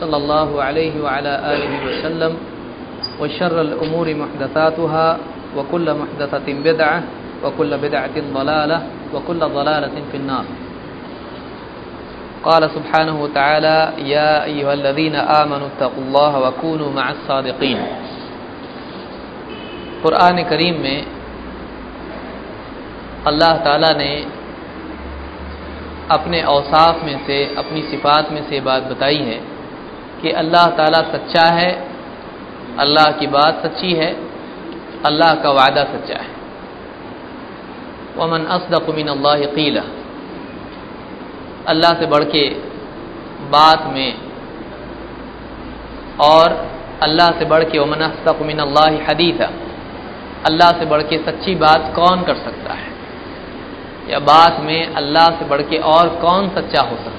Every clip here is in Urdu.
صلى الله عليه وعلى آله وسلم وشر الأمور محدثاتها وكل محدثة بدعة وكل بدعة ضلالة وكل ضلالة في النار. قال سبحانه وتعالى يا أيها الذين آمنوا اتقوا الله وكونوا مع الصادقين قرآن کریم میں اللہ تعالیٰ نے اپنے اوصاف میں سے، اپنی صفات میں سے بات بتائی ہے۔ کہ اللہ تعالیٰ سچا ہے، اللہ کی بات سچی ہے، اللہ کا وعدہ سچا ہے۔ ومن اصدق من اللہ قیلہ اللہ سے بڑھ کے بات میں اور اللہ سے بڑھ کے ومن اصدق من اللہ حدیثہ اللہ سے بڑھ کے سچی بات کون کر سکتا ہے؟ یا بات میں اللہ سے بڑھ کے اور کون سچا ہو سکتا ہے؟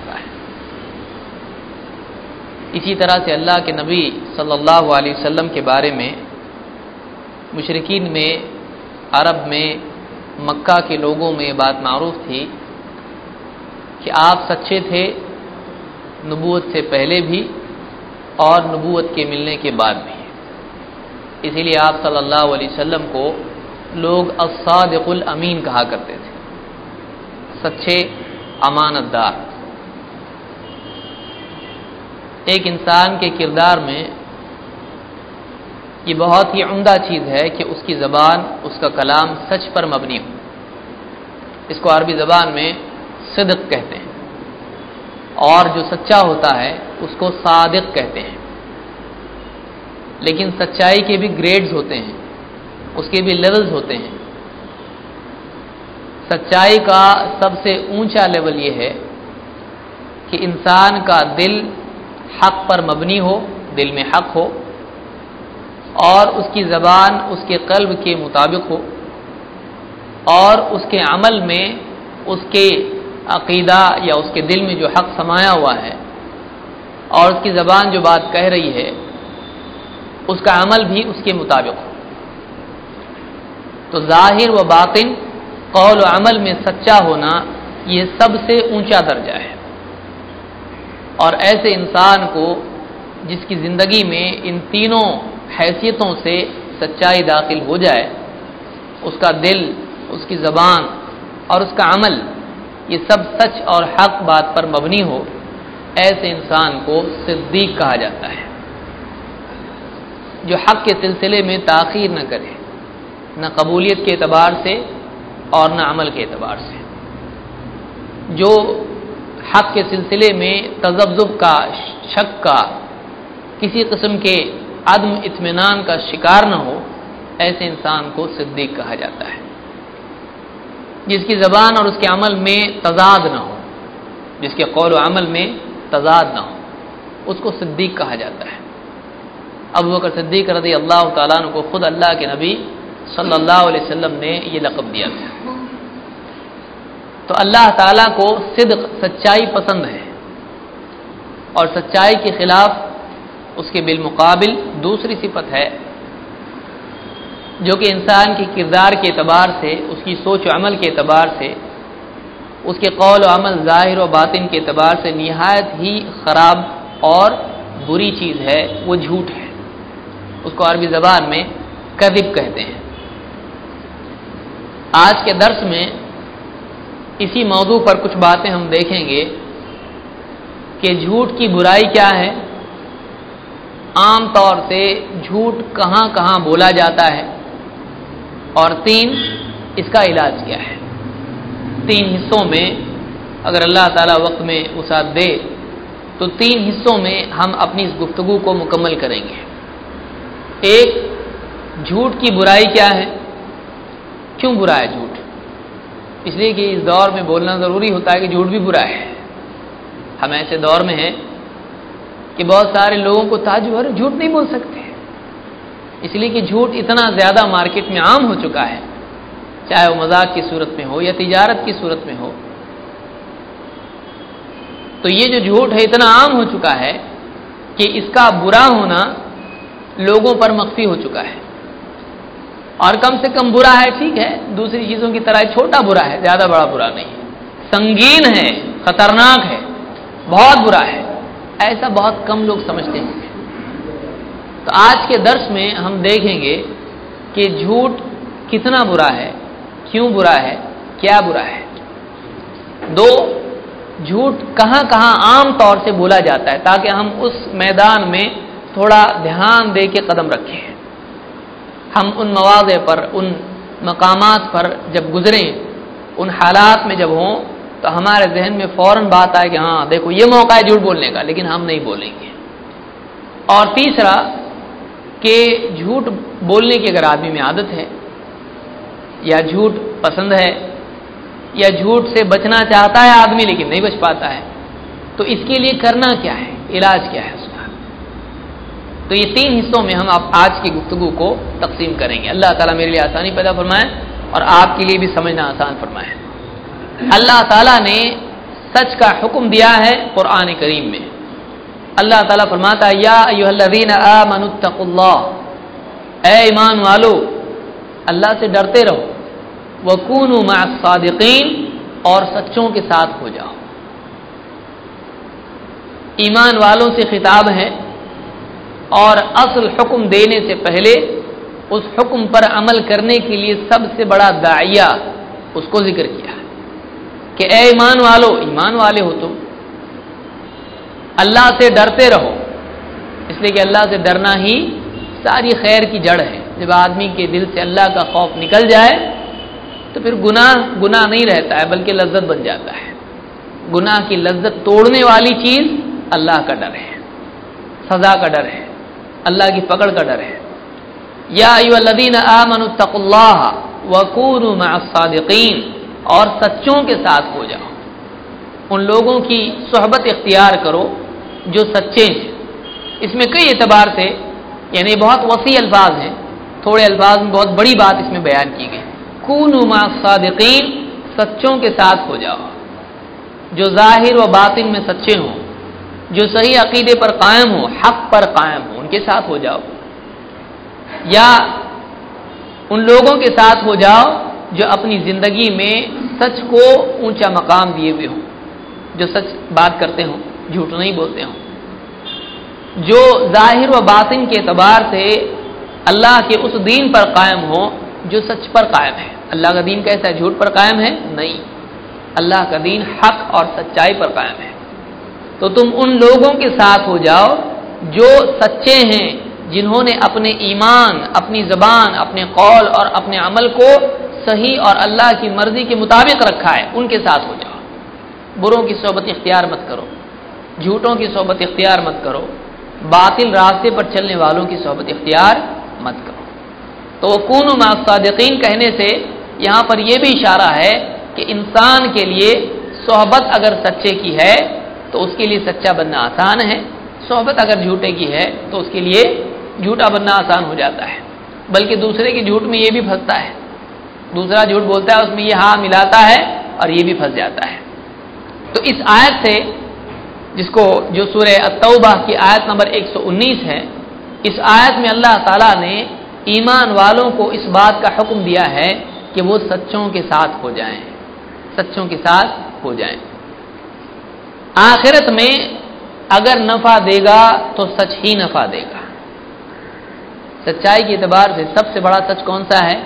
اسی طرح سے اللہ کے نبی صلی اللہ علیہ وسلم کے بارے میں مشرقین میں، عرب میں، مکہ کے لوگوں میں بات معروف تھی کہ آپ سچے تھے نبوت سے پہلے بھی اور نبوت کے ملنے کے بعد بھی۔ اسی لیے آپ صلی اللہ علیہ وسلم کو لوگ الصادق الامین کہا کرتے تھے۔ سچے امانت دار ایک انسان کے کردار میں یہ بہت ہی عمدہ چیز ہے کہ اس کی زبان، اس کا کلام سچ پر مبنی ہو۔ اس کو عربی زبان میں صدق کہتے ہیں۔ اور جو سچا ہوتا ہے، اس کو صادق کہتے ہیں۔ لیکن سچائی کے بھی گریڈز ہوتے ہیں، اس کے بھی لیولز ہوتے ہیں۔ سچائی کا سب سے اونچا لیول یہ ہے کہ انسان کا دل حق پر مبنی ہو، دل میں حق ہو، اور اس کی زبان اس کے قلب کے مطابق ہو، اور اس کے عمل میں اس کے عقیدہ یا اس کے دل میں جو حق سمایا ہوا ہے، اور اس کی زبان جو بات کہہ رہی ہے، اس کا عمل بھی اس کے مطابق ہو۔ تو ظاہر و باطن قول و عمل میں سچا ہونا یہ سب سے اونچا درجہ ہے۔ اور ایسے انسان کو جس کی زندگی میں ان تینوں حیثیتوں سے سچائی داخل ہو جائے، اس کا دل، اس کی زبان اور اس کا عمل، یہ سب سچ اور حق بات پر مبنی ہو، ایسے انسان کو صدیق کہا جاتا ہے۔ جو حق کے سلسلے میں تاخیر نہ کرے، نہ قبولیت کے اعتبار سے اور نہ عمل کے اعتبار سے۔ جو حق کے سلسلے میں تذبذب کا، شک کا، کسی قسم کے عدم اطمینان کا شکار نہ ہو، ایسے انسان کو صدیق کہا جاتا ہے۔ جس کی زبان اور اس کے عمل میں تضاد نہ ہو، جس کے قول و عمل میں تضاد نہ ہو، اس کو صدیق کہا جاتا ہے۔ ابو بکر صدیق رضی اللہ تعالیٰ عنہ کو خود اللہ کے نبی صلی اللہ علیہ وسلم نے یہ لقب دیا تھا۔ تو اللہ تعالیٰ کو صدق، سچائی پسند ہے۔ اور سچائی کے خلاف اس کے بالمقابل دوسری صفت ہے، جو کہ انسان کے کردار کے اعتبار سے، اس کی سوچ و عمل کے اعتبار سے، اس کے قول و عمل ظاہر و باطن کے اعتبار سے نہایت ہی خراب اور بری چیز ہے، وہ جھوٹ ہے۔ اس کو عربی زبان میں کذب کہتے ہیں۔ آج کے درس میں اسی موضوع پر کچھ باتیں ہم دیکھیں گے کہ جھوٹ کی برائی کیا ہے۔ عام طور سے جھوٹ کہاں کہاں بولا جاتا ہے اور تین اس کا علاج کیا ہے۔ تین حصوں میں اگر اللہ تعالیٰ وقت میں وسعت دے تو تین حصوں میں ہم اپنی اس گفتگو کو مکمل کریں گے۔ ایک، جھوٹ کی برائی کیا ہے؟ کیوں برا ہے جھوٹ؟ اس لیے کہ اس دور میں بولنا ضروری ہوتا ہے کہ جھوٹ بھی برا ہے۔ ہم ایسے دور میں ہیں کہ بہت سارے لوگوں کو تاجر جھوٹ نہیں بول سکتے۔ اس لیے کہ جھوٹ اتنا زیادہ مارکیٹ میں عام ہو چکا ہے، چاہے وہ مذاق کی صورت میں ہو یا تجارت کی صورت میں ہو۔ تو یہ جو جھوٹ ہے اتنا عام ہو چکا ہے کہ اس کا برا ہونا لوگوں پر مخفی ہو چکا ہے۔ اور کم سے کم برا ہے ٹھیک ہے، دوسری چیزوں کی طرح چھوٹا برا ہے، زیادہ بڑا برا نہیں ہے۔ سنگین ہے، خطرناک ہے، بہت برا ہے۔ ایسا بہت کم لوگ سمجھتے ہیں۔ تو آج کے درس میں ہم دیکھیں گے کہ جھوٹ کتنا برا ہے، کیوں برا ہے، کیا برا ہے۔ دو، جھوٹ کہاں کہاں عام طور سے بولا جاتا ہے تاکہ ہم اس میدان میں تھوڑا دھیان دے کے قدم رکھیں۔ ہم ان مواضع پر، ان مقامات پر جب گزریں، ان حالات میں جب ہوں، تو ہمارے ذہن میں فوراً بات آئے کہ ہاں دیکھو، یہ موقع ہے جھوٹ بولنے کا، لیکن ہم نہیں بولیں گے۔ اور تیسرا، کہ جھوٹ بولنے کی اگر آدمی میں عادت ہے، یا جھوٹ پسند ہے، یا جھوٹ سے بچنا چاہتا ہے آدمی لیکن نہیں بچ پاتا ہے، تو اس کے لیے کرنا کیا ہے؟ علاج کیا ہے اس کا تو یہ تین حصوں میں ہم آج کی گفتگو کو تقسیم کریں گے۔ اللہ تعالیٰ میرے لیے آسانی پیدا فرمائے اور آپ کے لیے بھی سمجھنا آسان فرمائے۔ اللہ تعالیٰ نے سچ کا حکم دیا ہے قرآن کریم میں۔ اللہ تعالیٰ فرماتا یا اللہ۔ اے ایمان والو، اللہ سے ڈرتے رہو۔ وکون صادقین اور سچوں کے ساتھ ہو جاؤ۔ ایمان والوں سے خطاب ہے اور اصل حکم دینے سے پہلے اس حکم پر عمل کرنے کے لیے سب سے بڑا دائیا اس کو ذکر کیا ہے کہ اے ایمان والو، ایمان والے ہو تم۔ اللہ سے ڈرتے رہو۔ اس لیے کہ اللہ سے ڈرنا ہی ساری خیر کی جڑ ہے۔ جب آدمی کے دل سے اللہ کا خوف نکل جائے تو پھر گناہ گناہ نہیں رہتا ہے، بلکہ لذت بن جاتا ہے۔ گناہ کی لذت توڑنے والی چیز اللہ کا ڈر ہے، سزا کا ڈر ہے۔ اللہ کی پکڑ کا ڈر ہے۔ یا الذین آمنوا اتقوا اللہ وکونوا مع الصادقین، اور سچوں کے ساتھ ہو جاؤ۔ ان لوگوں کی صحبت اختیار کرو جو سچے ہیں۔ اس میں کئی اعتبار سے یعنی بہت وسیع الفاظ ہیں، تھوڑے الفاظ میں بہت بڑی بات اس میں بیان کی گئی۔ کون صادقین سچوں کے ساتھ ہو جاؤ۔ جو ظاہر و باطن میں سچے ہوں۔ جو صحیح عقیدے پر قائم ہو، حق پر قائم ہو، ان کے ساتھ ہو جاؤ۔ یا ان لوگوں کے ساتھ ہو جاؤ جو اپنی زندگی میں سچ کو اونچا مقام دیے ہوئے ہوں، جو سچ بات کرتے ہوں، جھوٹ نہیں بولتے ہوں۔ جو ظاہر و باطن کے اعتبار سے اللہ کے اس دین پر قائم ہو، جو سچ پر قائم ہے۔ اللہ کا دین کیسا ہے؟ جھوٹ پر قائم ہے؟ نہیں۔ اللہ کا دین حق اور سچائی پر قائم ہے۔ تو تم ان لوگوں کے ساتھ ہو جاؤ جو سچے ہیں، جنہوں نے اپنے ایمان، اپنی زبان، اپنے قول اور اپنے عمل کو صحیح اور اللہ کی مرضی کے مطابق رکھا ہے۔ ان کے ساتھ ہو جاؤ۔ بروں کی صحبت اختیار مت کرو۔ جھوٹوں کی صحبت اختیار مت کرو۔ باطل راستے پر چلنے والوں کی صحبت اختیار مت کرو۔ تو کون صادقین کہنے سے یہاں پر یہ بھی اشارہ ہے کہ انسان کے لیے صحبت اگر سچے کی ہے تو اس کے لیے سچا بننا آسان ہے۔ صحبت اگر جھوٹے کی ہے تو اس کے لیے جھوٹا بننا آسان ہو جاتا ہے۔ بلکہ دوسرے کے جھوٹ میں یہ بھی پھنستا ہے۔ دوسرا جھوٹ بولتا ہے، اس میں یہ ہاں ملاتا ہے اور یہ بھی پھنس جاتا ہے۔ تو اس آیت سے جس کو جو سورہ التوبہ کی آیت نمبر 119 ہے، اس آیت میں اللہ تعالیٰ نے ایمان والوں کو اس بات کا حکم دیا ہے کہ وہ سچوں کے ساتھ ہو جائیں۔ سچوں کے ساتھ ہو جائیں۔ آخرت میں اگر نفع دے گا تو سچ ہی نفع دے گا۔ سچائی کے اعتبار سے سب سے بڑا سچ کون سا ہے؟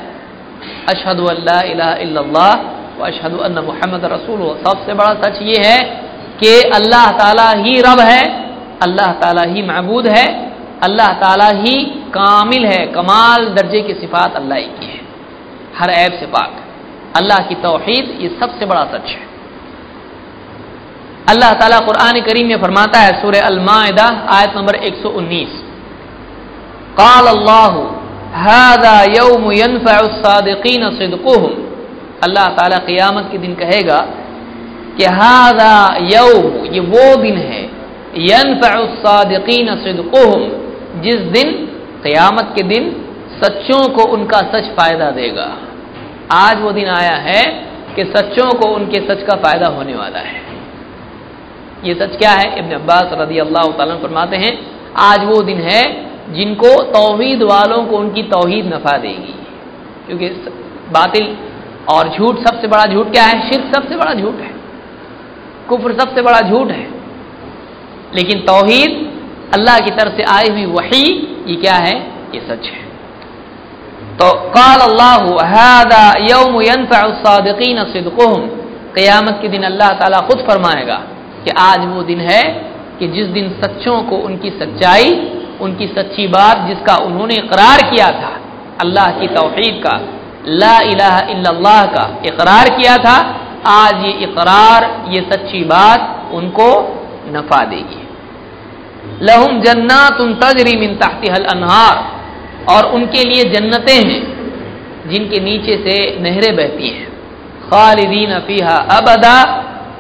اشہد اللہ الہ الا اللہ و اشہد ان محمد رسول سب سے بڑا سچ یہ ہے کہ اللہ تعالیٰ ہی رب ہے، اللہ تعالیٰ ہی معبود ہے، اللہ تعالیٰ ہی کامل ہے، کمال درجے کی صفات اللہ ہی کی ہے ہر عیب سے پاک۔ اللہ کی توحید یہ سب سے بڑا سچ ہے۔ اللہ تعالیٰ قرآن کریم میں فرماتا ہے سورہ المائدہ، آیت نمبر 119 قال اللہ هذا يوم ينفع الصادقين صدقهم اللہ تعالیٰ قیامت کے دن کہے گا کہ هذا یوم یہ وہ دن ہے الصادقین صدقهم جس دن، قیامت کے دن سچوں کو ان کا سچ فائدہ دے گا۔ آج وہ دن آیا ہے کہ سچوں کو ان کے سچ کا فائدہ ہونے والا ہے۔ یہ سچ کیا ہے؟ ابن عباس رضی اللہ تعالیٰ فرماتے ہیں، آج وہ دن ہے جن کو توحید والوں کو ان کی توحید نفع دے گی۔ کیونکہ باطل اور جھوٹ سب سے بڑا جھوٹ کیا ہے؟ شرک سب سے بڑا جھوٹ ہے۔ کفر سب سے بڑا جھوٹ ہے۔ لیکن توحید اللہ کی طرف سے آئی ہوئی وہی یہ کیا ہے؟ یہ سچ ہے۔ تو قال اللہ هذا يوم ينفع الصادقين صدقهم قیامت کے دن اللہ تعالیٰ خود فرمائے گا۔ کہ آج وہ دن ہے کہ جس دن سچوں کو ان کی سچائی، ان کی سچی بات جس کا انہوں نے اقرار کیا تھا، اللہ کی توحید کا، لا الہ الا اللہ کا اقرار کیا تھا، آج یہ اقرار، یہ سچی بات ان کو نفع دے گی۔ لہم جنات تجری من تحتها الانہار، اور ان کے لیے جنتیں ہیں جن کے نیچے سے نہریں بہتی ہیں، خالدین فیہا ابدا،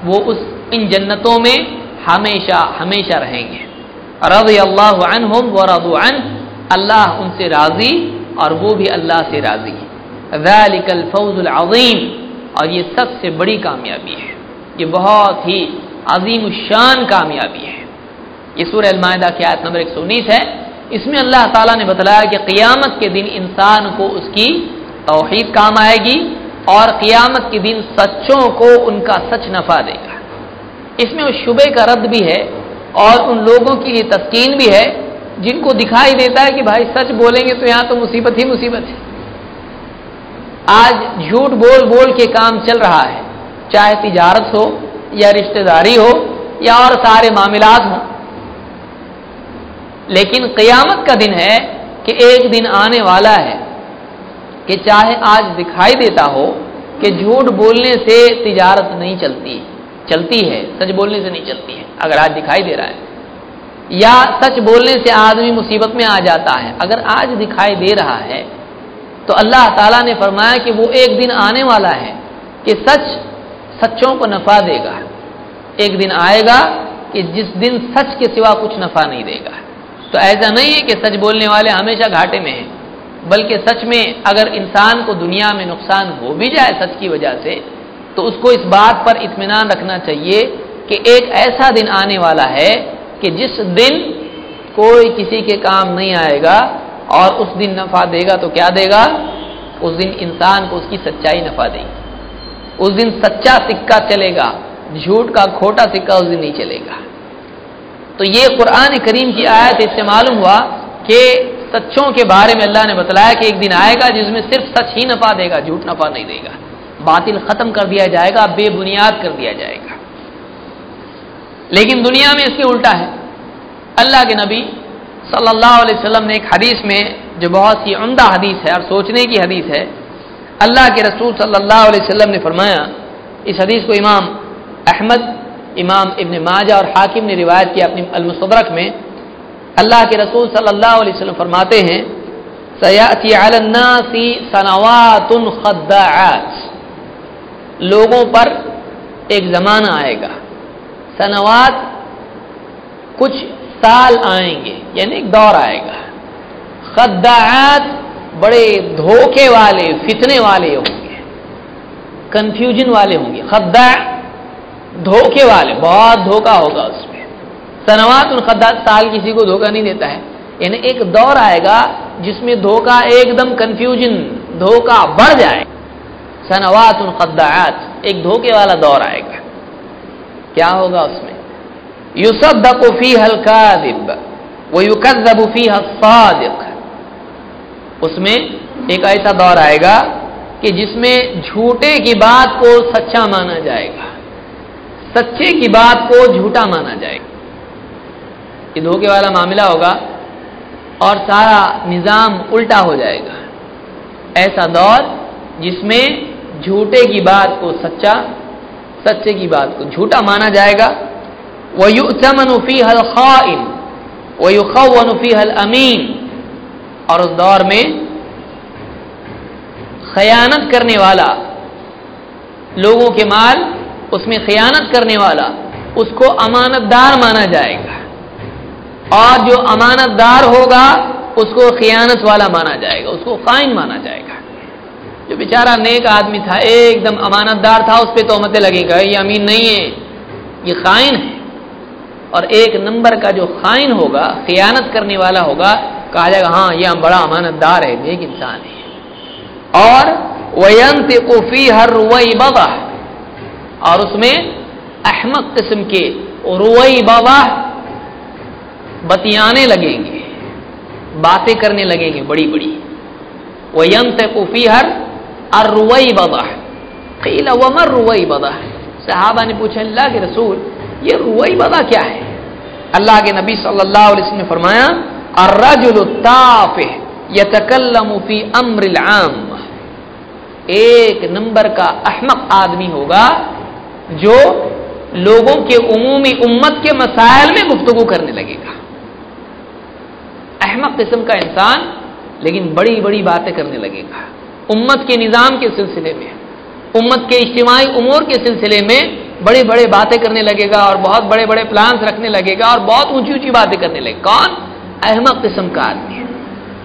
وہ اس ان جنتوں میں ہمیشہ ہمیشہ رہیں گے۔ رضی اللہ عنہم ورضو عنہ اللہ ان سے راضی اور وہ بھی اللہ سے راضی۔ ذالک الفوز العظیم۔ اور یہ سب سے بڑی کامیابی ہے۔ یہ بہت ہی عظیم الشان کامیابی ہے۔ یہ سورہ المائدہ کی آیت نمبر 119 ہے۔ اس میں اللہ تعالیٰ نے بتلایا کہ قیامت کے دن انسان کو اس کی توحید کام آئے گی اور قیامت کے دن سچوں کو ان کا سچ نفع دے گا۔ اس میں اس شبے کا رد بھی ہے اور ان لوگوں کی یہ تسکین بھی ہے، جن کو دکھائی دیتا ہے کہ بھائی سچ بولیں گے تو یہاں تو مصیبت ہی مصیبت ہے۔ آج جھوٹ بول بول کے کام چل رہا ہے، چاہے تجارت ہو یا رشتہ داری ہو یا اور سارے معاملات ہوں۔ لیکن قیامت کا دن ہے کہ ایک دن آنے والا ہے کہ چاہے آج دکھائی دیتا ہو کہ جھوٹ بولنے سے تجارت نہیں چلتی۔ چلتی ہے، سچ بولنے سے نہیں چلتی ہے۔ اگر آج دکھائی دے رہا ہے۔ یا سچ بولنے سے آدمی مصیبت میں آ جاتا ہے۔ اگر آج دکھائی دے رہا ہے، تو اللہ تعالیٰ نے فرمایا کہ وہ ایک دن آنے والا ہے کہ سچ سچوں کو نفع دے گا۔ ایک دن آئے گا کہ جس دن سچ کے سوا کچھ نفع نہیں دے گا۔ تو ایسا نہیں ہے کہ سچ بولنے والے ہمیشہ گھاٹے میں ہیں، بلکہ سچ میں اگر انسان کو دنیا میں نقصان ہو بھی جائے سچ کی وجہ سے تو اس کو اس بات پر اطمینان رکھنا چاہیے کہ ایک ایسا دن آنے والا ہے کہ جس دن کوئی کسی کے کام نہیں آئے گا اور اس دن نفع دے گا تو کیا دے گا؟ اس دن انسان کو اس کی سچائی نفع دے گی۔ اس دن سچا سکہ چلے گا، جھوٹ کا کھوٹا سکہ اس دن نہیں چلے گا۔ تو یہ قرآن کریم کی آیت اس سے معلوم ہوا کہ سچوں کے بارے میں اللہ نے بتلایا کہ ایک دن آئے گا جس میں صرف سچ ہی نفع دے گا، جھوٹ نفع نہیں دے گا۔ باطل ختم کر دیا جائے گا، بے بنیاد کر دیا جائے گا۔ لیکن دنیا میں اس کے الٹا ہے۔ اللہ کے نبی صلی اللہ علیہ وسلم نے ایک حدیث میں، جو بہت ہی عمدہ حدیث ہے اور سوچنے کی حدیث ہے، اللہ کے رسول صلی اللہ علیہ وسلم نے فرمایا، اس حدیث کو امام احمد، امام ابن ماجہ اور حاکم نے روایت کیا اپنی المصدرک میں۔ اللہ کے رسول صلی اللہ علیہ وسلم فرماتے ہیں سیاتی الناسی سنوات خداعات۔ لوگوں پر ایک زمانہ آئے گا۔ سنوات کچھ سال آئیں گے یعنی ایک دور آئے گا۔ خداعات بڑے دھوکے والے، فتنے والے ہوں گے کنفیوژن والے ہوں گے۔ خدا دھوکے والے، بہت دھوکا ہوگا اس میں۔ سنوات الخدات سال کسی کو دھوکا نہیں دیتا ہے۔ یعنی ایک دور آئے گا جس میں دھوکا ایک دم کنفیوژن دھوکا بڑھ جائے سنوات الخدات ایک دھوکے والا دور آئے گا۔ کیا ہوگا اس میں؟ یوسف فی ہلکا دب وہ یوکب فی الصادق۔ اس میں ایک ایسا دور آئے گا کہ جس میں جھوٹے کی بات کو سچا مانا جائے گا۔ سچے کی بات کو جھوٹا مانا جائے گا۔ یہ دھوکے والا معاملہ ہوگا اور سارا نظام الٹا ہو جائے گا۔ ایسا دور جس میں جھوٹے کی بات کو سچا، سچے کی بات کو جھوٹا مانا جائے گا۔ وہ یو چمن فی حل خواہن وہ یو خو حل امین اور اس دور میں خیانت کرنے والا، لوگوں کے مال، اس میں خیانت کرنے والا، اس کو امانت دار مانا جائے گا۔ اور جو امانت دار ہوگا، اس کو خیانت والا مانا جائے گا، اس کو خائن مانا جائے گا۔ جو بیچارہ نیک آدمی تھا، ایک دم امانت دار تھا، اس پہ تومتیں لگے گا یہ امین نہیں ہے، یہ خائن ہے۔ اور ایک نمبر کا جو خائن ہوگا، خیانت کرنے والا ہوگا، کہا جائے گا ہاں یہ ہم بڑا امانت دار ہے نیک انسان ہے اور کوفی ہر روئی بابا اور اس میں احمد قسم کے روئی بابا بتیانے لگیں گے، باتیں کرنے لگیں گے، بڑی بڑی۔ کوفی ہر روئی بابا ومر روئی بابا صحابہ نے پوچھا، اللہ کے رسول، یہ روئی بابا کیا ہے؟ اللہ کے نبی صلی اللہ علیہ وسلم نے فرمایا، الرجل التافه يتكلم في امر العام. ایک نمبر کا احمق آدمی ہوگا جو لوگوں کے عمومی امت کے مسائل میں گفتگو کرنے لگے گا. احمق قسم کا انسان، لیکن بڑی بڑی باتیں کرنے لگے گا. امت کے نظام کے سلسلے میں۔ امت کے اجتماعی امور کے سلسلے میں بڑی بڑے باتیں کرنے لگے گا اور بہت بڑے بڑے پلانس رکھنے لگے گا اور بہت اونچی اونچی باتیں کرنے لگے۔ گا کون؟ احمد قسم کا آدمی۔ ہے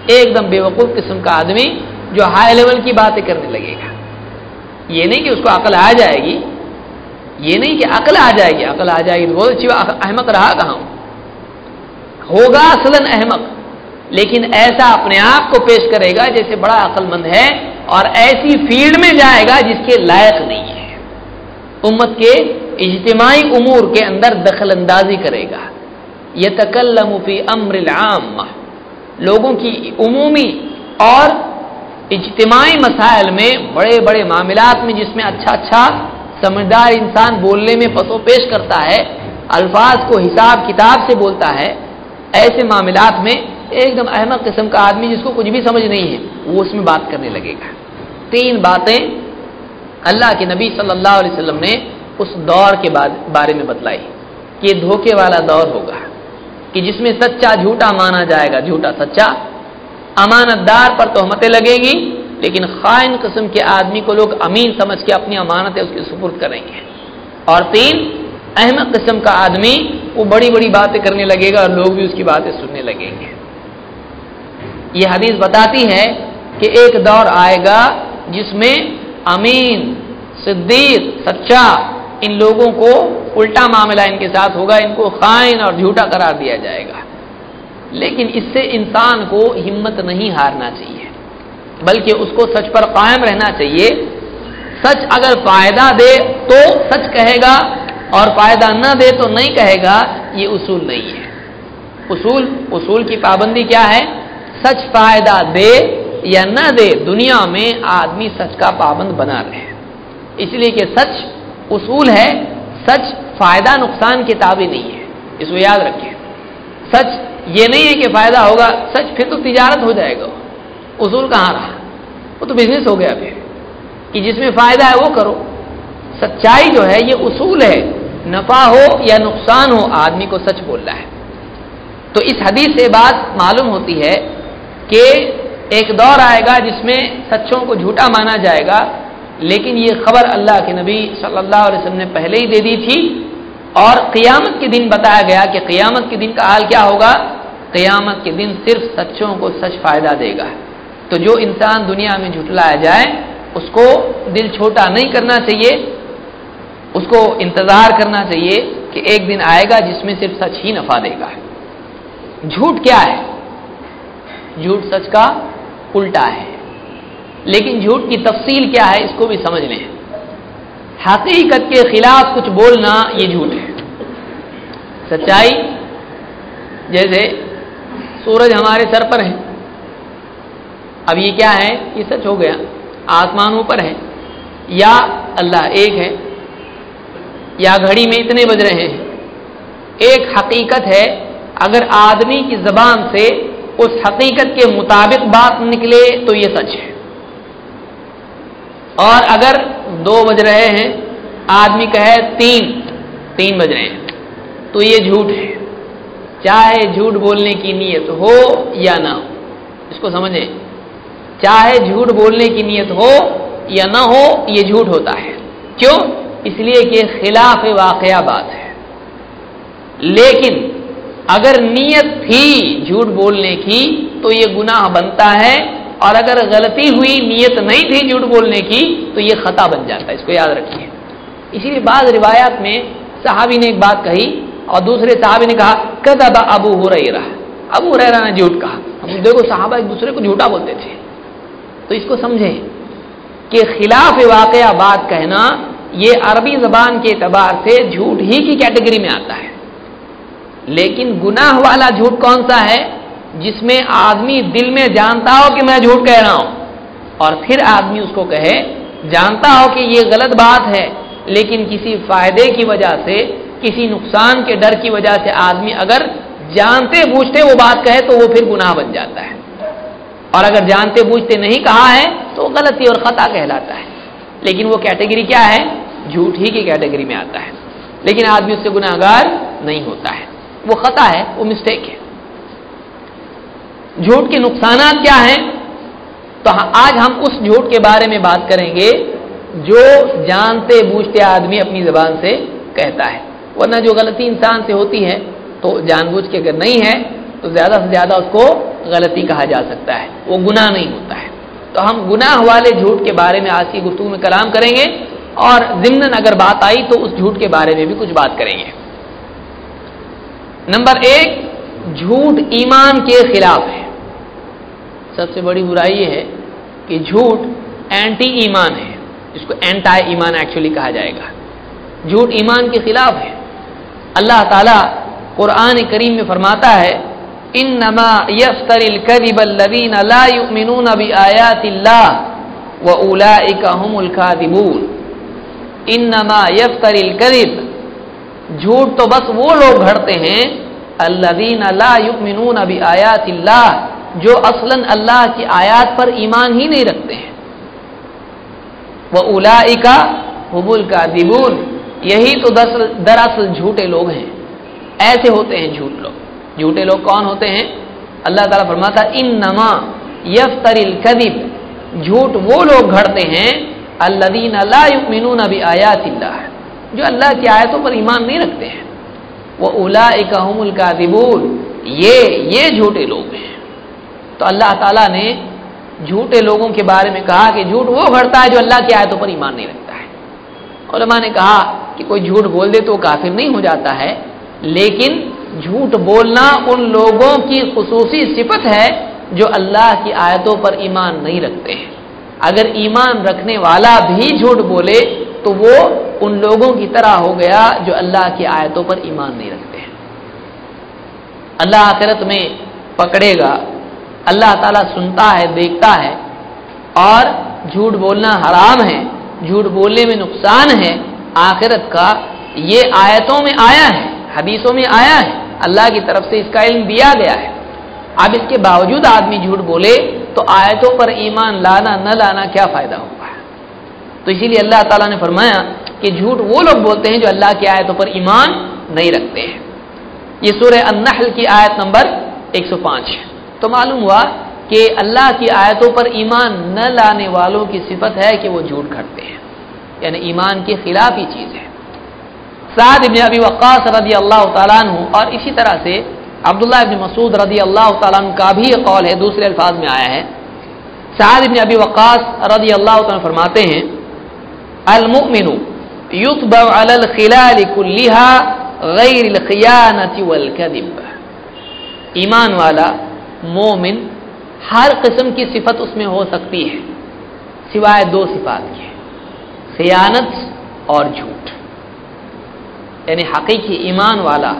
ایک دم بے وقوف قسم کا آدمی جو ہائی لیول کی باتیں کرنے لگے گا۔ یہ نہیں کہ اس کو عقل آ جائے گی۔ یہ نہیں کہ عقل آ جائے گی۔ عقل آ جائے گی بہت اچھی احمد رہا کہاں؟ ہوگا اصل احمد۔ لیکن ایسا اپنے آپ کو پیش کرے گا جیسے بڑا عقل مند ہے۔ اور ایسی فیلڈ میں جائے گا جس کے لائق نہیں ہے۔ امت کے اجتماعی امور کے اندر دخل اندازی کرے گا۔ یہ تکلم فی امر العام لوگوں کی عمومی اور اجتماعی مسائل میں بڑے بڑے معاملات میں جس میں اچھا اچھا سمجھدار انسان بولنے میں پسو پیش کرتا ہے، الفاظ کو حساب کتاب سے بولتا ہے، ایسے معاملات میں ایک دم احمد قسم کا آدمی جس کو کچھ بھی سمجھ نہیں ہے، وہ اس میں بات کرنے لگے گا۔ تین باتیں اللہ کے نبی صلی اللہ علیہ وسلم نے اس دور کے بارے میں بتلائی کہ یہ دھوکے والا دور ہوگا، کہ جس میں سچا جھوٹا مانا جائے گا، جھوٹا سچا۔ امانت دار پر تہمتیں لگیں گی، لیکن خائن قسم کے آدمی کو لوگ امین سمجھ کے اپنی امانتیں اس کے سپرد کریں گے۔ اور تین احمد قسم کا آدمی، وہ بڑی بڑی باتیں کرنے لگے گا اور لوگ بھی اس کی باتیں سننے لگیں گے۔ یہ حدیث بتاتی ہے کہ ایک دور آئے گا جس میں امین، صدیق، سچا، ان لوگوں کو الٹا معاملہ ان کے ساتھ ہوگا، ان کو خائن اور جھوٹا قرار دیا جائے گا۔ لیکن اس سے انسان کو ہمت نہیں ہارنا چاہیے، بلکہ اس کو سچ پر قائم رہنا چاہیے۔ سچ اگر فائدہ دے تو سچ کہے گا، اور فائدہ نہ دے تو نہیں کہے گا، یہ اصول نہیں ہے۔ اصول اصول کی پابندی کیا ہے؟ سچ فائدہ دے یا نہ دے دنیا میں آدمی سچ کا پابند بنا رہے اس لیے کہ سچ اصول ہے، سچ فائدہ نقصان کی تابع نہیں ہے۔ اس کو یاد رکھیں۔ سچ یہ نہیں ہے کہ فائدہ ہوگا، سچ پھر تو تجارت ہو جائے گا۔ اصول کہاں رہا؟ وہ تو بزنس ہو گیا پھر کہ جس میں فائدہ ہے وہ کرو۔ سچائی جو ہے، یہ اصول ہے۔ نفع ہو یا نقصان ہو، آدمی کو سچ بول رہا ہے۔ تو اس حدیث سے بات معلوم ہوتی ہے کہ ایک دور آئے گا جس میں سچوں کو جھوٹا مانا جائے گا، لیکن یہ خبر اللہ کے نبی صلی اللہ علیہ وسلم نے پہلے ہی دے دی تھی۔ اور قیامت کے دن بتایا گیا کہ قیامت کے دن کا حال کیا ہوگا؟ قیامت کے دن صرف سچوں کو سچ فائدہ دے گا۔ تو جو انسان دنیا میں جھٹلایا جائے، اس کو دل چھوٹا نہیں کرنا چاہیے، اس کو انتظار کرنا چاہیے کہ ایک دن آئے گا جس میں صرف سچ ہی نفع دے گا۔ جھوٹ کیا ہے؟ جھوٹ سچ کا الٹا ہے۔ لیکن جھوٹ کی تفصیل کیا ہے، اس کو بھی سمجھ لیں۔ حقیقت کے خلاف کچھ بولنا یہ جھوٹ ہے۔ سچائی، جیسے سورج ہمارے سر پر ہے۔ اب یہ کیا ہے؟ یہ سچ ہو گیا۔ آسمان اوپر ہے۔ یا اللہ ایک ہے، یا گھڑی میں اتنے بج رہے ہیں۔ ایک حقیقت ہے، اگر آدمی کی زبان سے اس حقیقت کے مطابق بات نکلے تو یہ سچ ہے۔ اور اگر دو بج رہے ہیں، آدمی کہے تین تین بج رہے ہیں، تو یہ جھوٹ ہے۔ چاہے جھوٹ بولنے کی نیت ہو یا نہ ہو، اس کو سمجھیں۔ چاہے جھوٹ بولنے کی نیت ہو یا نہ ہو، یہ جھوٹ ہوتا ہے۔ کیوں؟ اس لیے کہ خلاف واقعہ بات ہے۔ لیکن اگر نیت تھی جھوٹ بولنے کی تو یہ گناہ بنتا ہے، اور اگر غلطی ہوئی، نیت نہیں تھی جھوٹ بولنے کی تو یہ خطا بن جاتا ہے، اس کو یاد رکھیے۔ اسی لیے بعض روایات میں صحابی نے ایک بات کہی اور دوسرے صحابی نے کہا کدب ابو ہو رہی رہا ابو رہا نے جھوٹ کہا۔ ہم دیکھو، صحابہ ایک دوسرے کو جھوٹا بولتے تھے۔ تو اس کو سمجھیں کہ خلاف واقعہ بات کہنا یہ عربی زبان کے اعتبار سے جھوٹ ہی کی کیٹیگری میں آتا ہے۔ لیکن گناہ والا جھوٹ کون سا ہے جس میں آدمی دل میں جانتا ہو کہ میں جھوٹ کہہ رہا ہوں اور پھر آدمی اس کو کہے، جانتا ہو کہ یہ غلط بات ہے، لیکن کسی فائدے کی وجہ سے، کسی نقصان کے ڈر کی وجہ سے آدمی اگر جانتے بوجھتے وہ بات کہے تو وہ پھر گناہ بن جاتا ہے۔ اور اگر جانتے بوجھتے نہیں کہا ہے تو غلطی اور خطا کہلاتا ہے۔ لیکن وہ کیٹیگری کیا ہے؟ جھوٹ ہی کی کیٹیگری میں آتا ہے۔ لیکن آدمی اس سے گناہ گار نہیں ہوتا ہے۔ وہ خطا ہے، وہ مسٹیک ہے۔ جھوٹ کے نقصانات کیا ہیں؟ تو آج ہم اس جھوٹ کے بارے میں بات کریں گے جو جانتے بوجھتے آدمی اپنی زبان سے کہتا ہے۔ ورنہ جو غلطی انسان سے ہوتی ہے، تو جان بوجھ کے اگر نہیں ہے، تو زیادہ سے زیادہ اس کو غلطی کہا جا سکتا ہے۔ وہ گناہ نہیں ہوتا ہے۔ تو ہم گناہ والے جھوٹ کے بارے میں آج کی گفتگو میں کلام کریں گے اور ضمن اگر بات آئی تو اس جھوٹ کے بارے میں بھی کچھ بات کریں گے۔ نمبر ایک، جھوٹ ایمان کے خلاف ہے۔ سب سے بڑی برائی یہ ہے کہ جھوٹ اینٹی ایمان ہے۔ جس کو اینٹا ایمان ایکچولی کہا جائے گا۔ جھوٹ ایمان کے خلاف ہے۔ اللہ تعالی قرآن کریم میں فرماتا ہے ان نما یفتر الکذب الذین لا یؤمنون بآیات اللہ واولئک هم الکاذبون انما یفتر الکذب جھوٹ تو بس وہ لوگ گھڑتے ہیں، الذین لا یؤمنون بآیات اللہ، جو اصلا اللہ کی آیات پر ایمان ہی نہیں رکھتے ہیں۔ وہ الا کا حبول کا دبول یہی تو دراصل جھوٹے لوگ ہیں۔ ایسے ہوتے ہیں جھوٹ لوگ۔ جھوٹے لوگ کون ہوتے ہیں؟ اللہ تعالیٰ فرماتا ان نما یف ترل جھوٹ وہ لوگ گھڑتے ہیں اللہ اللہ مینون ابھی آیات اللہ۔ جو اللہ کی آیتوں پر ایمان نہیں رکھتے ہیں۔ وہ الا اکمل کا دبول یہ یہ جھوٹے لوگ ہیں۔ تو اللہ تعالیٰ نے جھوٹے لوگوں کے بارے میں کہا کہ جھوٹ وہ گھڑتا ہے جو اللہ کی آیتوں پر ایمان نہیں رکھتا ہے۔ علماء نے کہا کہ کوئی جھوٹ بول دے تو کافر نہیں ہو جاتا ہے۔ لیکن جھوٹ بولنا ان لوگوں کی خصوصی صفت ہے جو اللہ کی آیتوں پر ایمان نہیں رکھتے ہیں۔ اگر ایمان رکھنے والا بھی جھوٹ بولے تو وہ ان لوگوں کی طرح ہو گیا جو اللہ کی آیتوں پر ایمان نہیں رکھتے ہیں۔ اللہ آخرت میں پکڑے گا۔ اللہ تعالیٰ سنتا ہے، دیکھتا ہے۔ اور جھوٹ بولنا حرام ہے، جھوٹ بولنے میں نقصان ہے۔ آخرت کا یہ آیتوں میں آیا ہے، حدیثوں میں آیا ہے۔ اللہ کی طرف سے اس کا علم دیا گیا ہے۔ اب اس کے باوجود آدمی جھوٹ بولے تو آیتوں پر ایمان لانا، نہ لانا کیا فائدہ ہوگا تو اسی لیے اللہ تعالیٰ نے فرمایا کہ جھوٹ وہ لوگ بولتے ہیں جو اللہ کی آیتوں پر ایمان نہیں رکھتے ہیں۔ یہ سورہ النحل کی آیت نمبر ایک سو پانچ ہے۔ تو معلوم ہوا کہ اللہ کی آیتوں پر ایمان نہ لانے والوں کی صفت ہے کہ وہ جھوٹ گھٹتے ہیں۔ یعنی ایمان کے خلاف ہی چیز ہے۔ سعد ابن ابی وقاص رضی اللہ تعالیٰ عنہ اور اسی طرح سے عبداللہ ابن مسعود رضی اللہ تعالیٰ عنہ کا بھی قول ہے، دوسرے الفاظ میں آیا ہے۔ سعد ابن ابی وقاص رضی اللہ تعالیٰ فرماتے ہیں المؤمن يطبع على الخلال كلها غیر الخیانت والکذب ایمان والا مومن ہر قسم کی صفت اس میں ہو سکتی ہے، سوائے دو صفات کی، خیانت اور جھوٹ. یعنی حقیقی ایمان والا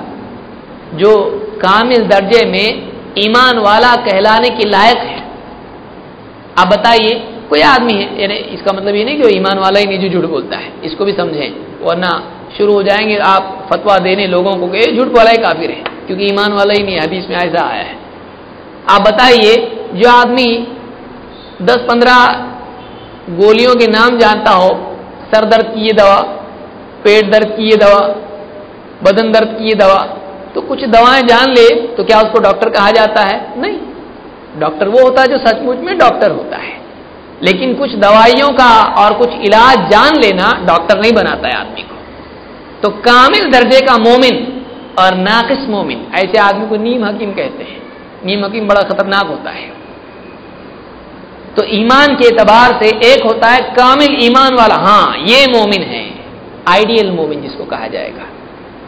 جو کامل درجے میں ایمان والا کہلانے کی لائق ہے۔ آپ بتائیے کوئی آدمی ہے یعنی اس کا مطلب یہ نہیں کہ وہ ایمان والا ہی نہیں جو جھوٹ بولتا ہے، اس کو بھی سمجھیں، ورنہ شروع ہو جائیں گے، آپ فتوا دینے لوگوں کو کہ جھوٹ والا ہی کافر ہے، کیونکہ ایمان والا ہی نہیں ہے ابھی اس میں ایسا آیا ہے۔ آپ بتائیے، جو آدمی دس پندرہ گولیوں کے نام جانتا ہو، سر درد کی یہ دوا، پیٹ درد کی یہ دوا، بدن درد کی یہ دوا، تو کچھ دوائیں جان لے، تو کیا اس کو ڈاکٹر کہا جاتا ہے؟ نہیں، ڈاکٹر وہ ہوتا ہے جو سچ مچ میں ڈاکٹر ہوتا ہے۔ لیکن کچھ دوائیوں کا اور کچھ علاج جان لینا ڈاکٹر نہیں بناتا ہے آدمی کو۔ تو کامل درجے کا مومن اور ناقص مومن، ایسے آدمی کو نیم حکیم کہتے ہیں۔ نیم حکیم بڑا خطرناک ہوتا ہے۔ تو ایمان کے اعتبار سے ایک ہوتا ہے کامل ایمان والا۔ ہاں یہ مومن ہے، آئیڈیل مومن جس کو کہا جائے گا۔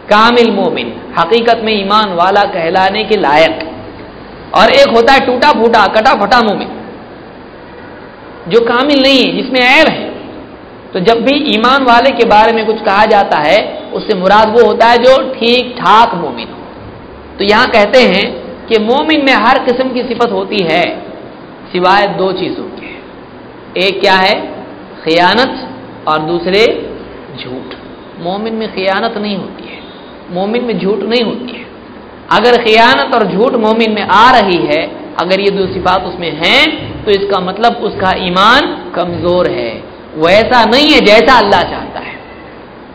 کامل مومن، حقیقت میں ایمان والا کہلانے کے لائق۔ اور ایک ہوتا ہے ٹوٹا پھوٹا، کٹا پھٹا مومن۔ جو کامل نہیں ہے جس میں عیب ہے۔ تو جب بھی ایمان والے کے بارے میں کچھ کہا جاتا ہے، اس سے مراد وہ ہوتا ہے جو ٹھیک ٹھاک مومن ہو۔ تو یہاں کہتے ہیں کہ مومن میں ہر قسم کی صفت ہوتی ہے، سوائے دو چیزوں کے ایک کیا ہے؟ خیانت اور دوسرے جھوٹ۔ مومن میں خیانت نہیں ہوتی ہے۔ مومن میں جھوٹ نہیں ہوتی ہے۔ اگر خیانت اور جھوٹ مومن میں آ رہی ہے، اگر یہ دو صفات اس میں ہیں تو اس کا مطلب اس کا ایمان کمزور ہے۔ وہ ایسا نہیں ہے جیسا اللہ چاہتا ہے۔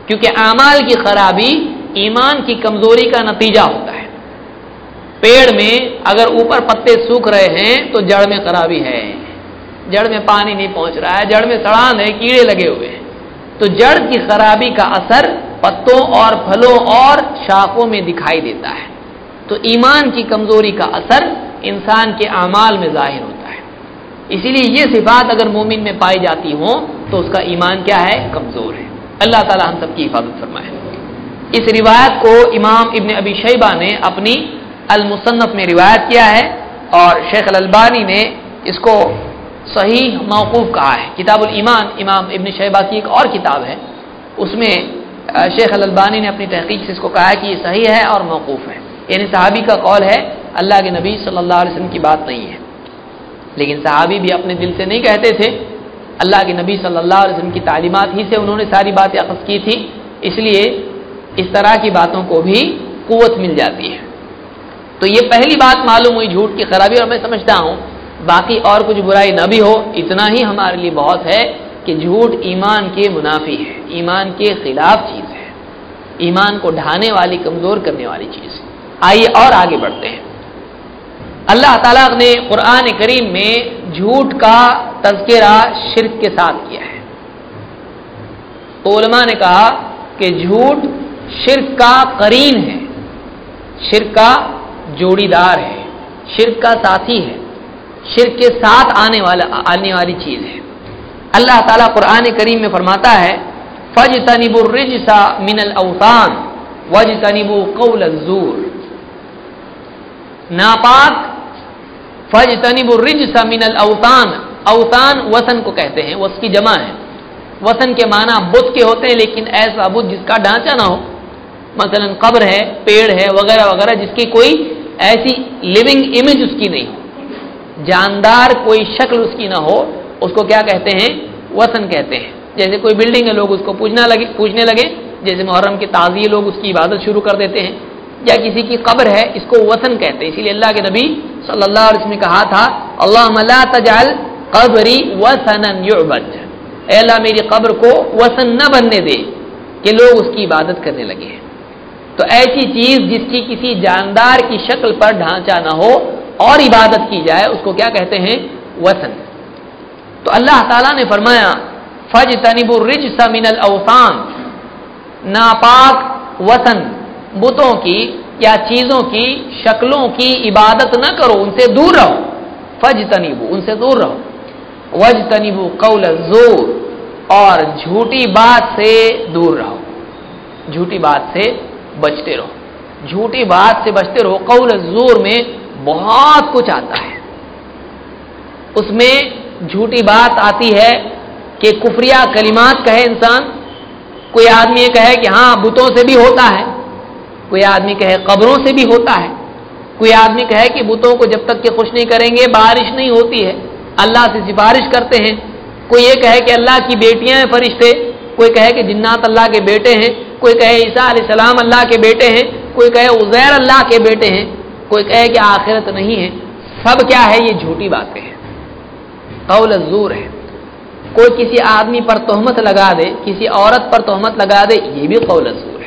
کیونکہ اعمال کی خرابی ایمان کی کمزوری کا نتیجہ ہوتا ہے۔ پیڑ میں اگر اوپر پتے سوکھ رہے ہیں تو جڑ میں خرابی ہے۔ جڑ میں پانی نہیں پہنچ رہا ہے، جڑ میں سڑان ہے، کیڑے لگے ہوئے ہیں۔ تو جڑ کی خرابی کا اثر پتوں اور پھلوں اور شاخوں میں دکھائی دیتا ہے۔ تو ایمان کی کمزوری کا اثر انسان کے اعمال میں ظاہر ہوتا ہے۔ اسی لیے یہ صفات اگر مومن میں پائی جاتی ہوں تو اس کا ایمان کیا ہے؟ کمزور ہے۔ اللہ تعالی ہم سب کی حفاظت فرمائے۔ اس روایت کو امام ابن ابی شیبہ نے اپنی المصنف میں روایت کیا ہے اور شیخ الالبانی نے اس کو صحیح موقوف کہا ہے۔ کتاب الایمان امام ابن شیبہ کی ایک اور کتاب ہے۔ اس میں شیخ الالبانی نے اپنی تحقیق سے اس کو کہا ہے کہ یہ صحیح ہے اور موقوف ہے۔ یعنی صحابی کا قول ہے، اللہ کے نبی صلی اللہ علیہ وسلم کی بات نہیں ہے۔ لیکن صحابی بھی اپنے دل سے نہیں کہتے تھے۔ اللہ کے نبی صلی اللہ علیہ وسلم کی تعلیمات ہی سے انہوں نے ساری باتیں اخذ کی تھی۔ اس لیے اس طرح کی باتوں کو بھی قوت مل جاتی ہے۔ تو یہ پہلی بات معلوم ہوئی جھوٹ کی خرابی اور میں سمجھتا ہوں۔ باقی اور کچھ برائی نہ بھی ہو، اتنا ہی ہمارے لیے بہت ہے کہ جھوٹ ایمان کے منافی ہے۔ ایمان کے خلاف چیز ہے۔ ایمان کو ڈھانے والی، کمزور کرنے والی چیز۔ آئیے اور آگے بڑھتے ہیں۔ اللہ تعالیٰ نے قرآن کریم میں جھوٹ کا تذکرہ شرک کے ساتھ کیا ہے۔ تو علماء نے کہا کہ جھوٹ شرک کا قرین ہے، شرک کا جوڑی دار ہے، شرک کا ساتھی ہے، شرک کے ساتھ آنے والا، آنے والی چیز ہے۔ اللہ تعالیٰ قرآن کریم میں فرماتا ہے فج تنیب الرجسا من الاوطان وج تنیب قول الزور۔ ناپاک فج تنیب الرجسا من الاوطان اوطان وسن کو کہتے ہیں اس کی جمع ہے۔ وسن کے معنی بت کے ہوتے ہیں، لیکن ایسا بت جس کا ڈھانچہ نہ ہو۔ مثلا قبر ہے، پیڑ ہے، وغیرہ وغیرہ، جس کی کوئی ایسی لیونگ امیج اس کی نہیں ہو۔ جاندار کوئی شکل اس کی نہ ہو۔ اس کو کیا کہتے ہیں؟ وسن کہتے ہیں۔ جیسے کوئی بلڈنگ ہے، لوگ اس کو پوجنا لگے پوجنے لگے۔ جیسے محرم کے تازی لوگ اس کی عبادت شروع کر دیتے ہیں۔ یا کسی کی قبر ہے، اس کو وسن کہتے ہیں۔ اسی لیے اللہ کے نبی صلی اللہ علیہ وسلم نے کہا تھا اللہ تجال قبری وسن اے اللہ، میری قبر کو وسن نہ بننے دے کہ لوگ اس کی عبادت کرنے لگے ہیں۔ تو ایسی چیز جس کی کسی جاندار کی شکل پر ڈھانچہ نہ ہو اور عبادت کی جائے، اس کو کیا کہتے ہیں؟ وسن تو اللہ تعالیٰ نے فرمایا فج تنیب الرج سمن الاوسان ناپاک وطن بتوں کی یا چیزوں کی شکلوں کی عبادت نہ کرو، ان سے دور رہو۔ فج تنیبو ان سے دور رہو۔ وج تنیبو قول زور، اور جھوٹی بات سے دور رہو۔ جھوٹی بات سے بچتے رہو۔ جھوٹی بات سے بچتے رہو قول زور میں بہت کچھ آتا ہے۔ اس میں جھوٹی بات آتی ہے کہ کفریا کلمات کہے انسان، کوئی آدمی یہ کہے کہ ہاں بتوں سے بھی ہوتا ہے۔ کوئی آدمی کہے قبروں سے بھی ہوتا ہے، کوئی آدمی کہے کہ بتوں کو جب تک کہ خوش نہیں کریں گے، بارش نہیں ہوتی ہے۔ اللہ سے سفارش کرتے ہیں۔ کوئی یہ کہے کہ اللہ کی بیٹیاں ہیں فرشتے، کوئی کہے کہ جنات اللہ کے بیٹے ہیں، کوئی کہے عیسیٰ علیہ السلام اللہ کے بیٹے ہیں، کوئی کہے عزیر اللہ کے بیٹے ہیں، کوئی کہے کہ آخرت نہیں ہے۔ سب کیا ہے، یہ جھوٹی باتیں ہیں۔ قول الزور ہے۔ کوئی کسی آدمی پر تہمت لگا دے، کسی عورت پر تہمت لگا دے، یہ بھی قول الزور ہے۔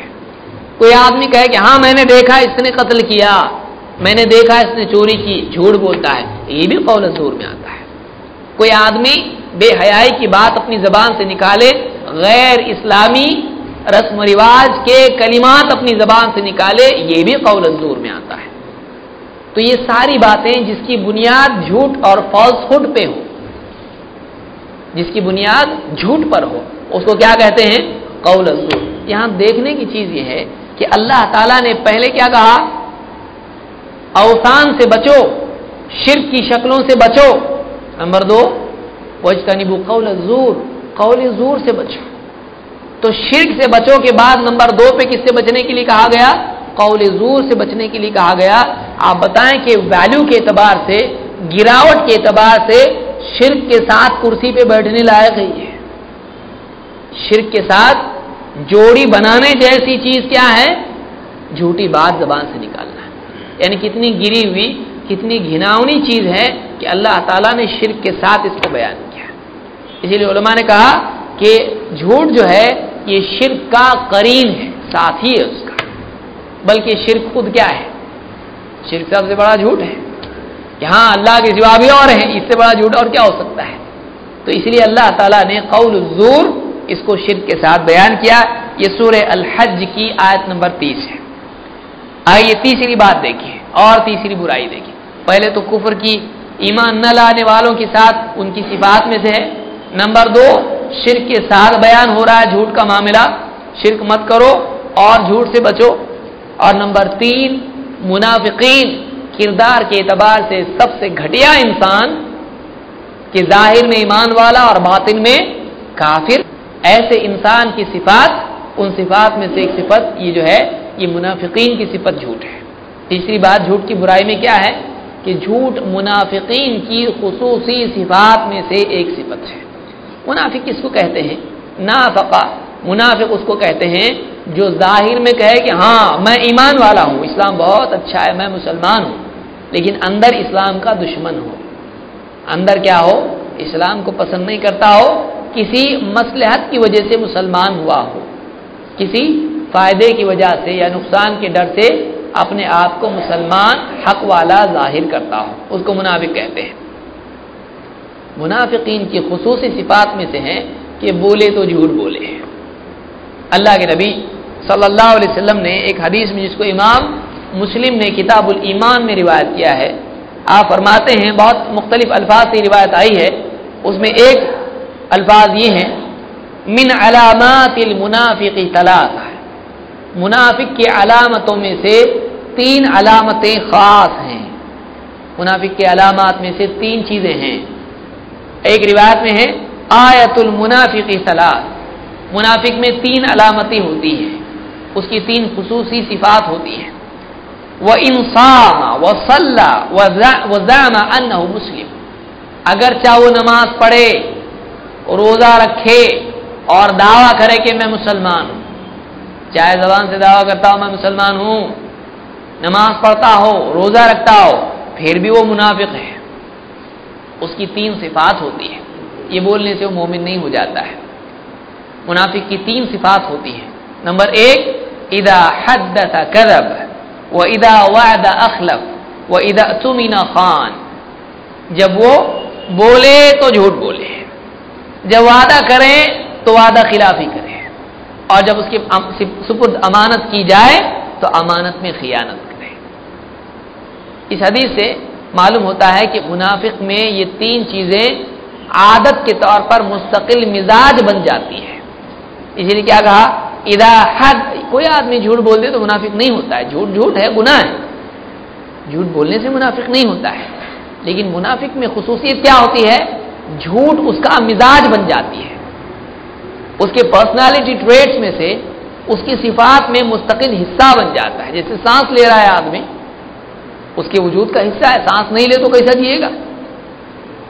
کوئی آدمی کہے کہ ہاں میں نے دیکھا اس نے قتل کیا، میں نے دیکھا اس نے چوری کی، جھوٹ بولتا ہے، یہ بھی قول الزور میں آتا ہے۔ کوئی آدمی بے حیائی کی بات اپنی زبان سے نکالے، غیر اسلامی رسم و رواج کے کلمات اپنی زبان سے نکالے، یہ بھی قول الزور میں آتا ہے۔ تو یہ ساری باتیں جس کی بنیاد جھوٹ اور فالس ہوڈ پہ ہو جس کی بنیاد جھوٹ پر ہو، اس کو کیا کہتے ہیں؟ قول الزور یہاں دیکھنے کی چیز یہ ہے کہ اللہ تعالیٰ نے پہلے کیا کہا؟ اوسان سے بچو، شرک کی شکلوں سے بچو۔ نمبر دو، وجتنبو قول زور قول زور سے بچو۔ تو شرک سے بچو کے بعد نمبر دو پہ کس سے بچنے کے لیے کہا گیا؟ قول زور سے بچنے کے لیے کہا گیا۔ آپ بتائیں کہ ویلو کے اعتبار سے، گراوٹ کے اعتبار سے شرک کے ساتھ کرسی پہ بیٹھنے لائق ہی ہے شرک کے ساتھ جوڑی بنانے جیسی چیز کیا ہے؟ جھوٹی بات زبان سے نکالنا ہے۔ یعنی کتنی گری ہوئی، کتنی گھناونی چیز ہے کہ اللہ تعالیٰ نے شرک کے ساتھ اس کو بیان کیا اسی لیے علماء نے کہا کہ جھوٹ جو ہے، یہ شرک کا قرین ہے ساتھی ہے اس کا۔ بلکہ شرک خود کیا ہے؟ شرک سب سے بڑا جھوٹ ہے۔ یہاں اللہ کے جواب بھی اور ہیں، اس سے بڑا جھوٹ اور کیا ہو سکتا ہے؟ تو اس لیے اللہ تعالیٰ نے قول الزور اس کو شرک کے ساتھ بیان کیا، یہ سورہ الحج کی آیت نمبر تیس ہے۔ آئیے تیسری بات دیکھیے، اور تیسری برائی دیکھیے۔ پہلے تو کفر کی ایمان نہ لانے والوں کے ساتھ ان کی صفات میں سے ہے۔ نمبر دو، شرک کے ساتھ بیان ہو رہا ہے جھوٹ کا معاملہ۔ شرک مت کرو اور جھوٹ سے بچو۔ اور نمبر تین، منافقین، کردار کے اعتبار سے سب سے گھٹیا انسان، کہ ظاہر میں ایمان والا اور باطن میں کافر۔ ایسے انسان کی صفات، ان صفات میں سے ایک صفت یہ جو ہے، یہ منافقین کی صفت جھوٹ ہے۔ تیسری بات، جھوٹ کی برائی میں کیا ہے؟ کہ جھوٹ منافقین کی خصوصی صفات میں سے ایک صفت ہے۔ منافق کس کو کہتے ہیں؟ نافقا منافق اس کو کہتے ہیں جو ظاہر میں کہے کہ ہاں میں ایمان والا ہوں، اسلام بہت اچھا ہے، میں مسلمان ہوں، لیکن اندر اسلام کا دشمن ہو اندر کیا ہو؟ اسلام کو پسند نہیں کرتا ہو کسی مسلحت کی وجہ سے مسلمان ہوا ہو، کسی فائدے کی وجہ سے یا نقصان کے ڈر سے اپنے آپ کو مسلمان حق والا ظاہر کرتا ہو، اس کو منافق کہتے ہیں۔ منافقین کی خصوصی صفات میں سے ہیں کہ بولے تو جھوٹ بولے۔ اللہ کے نبی صلی اللہ علیہ وسلم نے ایک حدیث میں جس کو امام مسلم نے کتاب الایمان میں روایت کیا ہے، آپ فرماتے ہیں، بہت مختلف الفاظ سے روایت آئی ہے۔ اس میں ایک الفاظ یہ ہیں، من علامات المنافق ثلاث منافق کی علامتوں میں سے تین علامتیں خاص ہیں۔ منافق کے علامات میں سے تین چیزیں ہیں۔ ایک روایت میں ہے، آیت المنافق ثلاث۔ منافق میں تین علامتیں ہوتی ہیں۔ اس کی تین خصوصی صفات ہوتی ہیں۔ وہ انسان و صلاح و مسلم۔ اگر وہ نماز پڑھے روزہ رکھے اور دعویٰ کرے کہ میں مسلمان ہوں۔ چاہے زبان سے دعویٰ کرتا ہوں، میں مسلمان ہوں۔ نماز پڑھتا ہو روزہ رکھتا ہو پھر بھی وہ منافق ہے۔ اس کی تین صفات ہوتی ہے یہ بولنے سے وہ مومن نہیں ہو جاتا ہے۔ منافق کی تین صفات ہوتی ہیں۔ نمبر ایک ادا حد کرب وہ ادا وعد اخلف وہ ادا تمین خان۔ جب وہ بولے تو جھوٹ بولے۔ جب وعدہ کریں تو وعدہ خلافی کرے اور جب اس کی سپرد امانت کی جائے تو امانت میں خیانت کرے اس حدیث سے معلوم ہوتا ہے کہ منافق میں یہ تین چیزیں عادت کے طور پر مستقل مزاج بن جاتی ہے اسی لیے کیا کہا؟ ادا حد کوئی آدمی جھوٹ بول دے تو منافق نہیں ہوتا ہے۔ جھوٹ جھوٹ ہے، گناہ ہے۔ جھوٹ بولنے سے منافق نہیں ہوتا ہے۔ لیکن منافق میں خصوصیت کیا ہوتی ہے؟ جھوٹ اس کا مزاج بن جاتی ہے۔ اس کے پرسنالٹی ٹریٹس میں سے اس کی صفات میں مستقل حصہ بن جاتا ہے۔ جیسے سانس لے رہا ہے آدمی، اس کے وجود کا حصہ ہے۔ سانس نہیں لے تو کیسا جیے گا؟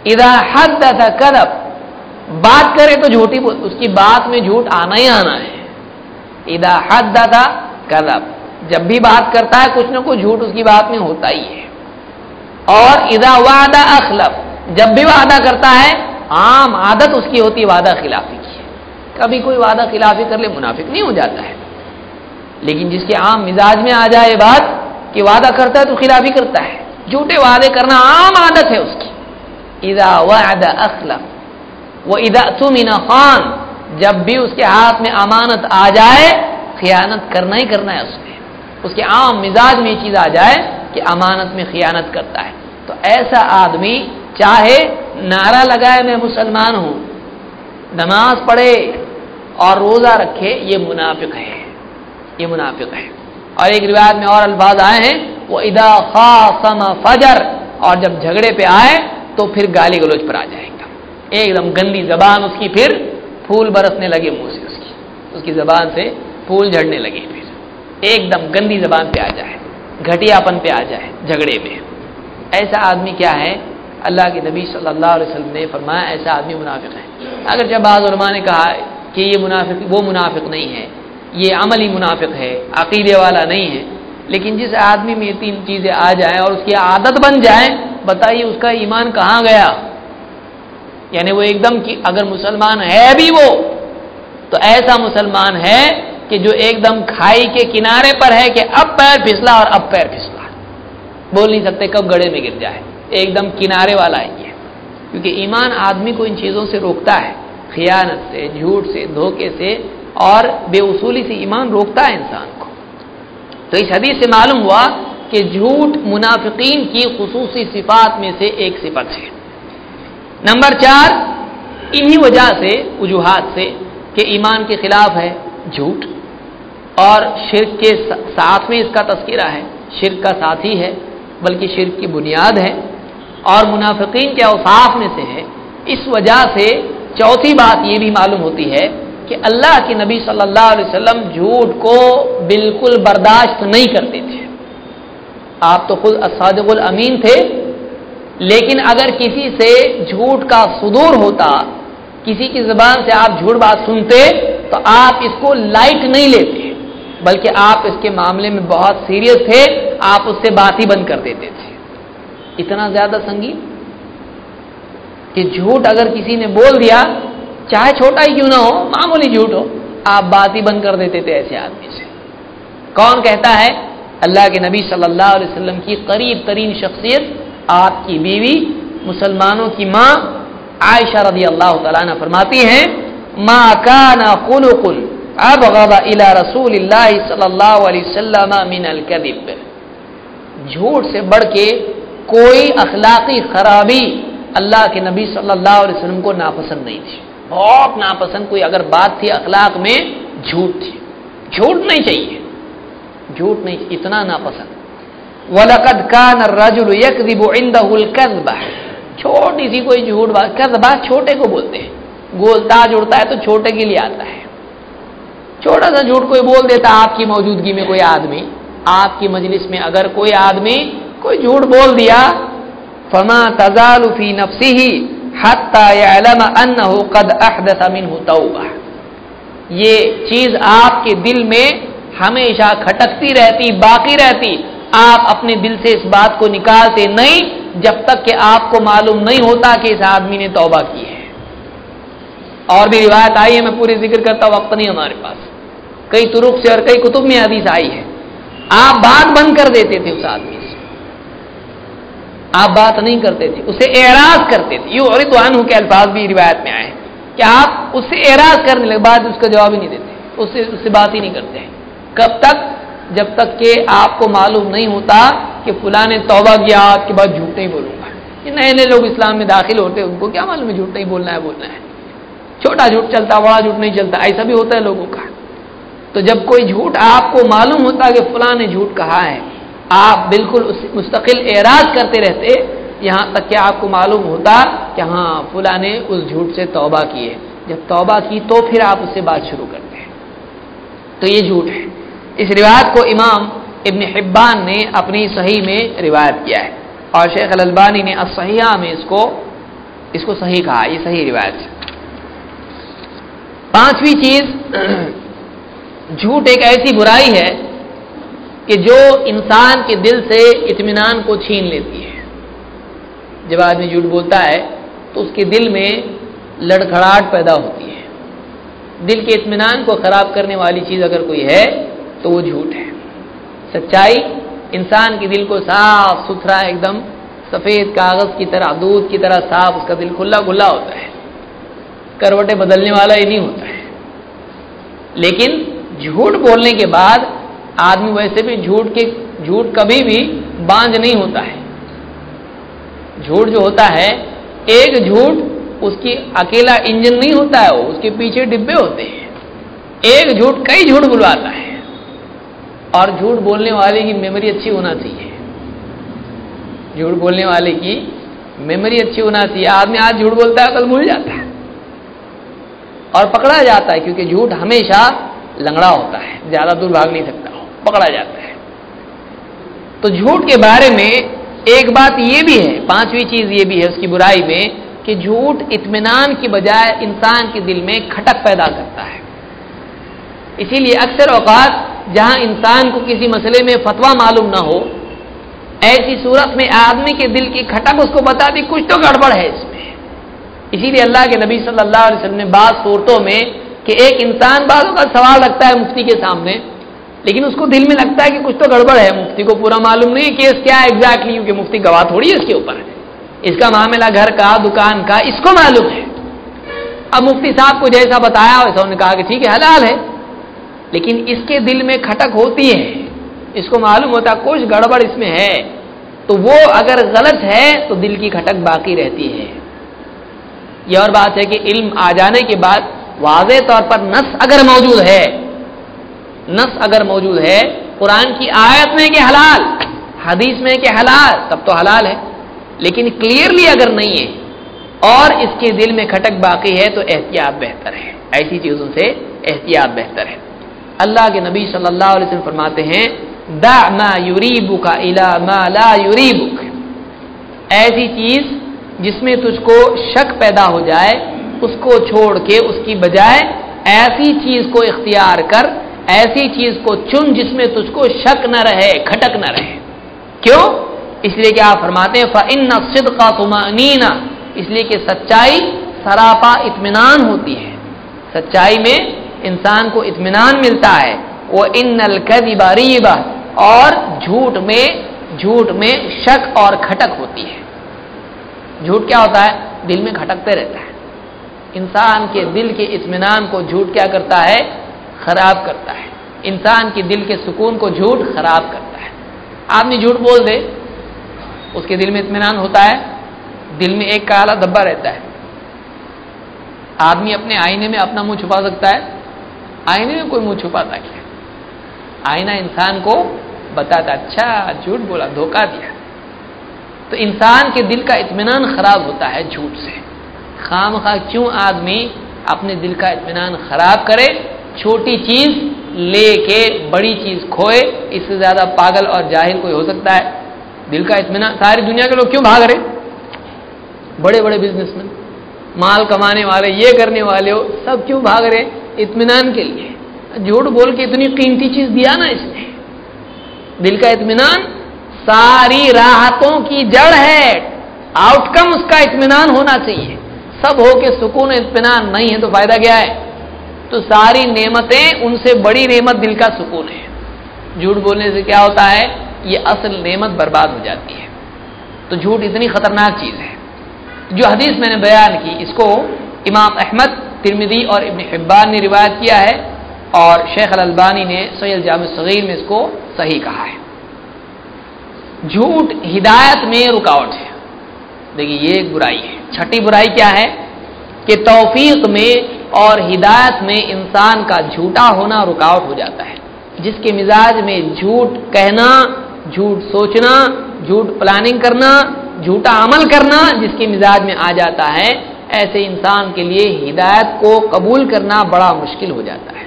ادا حد تھا کرب بات کرے تو جھوٹی اس کی بات میں جھوٹ آنا ہی آنا ہے۔ ادا حد تھا کرب جب بھی بات کرتا ہے، کچھ نہ کچھ جھوٹ اس کی بات میں ہوتا ہی ہے۔ اور ادا وعدہ اخلف جب بھی وعدہ کرتا ہے، عام عادت اس کی ہوتی ہے، وعدہ خلافی کی کبھی کوئی وعدہ خلافی کر لے، منافق نہیں ہو جاتا ہے۔ لیکن جس کے عام مزاج میں آ جائے بات کہ وعدہ کرتا ہے تو خلافی کرتا ہے۔ جھوٹے وعدے کرنا عام عادت ہے اس کی۔ ادا وعد اخلف وہ ادا تمین خان، جب بھی اس کے ہاتھ میں امانت آ جائے، خیانت کرنا ہی کرنا ہے اس نے اس کے عام مزاج میں یہ چیز آ جائے کہ امانت میں خیانت کرتا ہے۔ تو ایسا آدمی چاہے نعرہ لگائے میں مسلمان ہوں، نماز پڑھے اور روزہ رکھے، یہ منافق ہے، یہ منافق ہے۔ اور ایک روایت میں اور الفاظ آئے ہیں، وہ ادا خاصم فجر، اور جب جھگڑے پہ آئے تو پھر گالی گلوچ پر آ جائے گا۔ ایک دم گندی زبان اس کی، پھر پھول برسنے لگے منہ سے اس کی اس کی زبان سے پھول جھڑنے لگے پھر۔ ایک دم گندی زبان پہ آ جائے گھٹیا پن پہ آ جائے جھگڑے میں ایسا آدمی کیا ہے اللہ کے نبی صلی اللہ علیہ وسلم نے فرمایا ایسا آدمی منافق ہے۔ اگر جب بعض علماء نے کہا کہ یہ منافق، وہ منافق نہیں ہے، یہ عملی منافق ہے، عقیدے والا نہیں ہے، لیکن جس آدمی میں یہ تین چیزیں آ جائیں اور اس کی عادت بن جائیں، بتائیے اس کا ایمان کہاں گیا؟ یعنی وہ ایک دم کی، اگر مسلمان ہے بھی وہ، تو ایسا مسلمان ہے کہ جو ایک دم کھائی کے کنارے پر ہے کہ اب پیر پھسلا اور اب پیر پھسلا۔ بول نہیں سکتے کب گڑے میں گر جائے۔ ایک دم کنارے والا ہے یہ۔ کیونکہ ایمان آدمی کو ان چیزوں سے روکتا ہے۔ خیانت سے، جھوٹ سے، دھوکے سے، اور بے اصولی سے ایمان روکتا ہے انسان کو۔ تو اس حدیث سے معلوم ہوا کہ جھوٹ منافقین کی خصوصی صفات میں سے ایک صفت ہے۔ نمبر چار، انہی وجہ سے، وجوہات سے کہ ایمان کے خلاف ہے جھوٹ۔ اور شرک کے ساتھ میں اس کا تذکرہ ہے۔ شرک کا ساتھی ہے، بلکہ شرک کی بنیاد ہے۔ اور منافقین کے اوصاف میں سے ہے۔ اس وجہ سے چوتھی بات یہ بھی معلوم ہوتی ہے کہ اللہ کے نبی صلی اللہ علیہ وسلم جھوٹ کو بالکل برداشت نہیں کرتے تھے۔ آپ تو خود اسادق الامین تھے، لیکن اگر کسی سے جھوٹ کا صدور ہوتا، کسی کی زبان سے آپ جھوٹ بات سنتے، تو آپ اس کو لائٹ نہیں لیتے، بلکہ آپ اس کے معاملے میں بہت سیریس تھے، آپ اس سے بات ہی بند کر دیتے تھے۔ اتنا زیادہ سنگین کہ جھوٹ اگر کسی نے بول دیا، چاہے چھوٹا ہی کیوں نہ ہو، معمولی جھوٹ ہو، آپ بات ہی بند کر دیتے تھے ایسے آدمی سے۔ کون کہتا ہے؟ اللہ کے نبی صلی اللہ علیہ وسلم کی قریب ترین شخصیت آپ کی بیوی، مسلمانوں کی ماں عائشہ رضی اللہ تعالیٰ نے فرماتی ہیں ماں کا نا کل کل اب الا رسول اللہ صلی اللہ علیہ وسلم من الکذب جھوٹ سے بڑھ کے کوئی اخلاقی خرابی اللہ کے نبی صلی اللہ علیہ وسلم کو ناپسند نہیں تھی۔ بہت ناپسند کوئی اگر بات تھی اخلاق میں، جھوٹ تھی۔ جھوٹ نہیں چاہیے۔ جھوٹ نہیں اتنا ناپسند۔ ولقد كان الرجل يكذب عنده الكذب۔ چھوٹی سی کوئی جھوٹ بات کذبہ چھوٹے کو بولتے ہیں۔ گولتا جڑتا ہے تو چھوٹے کے لیے آتا ہے۔ چھوٹا سا جھوٹ کوئی بول دیتا، آپ کی موجودگی میں کوئی آدمی، آپ کی مجلس میں اگر کوئی آدمی کوئی جھوٹ بول دیا؟ فما تزال فی نفسه حتى يعلم انه قد احدث منه توبہ یہ چیز آپ کے دل میں ہمیشہ کھٹکتی رہتی، باقی رہتی۔ آپ اپنے دل سے اس بات کو نکالتے نہیں جب تک کہ آپ کو معلوم نہیں ہوتا کہ اس آدمی نے توبہ کی ہے۔ اور بھی روایت آئی ہے، میں پوری ذکر کرتا وقت نہیں ہمارے پاس۔ کئی ترک سے اور کئی کتب میں حدیث آئی ہے۔ آپ بات بند کر دیتے تھے اس آدمی سے۔ آپ بات نہیں کرتے تھے، اسے اعراض کرتے تھے۔ یوں اور تو کے الفاظ بھی روایت میں آئے کہ آپ اس سے اعراض کرنے لگے، بعد اس کا جواب ہی نہیں دیتے۔ اس سے اس سے بات ہی نہیں کرتے کب تک؟ جب تک کہ آپ کو معلوم نہیں ہوتا کہ فلاں نے توبہ کیا، آپ کے بعد جھوٹ نہیں بولوں گا۔ یہ نئے نئے لوگ اسلام میں داخل ہوتے ہیں، ان کو کیا معلوم ہے جھوٹ نہیں بولنا ہے بولنا ہے۔ چھوٹا جھوٹ چلتا، بڑا جھوٹ نہیں چلتا، ایسا بھی ہوتا ہے لوگوں کا۔ تو جب کوئی جھوٹ آپ کو معلوم ہوتا کہ فلاں نے جھوٹ کہا ہے آپ بالکل اس مستقل اعراض کرتے رہتے، یہاں تک کہ آپ کو معلوم ہوتا کہ ہاں فلاں نے اس جھوٹ سے توبہ کی ہے۔ جب توبہ کی تو پھر آپ اس سے بات شروع کرتے ہیں۔ تو یہ جھوٹ ہے۔ اس روایت کو امام ابن حبان نے اپنی صحیح میں روایت کیا ہے۔ اور شیخ البانی نے اسحیہ میں اس کو اس کو صحیح کہا۔ یہ صحیح روایت ہے۔ پانچویں چیز، جھوٹ ایک ایسی برائی ہے کہ جو انسان کے دل سے اطمینان کو چھین لیتی ہے۔ جب آدمی جھوٹ بولتا ہے تو اس کے دل میں لڑکھڑاہٹ پیدا ہوتی ہے۔ دل کے اطمینان کو خراب کرنے والی چیز اگر کوئی ہے تو وہ جھوٹ ہے۔ سچائی، انسان کے دل کو صاف ستھرا، ایک دم سفید کاغذ کی طرح، دودھ کی طرح صاف، اس کا دل کھلا کھلا ہوتا ہے۔ کروٹیں بدلنے والا ہی نہیں ہوتا ہے۔ لیکن جھوٹ بولنے کے بعد آدمی ویسے بھی جھوٹ کے جھوٹ کبھی بھی بانج نہیں ہوتا ہے۔ جھوٹ جو ہوتا ہے، ایک جھوٹ اس کی اکیلا انجن نہیں ہوتا ہے، اس کے پیچھے ڈبے ہوتے ہیں۔ ایک جھوٹ کئی جھوٹ بلواتا ہے۔ اور جھوٹ بولنے والے کی میموری اچھی ہونا چاہیے۔ جھوٹ بولنے والے کی میموری اچھی ہونا چاہیے۔ آدمی آج جھوٹ بولتا ہے، کل بھول جاتا ہے۔ اور پکڑا جاتا ہے، کیونکہ جھوٹ ہمیشہ لنگڑا ہوتا ہے، زیادہ دور بھاگ نہیں سکتا۔ پکڑا جاتا ہے تو جھوٹ کے بارے میں ایک بات یہ بھی ہے، پانچویں چیز یہ بھی ہے اس کی برائی میں کہ جھوٹ اطمینان کی بجائے انسان کے دل میں کھٹک پیدا کرتا ہے۔ اسی لیے اکثر اوقات جہاں انسان کو کسی مسئلے میں فتوا معلوم نہ ہو، ایسی صورت میں آدمی کے دل کی کھٹک اس کو بتا دی، کچھ تو گڑبڑ ہے اس میں۔ اسی لیے اللہ کے نبی صلی اللہ علیہ وسلم نے بعض صورتوں میں کہ ایک انسان بعض کا سوال رکھتا ہے مفتی کے سامنے لیکن اس کو دل میں لگتا ہے کہ کچھ تو گڑبڑ ہے، مفتی کو پورا معلوم نہیں کیس کیا ہے ایگزیکٹلی کیونکہ مفتی گواہ تھوڑی ہے اس کے اوپر۔ اس کا معاملہ گھر کا، دکان کا، اس کو معلوم ہے۔ اب مفتی صاحب کو جیسا بتایا ویسا انہوں نے کہا کہ ٹھیک ہے، حلال ہے۔ لیکن اس کے دل میں کھٹک ہوتی ہے۔ اس کو معلوم ہوتا کچھ گڑبڑ اس میں ہے۔ تو وہ اگر غلط ہے، تو دل کی کھٹک باقی رہتی ہے۔ یہ اور بات ہے کہ علم آ جانے کے بعد واضح طور پر نس اگر موجود ہے نس اگر موجود ہے قرآن کی آیت میں کہ حلال، حدیث میں کہ حلال، تب تو حلال ہے۔ لیکن کلیئرلی اگر نہیں ہے اور اس کے دل میں کھٹک باقی ہے تو احتیاط بہتر ہے۔ ایسی چیزوں سے احتیاط بہتر ہے۔ اللہ کے نبی صلی اللہ علیہ وسلم فرماتے ہیں دا ما یوریبک الا ما لا یوریبک ایسی چیز جس میں تجھ کو شک پیدا ہو جائے، اس کو چھوڑ کے اس کی بجائے ایسی چیز کو اختیار کر ایسی چیز کو چن جس میں تجھ کو شک نہ رہے، کھٹک نہ رہے۔ کیوں؟ اس لیے کہ آپ فرماتے ہیں فن صد کا اس لیے کہ سچائی سراپا اطمینان ہوتی ہے۔ سچائی میں انسان کو اطمینان ملتا ہے۔ وہ ان نل ریبا اور جھوٹ میں جھوٹ میں شک اور کھٹک ہوتی ہے۔ جھوٹ کیا ہوتا ہے؟ دل میں کھٹکتے رہتا ہے۔ انسان کے دل کے اطمینان کو جھوٹ کیا کرتا ہے؟ خراب کرتا ہے۔ انسان کے دل کے سکون کو جھوٹ خراب کرتا ہے۔ آدمی جھوٹ بول دے، اس کے دل میں اطمینان ہوتا ہے، دل میں ایک کالا دبا رہتا ہے۔ آدمی اپنے آئینے میں اپنا منہ چھپا سکتا ہے، آئینے میں کوئی منہ چھپاتا کیا؟ آئینہ انسان کو بتاتا اچھا جھوٹ بولا دھوکہ دیا۔ تو انسان کے دل کا اطمینان خراب ہوتا ہے جھوٹ سے۔ خام خواہ کیوں آدمی اپنے دل کا اطمینان خراب کرے چھوٹی چیز لے کے بڑی چیز کھوئے، اس سے زیادہ پاگل اور جاہل کوئی ہو سکتا ہے۔ دل کا اطمینان، ساری دنیا کے لوگ کیوں بھاگ رہے؟ بڑے بڑے بزنس مین مال کمانے والے، یہ کرنے والے ہو، سب کیوں بھاگ رہے؟ اطمینان کے لیے۔ جھوٹ بول کے اتنی قیمتی چیز دیا نا اس نے۔ دل کا اطمینان، ساری راحتوں کی جڑ ہے۔ آؤٹ کم اس کا اطمینان ہونا چاہیے۔ سب ہو کے سکون اطمینان نہیں ہے تو فائدہ کیا ہے؟ تو ساری نعمتیں ان سے بڑی نعمت دل کا سکون ہے۔ جھوٹ بولنے سے کیا ہوتا ہے؟ یہ اصل نعمت برباد ہو جاتی ہے۔ تو جھوٹ اتنی خطرناک چیز ہے۔ جو حدیث میں نے بیان کی، اس کو امام احمد ترمدی اور ابن حبان نے روایت کیا ہے اور شیخ الالبانی نے سید جامع صغیر میں اس کو صحیح کہا ہے۔ جھوٹ ہدایت میں رکاوٹ ہے۔ دیکھیے، یہ ایک برائی ہے۔ چھٹی برائی کیا ہے؟ کہ توفیق میں اور ہدایت میں انسان کا جھوٹا ہونا رکاوٹ ہو جاتا ہے۔ جس کے مزاج میں جھوٹ کہنا، جھوٹ سوچنا، جھوٹ پلاننگ کرنا، جھوٹا عمل کرنا جس کے مزاج میں آ جاتا ہے، ایسے انسان کے لیے ہدایت کو قبول کرنا بڑا مشکل ہو جاتا ہے۔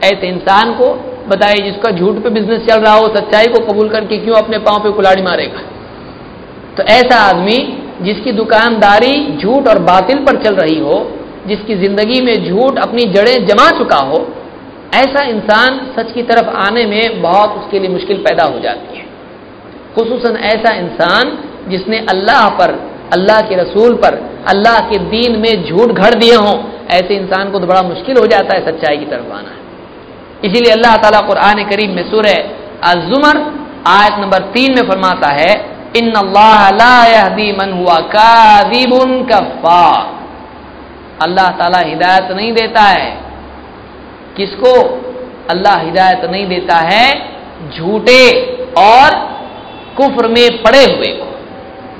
ایسے انسان کو بتائیے جس کا جھوٹ پہ بزنس چل رہا ہو، سچائی کو قبول کر کے کیوں اپنے پاؤں پہ کلاڑی مارے گا؟ تو ایسا آدمی جس کی دکانداری جھوٹ اور باطل پر چل رہی ہو جس کی زندگی میں جھوٹ اپنی جڑیں جما چکا ہو، ایسا انسان سچ کی طرف آنے میں بہت اس کے لیے مشکل پیدا ہو جاتی ہے۔ خصوصاً ایسا انسان جس نے اللہ پر، اللہ کے رسول پر، اللہ کے دین میں جھوٹ گھڑ دیے ہوں، ایسے انسان کو تو بڑا مشکل ہو جاتا ہے سچائی کی طرف آنا۔ اسی لیے اللہ تعالیٰ قرآن کریم میں سورہ الزمر آیت نمبر تین میں فرماتا ہے، ان اللہ لا يهدي من هو كاذب اللہ تعالیٰ ہدایت نہیں دیتا ہے۔ کس کو؟ اللہ ہدایت نہیں دیتا ہے جھوٹے اور کفر میں پڑے ہوئے کو،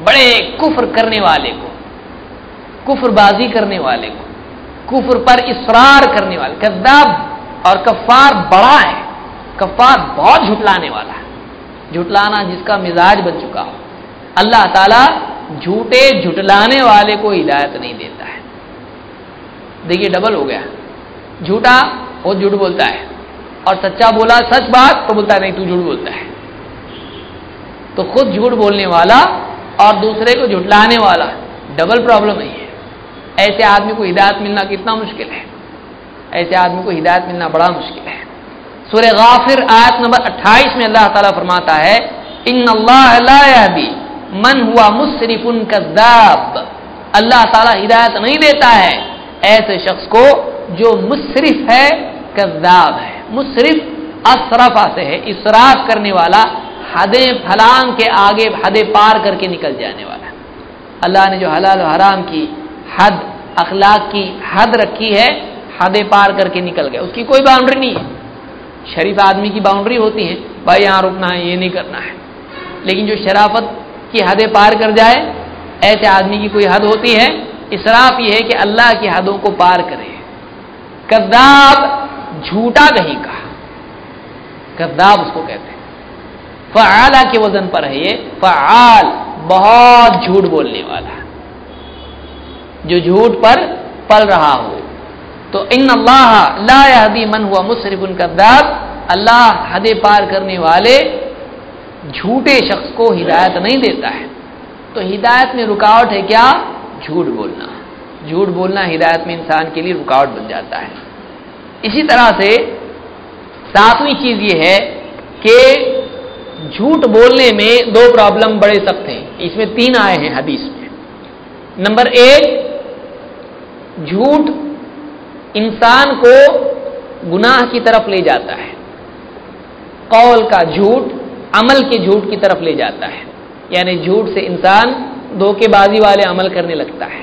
بڑے کفر کرنے والے کو، کفر بازی کرنے والے کو، کفر پر اصرار کرنے والے کرداب اور کفار بڑا ہے، کفار بہت جھٹلانے والا ہے۔ جھٹلانا جس کا مزاج بن چکا ہو۔ اللہ تعالی جھوٹے جھٹلانے والے کو ہدایت نہیں دیتا ہے۔ دیکھیے ڈبل ہو گیا۔ جھوٹا وہ جھوٹ بولتا ہے۔ اور سچا بولا سچ بات تو بولتا ہے نہیں، تو جھوٹ بولتا ہے۔ تو خود جھوٹ بولنے والا اور دوسرے کو جھٹلانے والا ڈبل پرابلم نہیں ہے ایسے آدمی کو ہدایت ملنا کتنا مشکل ہے۔ ایسے آدمی کو ہدایت ملنا بڑا مشکل ہے۔ سورہ غافر آیت نمبر اٹھائیس میں اللہ تعالیٰ فرماتا ہے، ان اللہ لا من ہوا مصرف کذاب۔ اللہ تعالیٰ ہدایت نہیں دیتا ہے۔ ایسے شخص کو جو مصرف ہے، کذاب ہے۔ مصرف اصرفا سے ہے۔ اسراف کرنے والا، حدیں پھلانگ کے آگے، حدیں پار کر کے نکل جانے والا۔ اللہ نے جو حلال و حرام کی حد، اخلاق کی حد رکھی ہے، حدیں پار کر کے نکل گئے۔ اس کی کوئی باؤنڈری نہیں ہے۔ شریف آدمی کی باؤنڈری ہوتی ہے بھائی یہاں رکنا ہے، یہ نہیں کرنا ہے۔ لیکن جو شرافت کی حدیں پار کر جائے، ایسے آدمی کی کوئی حد ہوتی ہے اسراف یہ ہے کہ اللہ کی حدوں کو پار کرے۔ کرداب جھوٹا کہیں کا کرداب اس کو کہتے ہیں۔ فعالہ کے وزن پر ہے یہ۔ فعال بہت جھوٹ بولنے والا۔ جو جھوٹ پر پل رہا ہو۔ تو ان اللہ لا يهدي من ہوا مصرف کذاب۔ اللہ حد پار کرنے والے جھوٹے شخص کو ہدایت نہیں دیتا ہے۔ تو ہدایت میں رکاوٹ ہے کیا؟ جھوٹ بولنا۔ جھوٹ بولنا ہدایت میں انسان کے لیے رکاوٹ بن جاتا ہے۔ اسی طرح سے ساتویں چیز یہ ہے کہ جھوٹ بولنے میں دو پرابلم بڑے سخت ہیں۔ اس میں تین آئے ہیں حدیث میں۔ نمبر ایک، جھوٹ انسان کو گناہ کی طرف لے جاتا ہے۔ قول کا جھوٹ عمل کے جھوٹ کی طرف لے جاتا ہے۔ یعنی جھوٹ سے انسان دھوکے بازی والے عمل کرنے لگتا ہے۔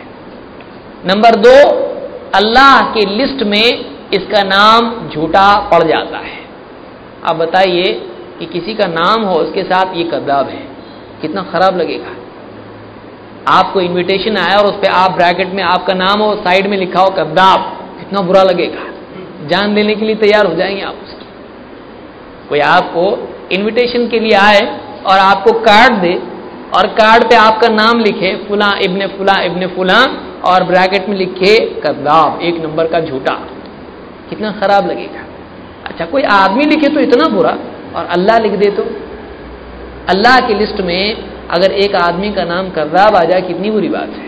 نمبر دو، اللہ کی لسٹ میں اس کا نام جھوٹا پڑ جاتا ہے۔ آپ بتائیے کہ کسی کا نام ہو، اس کے ساتھ یہ کداب ہے۔ کتنا خراب لگے گا۔ آپ کو انویٹیشن آیا اور اس پہ آپ بریکٹ میں آپ کا نام ہو سائڈ میں لکھا ہو کداب کتنا برا لگے گا۔ جان دینے کے لیے تیار ہو جائیں گے آپ اس کی۔ کوئی آپ کو انویٹیشن کے لیے آئے اور آپ کو کارڈ دے اور کارڈ پہ آپ کا نام لکھے فلاں ابن فلاں ابن فلاں، اور بریکٹ میں لکھے کداب ایک نمبر کا جھوٹا۔ کتنا خراب لگے گا۔ اچھا کوئی آدمی لکھے تو اتنا برا، اور اللہ لکھ دے تو؟ اللہ کی لسٹ میں اگر ایک آدمی کا نام کرداب آ جائے، کتنی بری بات ہے۔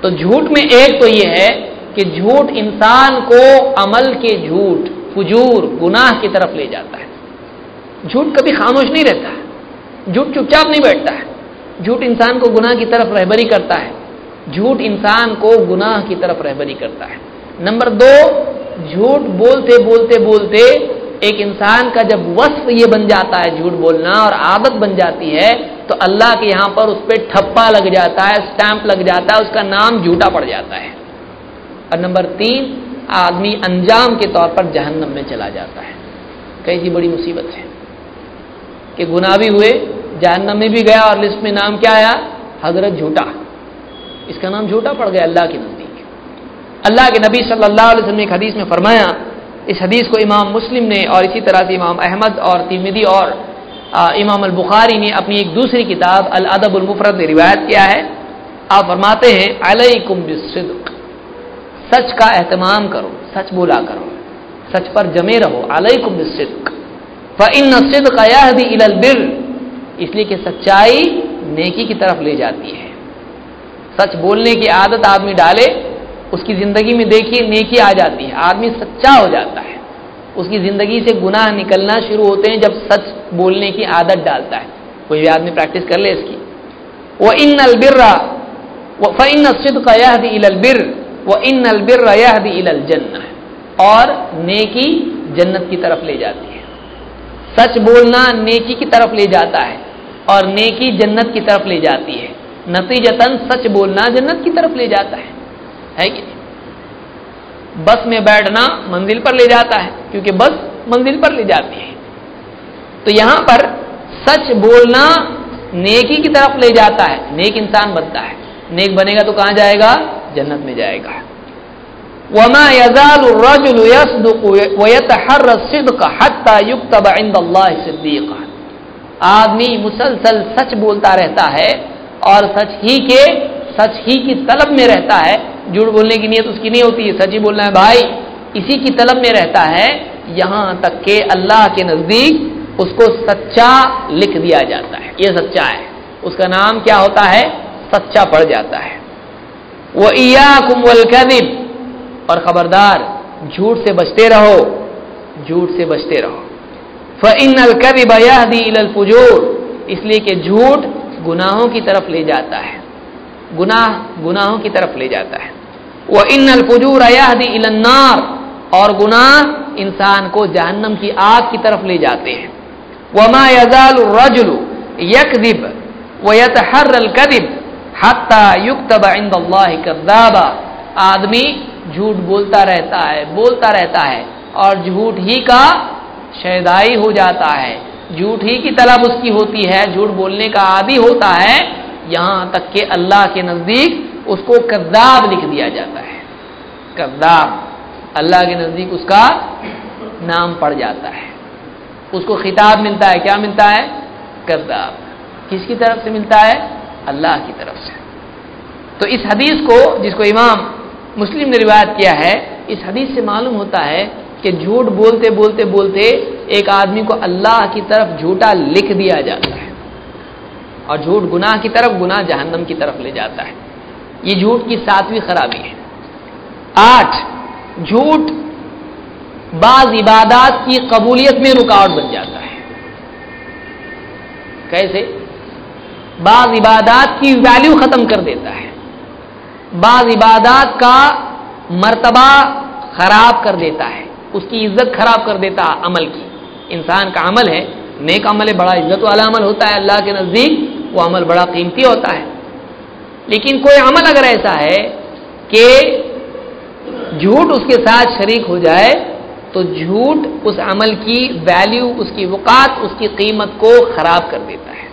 تو جھوٹ میں ایک تو یہ ہے کہ جھوٹ انسان کو عمل کے جھوٹ، فجور، گناہ کی طرف لے جاتا ہے۔ جھوٹ کبھی خاموش نہیں رہتا۔ ہے جھوٹ چپ چاپ نہیں بیٹھتا ہے۔ جھوٹ انسان کو گناہ کی طرف رہبری کرتا ہے، جھوٹ انسان کو گناہ کی طرف رہبری کرتا ہے۔ نمبر دو، جھوٹ بولتے بولتے بولتے ایک انسان کا جب وصف یہ بن جاتا ہے جھوٹ بولنا اور عادت بن جاتی ہے، تو اللہ کے یہاں پر اس پہ ٹھپا لگ جاتا ہے اسٹیمپ لگ جاتا ہے، اس کا نام جھوٹا پڑ جاتا ہے۔ اور نمبر تین، آدمی انجام کے طور پر جہنم میں چلا جاتا ہے۔ کیسی بڑی مصیبت ہے کہ گناہ بھی ہوئے جہنم میں بھی گیا اور لسٹ میں نام کیا آیا؟ حضرت جھوٹا۔ اس کا نام جھوٹا پڑ گیا اللہ کے نزدیک۔ اللہ کے نبی صلی اللہ علیہ وسلم ایک حدیث میں فرمایا، اس حدیث کو امام مسلم نے اور اسی طرح سے امام احمد اور تیمدی اور امام البخاری نے اپنی ایک دوسری کتاب الادب المفرد میں روایت کیا ہے۔ آپ فرماتے ہیں، علیکم بالصدق۔ سچ کا اہتمام کرو، سچ بولا کرو۔ سچ پر جمے رہو، علیکم بالصدق۔ فإن الصدق يهدي الى البر۔ اس لیے کہ سچائی نیکی کی طرف لے جاتی ہے۔ سچ بولنے کی عادت آدمی ڈالے، اس کی زندگی میں دیکھیے نیکی آ جاتی ہے، آدمی سچا ہو جاتا ہے۔ اس کی زندگی سے گناہ نکلنا شروع ہوتے ہیں جب سچ بولنے کی عادت ڈالتا ہے۔ کوئی بھی آدمی پریکٹس کر لے اس کی۔ وہ ان البرا وہ فن صد کا یہ البر وہ ان البر یہ الجن اور نیکی جنت کی طرف لے جاتی ہے۔ سچ بولنا نیکی کی طرف لے جاتا ہے۔ اور نیکی جنت کی طرف لے جاتی ہے۔ نتیجتاً سچ بولنا جنت کی طرف لے جاتا ہے۔ ہے کہ بس میں بیٹھنا منزل پر لے جاتا ہے، کیونکہ بس منزل پر لے جاتی ہے۔ تو یہاں پر سچ بولنا نیکی کی طرف لے جاتا ہے، نیک انسان بنتا ہے۔ نیک بنے گا تو کہاں جائے گا؟ جنت میں جائے گا۔ وما يزال الرجل يصدق ويتحرى الصدق حتى يكتب عند الله صديقا۔ آدمی مسلسل سچ بولتا رہتا ہے اور سچ ہی کے سچ ہی کی طلب میں رہتا ہے۔ جھوٹ بولنے کی نیت اس کی نہیں ہوتی ہے سچ ہی بولنا ہے۔ بھائی، اسی کی طلب میں رہتا ہے۔ یہاں تک کہ اللہ کے نزدیک اس کو سچا لکھ دیا جاتا ہے۔ یہ سچا ہے۔ اس کا نام کیا ہوتا ہے؟ سچا پڑ جاتا ہے۔ وہ کم اور خبردار، جھوٹ سے بچتے رہو۔ جھوٹ سے بچتے رہو۔ فن الکب الفجور اس لیے کہ جھوٹ گناہوں کی طرف لے جاتا ہے۔ گناہ گناہوں کی طرف لے جاتا ہے۔ وہ ان الفجور ایادی النار اور گناہ انسان کو جہنم کی آگ کی طرف لے جاتے ہیں۔ وما يزال الرجل يكذب ويتحرى الكذب حتى يكتب عند الله كذابا۔ آدمی جھوٹ بولتا رہتا ہے، بولتا رہتا ہے اور جھوٹ ہی کا شیدائی ہو جاتا ہے۔ جھوٹ ہی کی طلب اس کی ہوتی ہے، جھوٹ بولنے کا عادی ہوتا ہے۔ یہاں تک کہ اللہ کے نزدیک اس کو کذاب لکھ دیا جاتا ہے۔ کذاب۔ اللہ کے نزدیک اس کا نام پڑ جاتا ہے۔ اس کو خطاب ملتا ہے۔ کیا ملتا ہے؟ کرداب کس کی طرف سے ملتا ہے؟ اللہ کی طرف سے۔ تو اس حدیث کو، جس کو امام مسلم نے روایت کیا ہے، اس حدیث سے معلوم ہوتا ہے کہ جھوٹ بولتے بولتے بولتے ایک آدمی کو اللہ کی طرف جھوٹا لکھ دیا جاتا ہے اور جھوٹ گناہ کی طرف گناہ جہنم کی طرف لے جاتا ہے۔ یہ جھوٹ کی ساتویں خرابی ہے۔ آٹھ، جھوٹ بعض عبادات کی قبولیت میں رکاوٹ بن جاتا ہے۔ کیسے؟ بعض عبادات کی ویلیو ختم کر دیتا ہے۔ بعض عبادات کا مرتبہ خراب کر دیتا ہے۔ اس کی عزت خراب کر دیتا عمل کی۔ انسان کا عمل ہے، نیک عمل ہے، بڑا عزت والا عمل ہوتا ہے، اللہ کے نزدیک وہ عمل بڑا قیمتی ہوتا ہے۔ لیکن کوئی عمل اگر ایسا ہے کہ جھوٹ اس کے ساتھ شریک ہو جائے، تو جھوٹ اس عمل کی ویلیو اس کی وقات، اس کی قیمت کو خراب کر دیتا ہے۔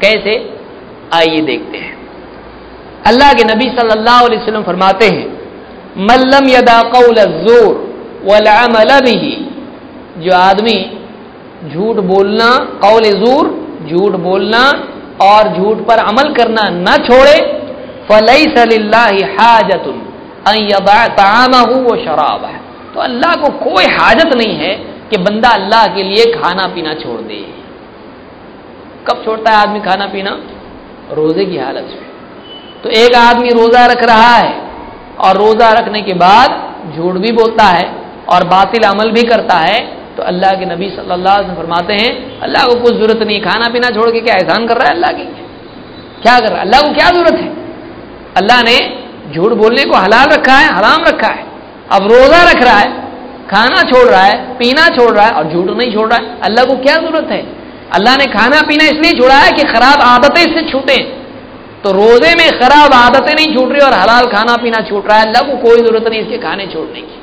کیسے؟ آئیے دیکھتے ہیں۔ اللہ کے نبی صلی اللہ علیہ وسلم فرماتے ہیں ملم یدا قول الزور والعمل به. جو آدمی جھوٹ بولنا، قول زور، جھوٹ بولنا اور جھوٹ پر عمل کرنا نہ چھوڑے فلئی صلی اللہ حاجت وہ شراب ہے تو اللہ کو کوئی حاجت نہیں ہے کہ بندہ اللہ کے لیے کھانا پینا چھوڑ دے۔ کب چھوڑتا ہے آدمی کھانا پینا؟ روزے کی حالت میں تو ایک آدمی روزہ رکھ رہا ہے اور روزہ رکھنے کے بعد جھوٹ بھی بولتا ہے اور باطل عمل بھی کرتا ہے، تو اللہ کے نبی صلی اللہ علیہ وسلم فرماتے ہیں، اللہ کو کچھ ضرورت نہیں، کھانا پینا چھوڑ کے کیا احسان کر رہا ہے اللہ کی؟ کیا کر رہا ہے؟ اللہ کو کیا ضرورت ہے؟ اللہ نے جھوٹ بولنے کو حلال رکھا ہے، حرام رکھا ہے، اب روزہ رکھ رہا ہے، کھانا چھوڑ رہا ہے، پینا چھوڑ رہا ہے اور جھوٹ نہیں چھوڑ رہا ہے، اللہ کو کیا ضرورت ہے؟ اللہ نے کھانا پینا اس لیے چھوڑا ہے کہ خراب عادتیں اس سے چھوٹیں۔ تو روزے میں خراب عادتیں نہیں چھوٹ رہی اور حلال کھانا پینا چھوٹ رہا ہے۔ اللہ کو کوئی ضرورت نہیں اس کے کھانے چھوڑنے کی۔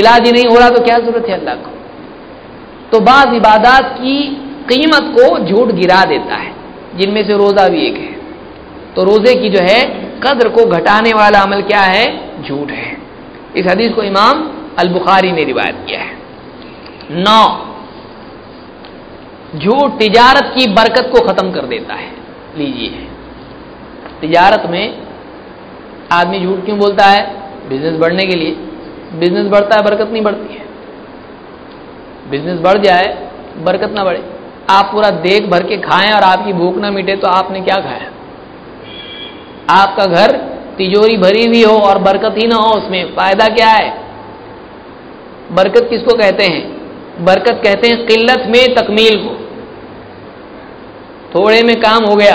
علاج ہی نہیں ہو رہا تو کیا ضرورت ہے اللہ کو؟ تو بعض عبادات کی قیمت کو جھوٹ گرا دیتا ہے، جن میں سے روزہ بھی ایک ہے۔ تو روزے کی جو ہے، قدر کو گھٹانے والا عمل کیا ہے؟ جھوٹ ہے۔ اس حدیث کو امام البخاری نے روایت کیا ہے۔ نو، جھوٹ تجارت کی برکت کو ختم کر دیتا ہے۔ لیجیے۔ تجارت میں آدمی جھوٹ کیوں بولتا ہے؟ بزنس بڑھنے کے لیے۔ بزنس بڑھتا ہے، برکت نہیں بڑھتی ہے۔ بزنس بڑھ جائے، برکت نہ بڑھے۔ آپ پورا دیکھ بھر کے کھائیں اور آپ کی بھوک نہ مٹے تو آپ نے کیا کھایا؟ آپ کا گھر تجوری بھری ہوئی ہو اور برکت ہی نہ ہو، اس میں فائدہ کیا ہے؟ برکت کس کو کہتے ہیں؟ برکت کہتے ہیں قلت میں تکمیل کو۔ تھوڑے میں کام ہو گیا۔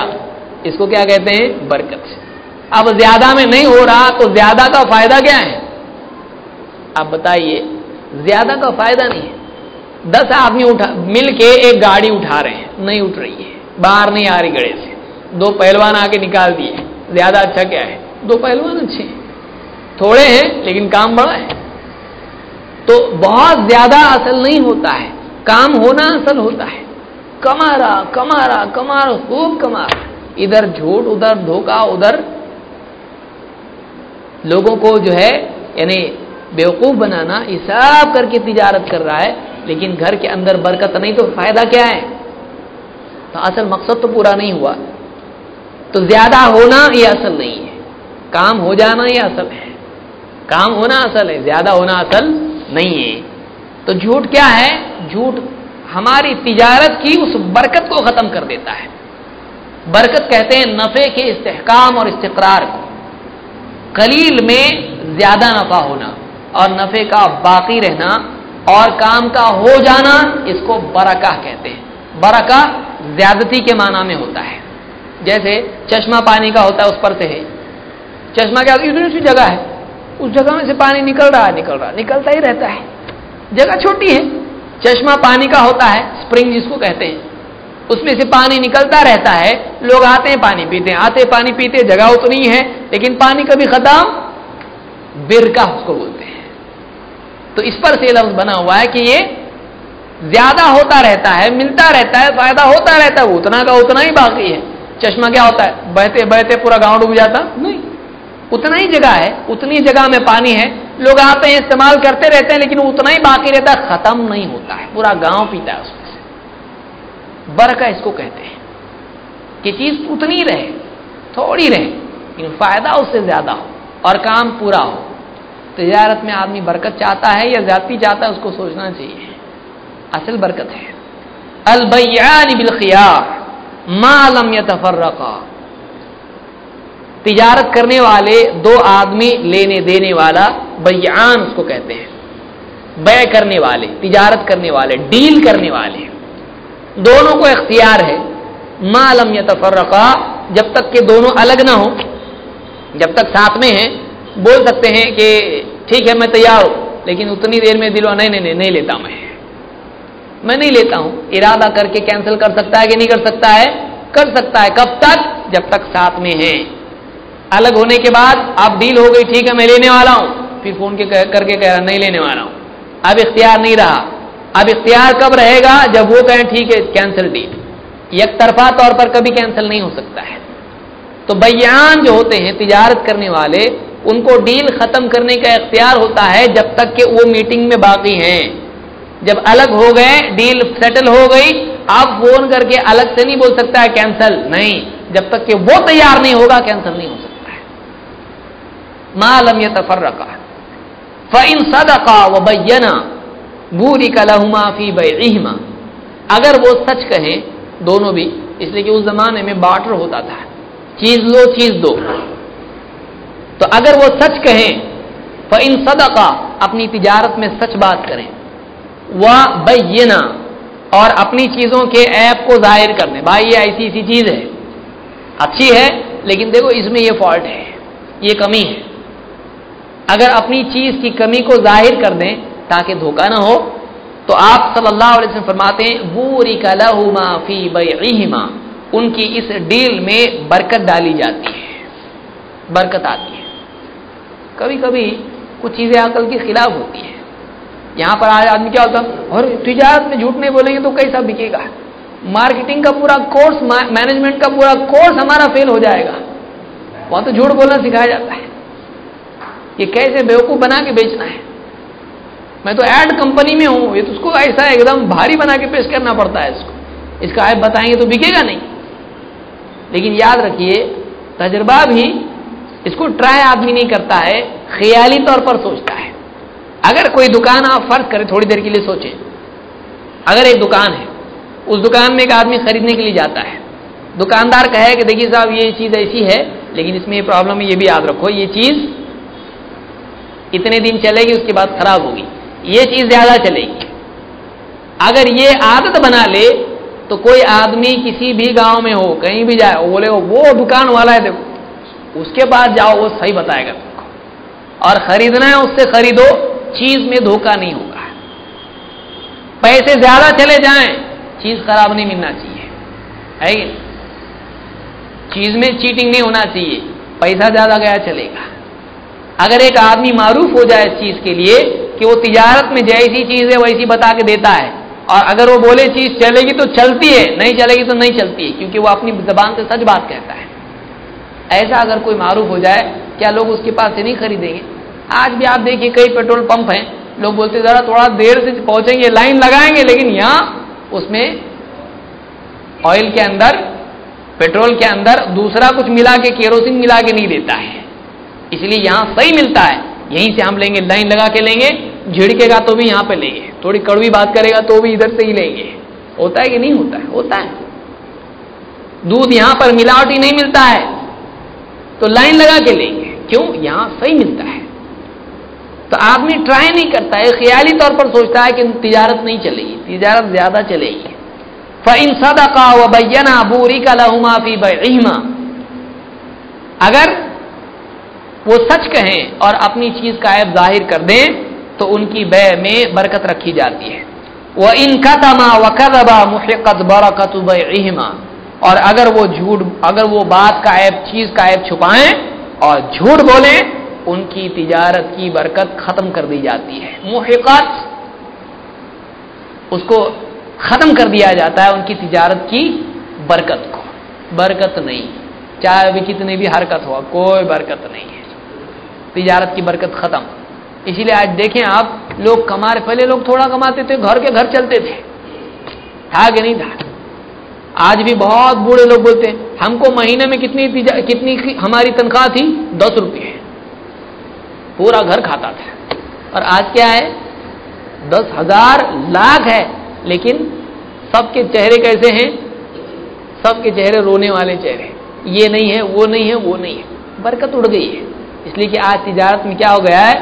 اس کو کیا کہتے ہیں؟ برکت. اب زیادہ میں نہیں ہو رہا تو زیادہ کا فائدہ کیا ہے؟ آپ بتائیے، زیادہ کا فائدہ نہیں ہے۔ دس آدمی اٹھا، مل کے ایک گاڑی اٹھا رہے ہیں، نہیں اٹھ رہی ہے۔ باہر نہیں آ رہی گڑے سے۔ دو پہلوان آ کے نکال دیے۔ زیادہ اچھا کیا ہے؟ دو پہلوان اچھے ہیں۔ تھوڑے ہیں، لیکن کام بڑا ہے۔ تو بہت زیادہ اصل نہیں ہوتا ہے۔ کام ہونا اصل ہوتا ہے۔ کما رہا کما رہا کما رہا خوب کما رہا ادھر جھوٹ، ادھر دھوکا، ادھر لوگوں کو جو ہے یعنی بیوقوف بنانا حساب کر کے تجارت کر رہا ہے، لیکن گھر کے اندر برکت نہیں تو فائدہ کیا ہے؟ تو اصل مقصد تو پورا نہیں ہوا۔ تو زیادہ ہونا یہ اصل نہیں ہے۔ کام ہو جانا یہ اصل ہے۔ کام ہونا اصل ہے، زیادہ ہونا اصل نہیں ہے۔ تو جھوٹ کیا ہے؟ جھوٹ ہماری تجارت کی اس برکت کو ختم کر دیتا ہے۔ برکت کہتے ہیں نفے کے استحکام اور استقرار کو۔ قلیل میں زیادہ نفع ہونا اور نفے کا باقی رہنا اور کام کا ہو جانا اس کو برکہ کہتے ہیں۔ برکہ زیادتی کے معنی میں ہوتا ہے۔ جیسے چشمہ پانی کا ہوتا ہے اس پر سے۔ ہے چشمہ کیا اتنی سی جگہ ہے۔ اس جگہ میں سے پانی نکل رہا ہے، نکل رہا نکلتا ہی رہتا ہے۔ جگہ چھوٹی ہے۔ چشمہ پانی کا ہوتا ہے اسپرنگ جس کو کہتے ہیں۔ اس میں سے پانی نکلتا رہتا ہے۔ لوگ آتے ہیں پانی پیتے ہیں۔ آتے پانی پیتے جگہ اتنی ہے، لیکن پانی کبھی ختم برکا اس کو بولتے ہیں۔ تو اس پر سے لفظ بنا ہوا ہے کہ یہ زیادہ ہوتا رہتا ہے، ملتا رہتا ہے، فائدہ ہوتا رہتا ہے اتنا کا اتنا ہی باقی ہے۔ چشمہ کیا ہوتا ہے؟ بہتے بہتے پورا گاؤں ڈوب جاتا؟ نہیں۔ اتنا ہی جگہ ہے، اتنی جگہ میں پانی ہے۔ لوگ آتے ہیں، استعمال کرتے رہتے ہیں، لیکن اتنا ہی باقی رہتا ہے، ختم نہیں ہوتا ہے، پورا گاؤں پیتا ہے اس میں سے برکا اس کو کہتے ہیں کہ چیز اتنی رہے، تھوڑی رہے، لیکن فائدہ اس سے زیادہ ہو اور کام پورا ہو۔ تجارت میں آدمی برکت چاہتا ہے یا زیادتی چاہتا ہے، اس کو سوچنا چاہیے۔ اصل برکت ہے۔ البیان بالخیار، ما لم یتفرقا۔ تجارت کرنے والے دو آدمی لینے دینے والا بیان اس کو کہتے ہیں۔ بے کرنے والے، تجارت کرنے والے، ڈیل کرنے والے۔ دونوں کو اختیار ہے۔ معلوم یا جب تک کہ دونوں الگ نہ ہوں، جب تک ساتھ میں ہیں، بول سکتے ہیں کہ ٹھیک ہے، میں تیار ہوں، لیکن اتنی دیر میں دلوا، نہیں نہیں نہیں لیتا میں۔ میں نہیں لیتا ہوں۔ ارادہ کر کے کینسل کر سکتا ہے کہ نہیں کر سکتا ہے؟ کر سکتا ہے۔ کب تک؟ جب تک ساتھ میں ہیں۔ الگ ہونے کے بعد اب ڈیل ہو گئی، ٹھیک ہے، میں لینے والا ہوں۔ پھر فون کے کر کے کہہ رہا، نہیں لینے والا ہوں۔ اب اختیار نہیں رہا۔ اب اختیار کب رہے گا جب وہ کہیں ٹھیک ہے کینسل ڈیل یک طرفہ طور پر کبھی کینسل نہیں ہو سکتا ہے. تو بیان جو ہوتے ہیں تجارت کرنے والے، ان کو ڈیل ختم کرنے کا اختیار ہوتا ہے جب تک کہ وہ میٹنگ میں باقی ہیں. جب الگ ہو گئے ڈیل سیٹل ہو گئی آپ فون کر کے الگ سے نہیں بول سکتا ہے کینسل نہیں، جب تک کہ وہ تیار نہیں ہوگا کینسل نہیں ہو سکتا ہے. معلوم یہ تفر رکھا فن صدقہ و بینا بوری کا لہما فی بہما اگر وہ سچ کہیں دونوں بھی، اس لیے کہ اس زمانے میں بارٹر ہوتا تھا۔ چیز لو، چیز دو۔ تو اگر وہ سچ کہیں فن صدقہ اپنی تجارت میں سچ بات کریں۔ وہ بینا اور اپنی چیزوں کے ایپ کو ظاہر کر دیں بھائی، یہ ایسی ایسی چیز ہے۔ اچھی ہے، لیکن دیکھو، اس میں یہ فالٹ ہے۔ یہ کمی ہے۔ اگر اپنی چیز کی کمی کو ظاہر کر دیں تاکہ دھوکہ نہ ہو۔ تو آپ صلی اللہ علیہ وسلم فرماتے ہیں بوری کا لہما فی بیما ان کی اس ڈیل میں برکت ڈالی جاتی ہے۔ برکت آتی ہے۔ کبھی کبھی کچھ چیزیں عقل کے خلاف ہوتی ہیں۔ یہاں پر آج آدمی کیا ہوتا اور تجارت میں جھوٹ نہیں بولیں گے تو کیسا بکے گا؟ مارکیٹنگ کا پورا کورس، مینجمنٹ کا پورا کورس ہمارا فیل ہو جائے گا۔ وہاں تو جھوٹ بولنا سکھایا جاتا ہے۔ یہ کیسے بیوقوف بنا کے بیچنا ہے؟ میں تو ایڈ کمپنی میں ہوں، یہ تو اس کو ایسا ایک دم بھاری بنا کے پیش کرنا پڑتا ہے اس کو۔ اس کا ایپ بتائیں گے تو بکے گا نہیں۔ لیکن یاد رکھیے، تجربہ بھی اس کو ٹرائی آدمی نہیں کرتا ہے، خیالی طور پر سوچتا ہے۔ اگر کوئی دکان آپ فرض کریں، تھوڑی دیر کے لیے سوچیں۔ اگر ایک دکان ہے، اس دکان میں ایک آدمی خریدنے کے لیے جاتا ہے۔ دکاندار کہے کہ دیکھیے صاحب، یہ چیز ایسی ہے، لیکن اس میں یہ پرابلم ہے، یہ بھی یاد رکھو، یہ چیز اتنے دن چلے گی، اس کے بعد خراب ہوگی۔ یہ چیز زیادہ چلے گی۔ اگر یہ عادت بنا لے تو کوئی آدمی کسی بھی گاؤں میں ہو، کہیں بھی جائے، بولے وہ دکان والا ہے دیکھو، اس کے بعد جاؤ، وہ صحیح بتائے گا۔ تم کو اور خریدنا ہے، اس سے خریدو، چیز میں دھوکہ نہیں ہوگا۔ پیسے زیادہ چلے جائیں، چیز خراب نہیں ملنا چاہیے۔ ہے چیز میں چیٹنگ نہیں ہونا چاہیے۔ پیسہ زیادہ گیا چلے گا۔ اگر ایک آدمی معروف ہو جائے اس چیز کے لیے کہ وہ تجارت میں جیسی چیز ہے ویسی بتا کے دیتا ہے، اور اگر وہ بولے چیز چلے گی تو چلتی ہے، نہیں چلے گی تو نہیں چلتی ہے، کیونکہ وہ اپنی زبان سے سچ بات کہتا ہے۔ ایسا اگر کوئی معروف ہو جائے، کیا لوگ اس کے پاس سے نہیں خریدیں گے؟ آج بھی آپ دیکھیے کئی پیٹرول پمپ ہیں، لوگ بولتے ذرا تھوڑا دیر سے پہنچیں گے، لائن لگائیں گے، لیکن یہاں اس میں آئل کے اندر، پیٹرول کے اندر دوسرا کچھ ملا کے، کیروسین ملا کے نہیں دیتا ہے۔ اس لیے یہاں صحیح ملتا ہے۔ یہیں سے ہم لیں گے، لائن لگا کے لیں گے، جھڑکے گا تو بھی یہاں پہ لیں گے۔ تھوڑی کڑوی بات کرے گا تو بھی ادھر سے ہی لیں گے۔ ہوتا ہے کہ نہیں ہوتا ہے؟ ہوتا ہے۔ دودھ یہاں پر ملاوٹی نہیں ملتا ہے۔ تو لائن لگا کے لیں گے۔ کیوں؟ یہاں صحیح ملتا ہے۔ تو آدمی ٹرائی نہیں کرتا ہے، خیالی طور پر سوچتا ہے کہ تجارت نہیں چلے گی، تجارت زیادہ چلے گی۔ فن سدا کا و بوری کا لہما فی بہما اگر وہ سچ کہیں اور اپنی چیز کا عیب ظاہر کر دیں تو ان کی بے میں برکت رکھی جاتی ہے۔ وہ ان کا تما و محقت برکت بہما اور اگر وہ جھوٹ اگر وہ بات کا عیب چیز کا عیب چھپائیں اور جھوٹ بولیں، ان کی تجارت کی برکت ختم کر دی جاتی ہے۔ محقت اس کو ختم کر دیا جاتا ہے ان کی تجارت کی برکت کو۔ برکت نہیں۔ چاہے ابھی کتنی بھی حرکت ہوا کوئی برکت نہیں ہے۔ تجارت کی برکت ختم۔ اسی لیے آج دیکھیں آپ، لوگ کما رہے پہلے لوگ تھوڑا کماتے تھے، گھر کے گھر چلتے تھے۔ تھا کہ نہیں تھا۔ آج بھی بہت بوڑھے لوگ بولتے ہیں، ہم کو مہینے میں کتنی کتنی ہماری تنخواہ تھی دس روپئے پورا گھر کھاتا تھا۔ اور آج کیا ہے؟ دس ہزار لاکھ ہے۔ لیکن سب کے چہرے کیسے ہیں؟ سب کے چہرے رونے والے چہرے۔ یہ نہیں ہے، وہ نہیں ہے، وہ نہیں ہے۔ برکت اڑ گئی ہے۔ اس لیے کہ آج تجارت میں کیا ہو گیا ہے؟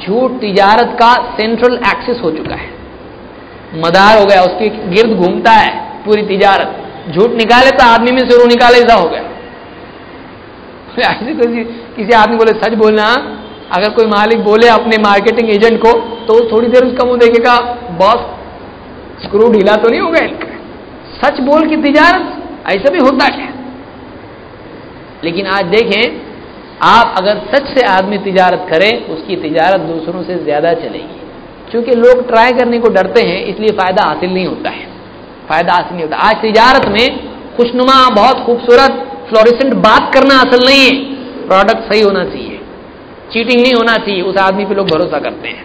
جھوٹ تجارت کا سینٹرل ایکسس ہو چکا ہے۔ مدار ہو گیا، اس کے گرد گھومتا ہے پوری تجارت۔ جھوٹ نکالے تو آدمی میں سے رو نکالے، ایسا ہو گیا۔ کسی آدمی بولے، سچ بولنا، اگر کوئی مالک بولے اپنے مارکیٹنگ ایجنٹ کو، تو تھوڑی دیر اس کا منہ دیکھے گا باس اسکرو ڈھیلا تو نہیں ہوگا سچ بول کی تجارت ایسا بھی ہوتا ہے۔ لیکن آج دیکھیں آپ اگر سچ سے آدمی تجارت کرے، اس کی تجارت دوسروں سے زیادہ چلے گی۔ کیونکہ لوگ ٹرائی کرنے کو ڈرتے ہیں، اس لیے فائدہ حاصل نہیں ہوتا ہے۔ فائدہ حاصل نہیں ہوتا۔ آج تجارت میں خوشنما، بہت خوبصورت فلوریسنٹ بات کرنا اصل نہیں ہے۔ پروڈکٹ صحیح ہونا چاہیے۔ چیٹنگ نہیں ہونا چاہیے۔ اس آدمی پہ لوگ بھروسہ کرتے ہیں۔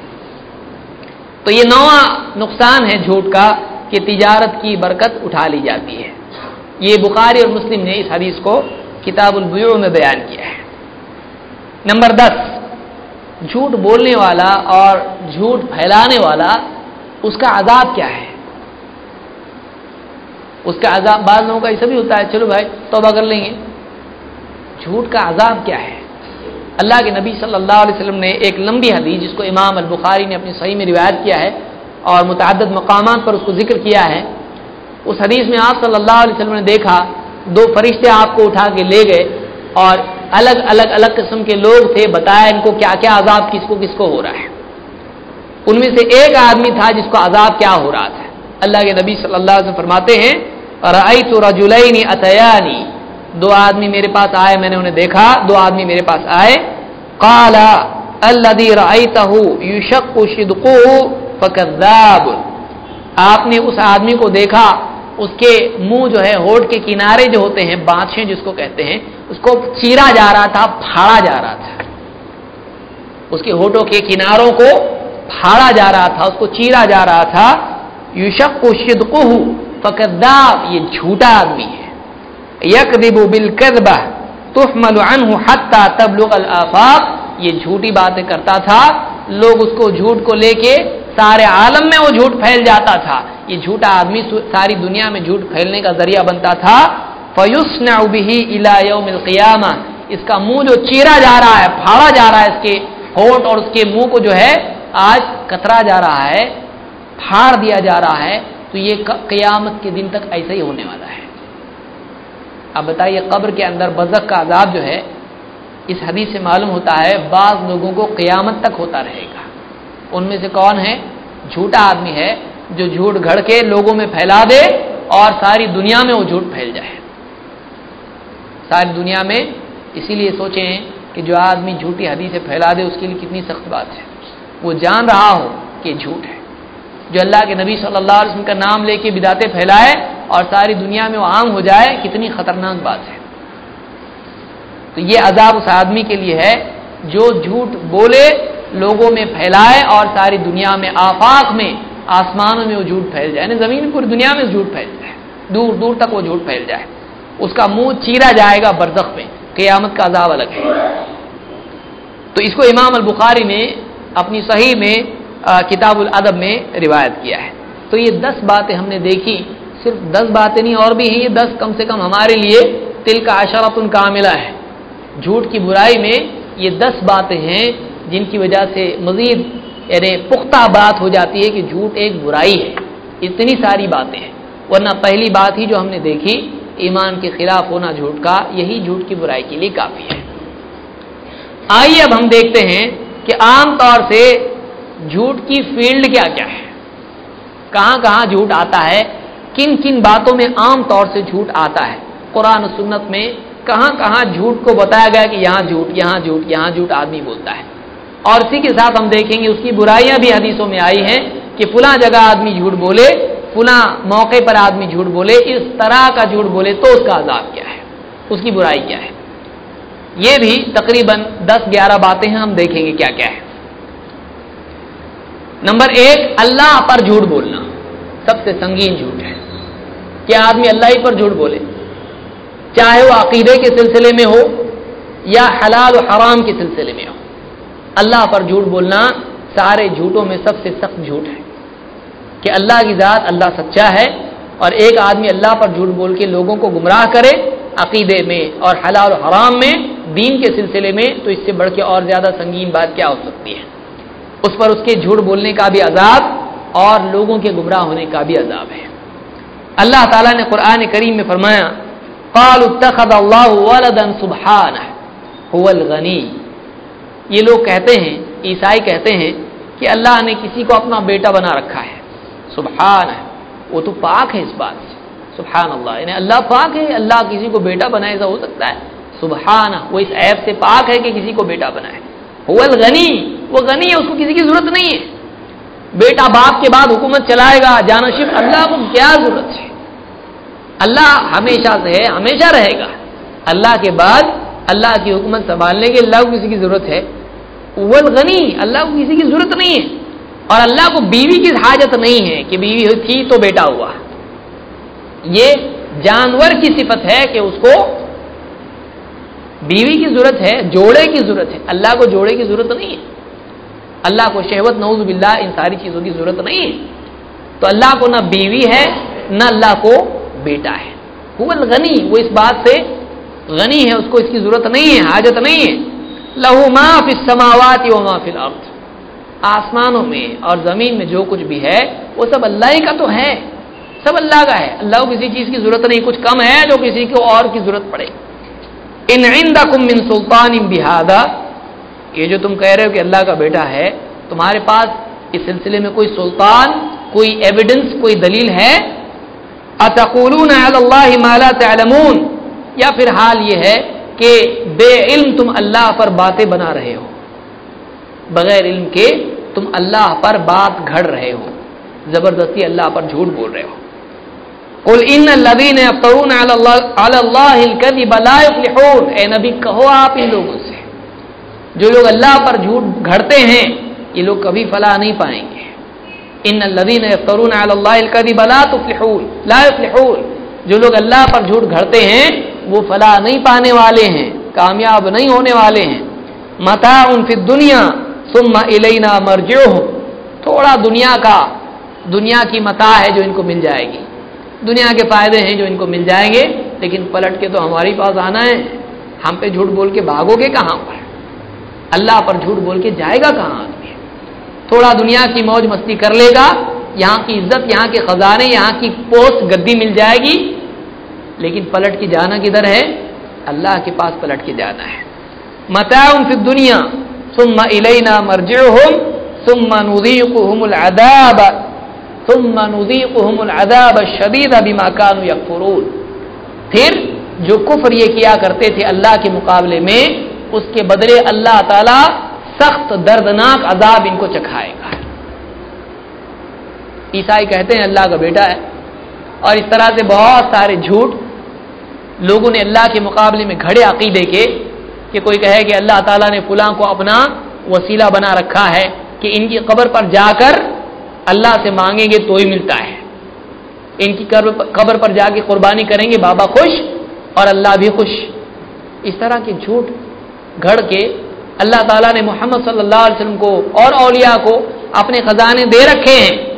تو یہ نواں نقصان ہے جھوٹ کا، کہ تجارت کی برکت اٹھا لی جاتی ہے۔ یہ بخاری اور مسلم نے اس حدیث کو کتاب البیو میں بیان کیا ہے۔ نمبر دس، جھوٹ بولنے والا اور جھوٹ پھیلانے والا اس کا عذاب کیا ہے؟ اس کا عذاب، بعض لوگوں کا ایسا بھی ہوتا ہے، چلو بھائی، توبہ کر لیں گے۔ جھوٹ کا عذاب کیا ہے؟ اللہ کے نبی صلی اللہ علیہ وسلم نے ایک لمبی حدیث، جس کو امام البخاری نے اپنی صحیح میں روایت کیا ہے اور متعدد مقامات پر اس کو ذکر کیا ہے۔ اس حدیث میں آپ صلی اللہ علیہ وسلم نے دیکھا، دو فرشتے آپ کو اٹھا کے لے گئے اور الگ الگ الگ قسم کے لوگ تھے، بتایا ان کو کیا کیا عذاب کس کو کس کو ہو رہا ہے۔ ان میں سے ایک آدمی تھا جس کو عذاب کیا ہو رہا تھا۔ اللہ کے نبی صلی اللہ علیہ وسلم فرماتے ہیں تو رجولینی اتیانی دو آدمی میرے پاس آئے، میں نے انہیں دیکھا، دو آدمی میرے پاس آئے۔ کالا اللہ یوشک فکذاب آپ نے اس آدمی کو دیکھا، اس کے منہ جو ہے، ہوٹ کے کنارے جو ہوتے ہیں، بانچیں جس کو کہتے ہیں اس کو چیرا جا رہا تھا، پھاڑا جا رہا تھا۔ اس کے ہوٹوں کے کناروں کو پھاڑا جا رہا تھا، اس کو چیرا جا رہا تھا۔ یوشک کو شدقو فکداب یہ جھوٹا آدمی ہے۔ یک دبو بل کربا تحمل عنہ حتی تبلغ الافاق یہ جھوٹی باتیں کرتا تھا۔ لوگ اس کو جھوٹ کو لے کے سارے عالم میں وہ جھوٹ پھیل جاتا تھا۔ یہ جھوٹا آدمی ساری دنیا میں جھوٹ پھیلنے کا ذریعہ بنتا تھا۔ فیوسن الا یوم القیامہ اس کا منہ جو چیرا جا رہا ہے، پھاڑا جا رہا ہے اس کے ہوٹ اور اس کے منہ کو جو ہے، آج کترا جا رہا ہے، پھاڑ دیا جا رہا ہے، تو یہ قیامت کے دن تک ایسا ہی ہونے والا ہے۔ اب بتائیے، قبر کے اندر بزک کا عذاب جو ہے، اس حدیث سے معلوم ہوتا ہے، بعض لوگوں کو قیامت تک ہوتا رہے گا۔ ان میں سے کون ہے؟ جھوٹا آدمی ہے جو جھوٹ گھڑ کے لوگوں میں پھیلا دے اور ساری دنیا میں وہ جھوٹ پھیل جائے۔ ساری دنیا میں اسی لیے سوچیں کہ کہ جو آدمی جھوٹی حدیثیں پھیلا دے، اس کے لیے کتنی سخت بات ہے۔ وہ جان رہا ہو کہ جھوٹ ہے۔ جو اللہ کے نبی صلی اللہ علیہ وسلم کا نام لے کے بداتے پھیلائے اور ساری دنیا میں وہ عام ہو جائے، کتنی خطرناک بات ہے۔ تو یہ عذاب اس آدمی کے لیے ہے جو جھوٹ بولے، لوگوں میں پھیلائے اور ساری دنیا میں، آفاق میں، آسمانوں میں وہ جھوٹ پھیل جائے۔ یعنی زمین پوری دنیا میں جھوٹ پھیل جائے۔ دور دور تک وہ جھوٹ پھیل جائے۔ اس کا منہ چیرا جائے گا برزخ میں، قیامت کا عذاب الگ ہے۔ تو اس کو امام البخاری نے اپنی صحیح میں کتاب الادب میں روایت کیا ہے۔ تو یہ دس باتیں ہم نے دیکھی، صرف دس باتیں نہیں، اور بھی ہیں۔ یہ دس کم سے کم ہمارے لیے تل کا اشرف کاملہ ہے۔ جھوٹ کی برائی میں یہ دس باتیں ہیں جن کی وجہ سے مزید یعنی پختہ بات ہو جاتی ہے کہ جھوٹ ایک برائی ہے۔ اتنی ساری باتیں ہیں۔ ورنہ پہلی بات ہی جو ہم نے دیکھی ایمان کے خلاف ہونا جھوٹ کا، یہی جھوٹ کی برائی کے لیے کافی ہے۔ آئیے اب ہم دیکھتے ہیں کہ عام طور سے جھوٹ کی فیلڈ کیا کیا ہے۔ کہاں کہاں جھوٹ آتا ہے، کن کن باتوں میں عام طور سے جھوٹ آتا ہے۔ قرآن سنت میں کہاں کہاں جھوٹ کو بتایا گیا کہ یہاں جھوٹ یہاں جھوٹ یہاں جھوٹ آدمی بولتا ہے۔ اور اسی کے ساتھ ہم دیکھیں گے اس کی برائیاں بھی حدیثوں میں آئی ہیں کہ فلاں جگہ آدمی جھوٹ بولے فلاں موقع پر آدمی جھوٹ بولے، اس طرح کا جھوٹ بولے تو اس کا عذاب کیا ہے؟ اس کی برائی کیا ہے؟ یہ بھی تقریباً دس گیارہ باتیں ہیں، ہم دیکھیں گے کیا کیا ہے۔ نمبر ایک، اللہ پر جھوٹ بولنا۔ سب سے سنگین جھوٹ ہے۔ کہ آدمی اللہ ہی پر جھوٹ بولے؟ چاہے وہ عقیدے کے سلسلے میں ہو یا حلال و حرام کے سلسلے میں ہو۔ اللہ پر جھوٹ بولنا سارے جھوٹوں میں سب سے سخت جھوٹ ہے۔ کہ اللہ کی ذات اللہ سچا ہے اور ایک آدمی اللہ پر جھوٹ بول کے لوگوں کو گمراہ کرے عقیدے میں اور حلال و حرام میں دین کے سلسلے میں، تو اس سے بڑھ کے اور زیادہ سنگین بات کیا ہو سکتی ہے۔ اس پر اس کے جھوٹ بولنے کا بھی عذاب اور لوگوں کے گمراہ ہونے کا بھی عذاب ہے۔ اللہ تعالیٰ نے قرآن کریم میں فرمایا قال اتخذ اللہ ولدا سبحانہ، هو الغنی۔ یہ لوگ کہتے ہیں، عیسائی کہتے ہیں کہ اللہ نے کسی کو اپنا بیٹا بنا رکھا ہے۔ سبحان ہے۔ وہ تو پاک ہے اس بات سے۔ سبحان اللہ۔ یعنی اللہ پاک ہے، اللہ کسی کو بیٹا بنائے ایسا ہو سکتا ہے۔ سبحان وہ اس ایپ سے پاک ہے کہ کسی کو بیٹا بنائے۔ وہ غنی وہ غنی ہے، اس کو کسی کی ضرورت نہیں ہے۔ بیٹا باپ کے بعد حکومت چلائے گا جانشف اللہ کو کیا ضرورت ہے؟ اللہ ہمیشہ سے ہے، ہمیشہ رہے گا۔ اللہ کے بعد اللہ کی حکومت سنبھالنے کے اللہ کو کسی کی ضرورت ہے۔ وہ غنی اللہ کو کسی کی ضرورت نہیں ہے۔ اور اللہ کو بیوی کی حاجت نہیں ہے کہ بیوی تھی تو بیٹا ہوا۔ یہ جانور کی صفت ہے کہ اس کو بیوی کی ضرورت ہے، جوڑے کی ضرورت ہے۔ اللہ کو جوڑے کی ضرورت نہیں ہے۔ اللہ کو شہوت نوز باللہ، ان ساری چیزوں کی ضرورت نہیں ہے۔ تو اللہ کو نہ بیوی ہے، نہ اللہ کو بیٹا ہے۔ وہ غنی وہ اس بات سے غنی ہے، اس کو اس کی ضرورت نہیں ہے، حاجت نہیں ہے۔ لہو ما فی السماوات و ما فی الارض۔ آسمانوں میں اور زمین میں جو کچھ بھی ہے، وہ سب اللہ کا تو ہے۔ سب اللہ کا ہے۔ اللہ کو کسی چیز کی ضرورت نہیں، کچھ کم ہے جو کسی کو اور کی ضرورت پڑے۔ ان عندکم من سلطان بہذا یہ جو تم کہہ رہے ہو کہ اللہ کا بیٹا ہے، تمہارے پاس اس سلسلے میں کوئی سلطان، کوئی ایویڈنس کوئی دلیل ہے؟ اتقولون علی اللہ ما لا تعلمون؟ یا پھر حال یہ ہے کہ بے علم تم اللہ پر باتیں بنا رہے ہو۔ بغیر علم کے تم اللہ پر بات گھڑ رہے ہو۔ زبردستی اللہ پر جھوٹ بول رہے ہو۔ قل ان الذين يفترون على الله على الله الكذب لا يفلحون۔ اے نبی، کہو آپ ان لوگوں سے، جو لوگ اللہ پر جھوٹ گھڑتے ہیں، یہ لوگ کبھی فلاح نہیں پائیں گے۔ ان الذين يفترون على الله الكذب لا تفلحون۔ لا يفلحون۔ جو لوگ اللہ پر جھوٹ گھڑتے ہیں، وہ فلاح نہیں پانے والے ہیں، کامیاب نہیں ہونے والے ہیں۔ متاع فی الدنيا ثم الینا مرجعهم. تھوڑا دنیا کا، دنیا کی متاع ہے جو ان کو مل جائے گی۔ دنیا کے فائدے ہیں جو ان کو مل جائیں گے، لیکن پلٹ کے تو ہمارے پاس آنا ہے۔ ہم پہ جھوٹ بول کے بھاگو گے کہاں پر؟ اللہ پر جھوٹ بول کے جائے گا کہاں آدمی؟ تھوڑا دنیا کی موج مستی کر لے گا۔ یہاں کی عزت، یہاں کے خزانے، یہاں کی پوسٹ گدی مل جائے گی۔ لیکن پلٹ کے جانا کدھر ہے؟ اللہ کے پاس پلٹ کے جانا ہے۔ متا فی دنیا ثم الینا مرجعهم، ثم نذيقهم العذاب، ثم نذيقهم العذاب الشديد بما كانوا يكفرون۔ پھر جو کفر یہ کیا کرتے تھے اللہ کے مقابلے میں، اس کے بدلے اللہ تعالی سخت دردناک عذاب ان کو چکھائے گا۔ عیسائی کہتے ہیں اللہ کا بیٹا ہے۔ اور اس طرح سے بہت سارے جھوٹ لوگوں نے اللہ کے مقابلے میں گھڑے عقیدے کے کہ کوئی کہے کہ اللہ تعالیٰ نے فلاں کو اپنا وسیلہ بنا رکھا ہے کہ ان کی قبر پر جا کر اللہ سے مانگیں گے تو ہی ملتا ہے۔ ان کی قبر پر جا کے قربانی کریں گے، بابا خوش اور اللہ بھی خوش۔ اس طرح کے جھوٹ گھڑ کے اللہ تعالیٰ نے محمد صلی اللہ علیہ وسلم کو اور اولیاء کو اپنے خزانے دے رکھے ہیں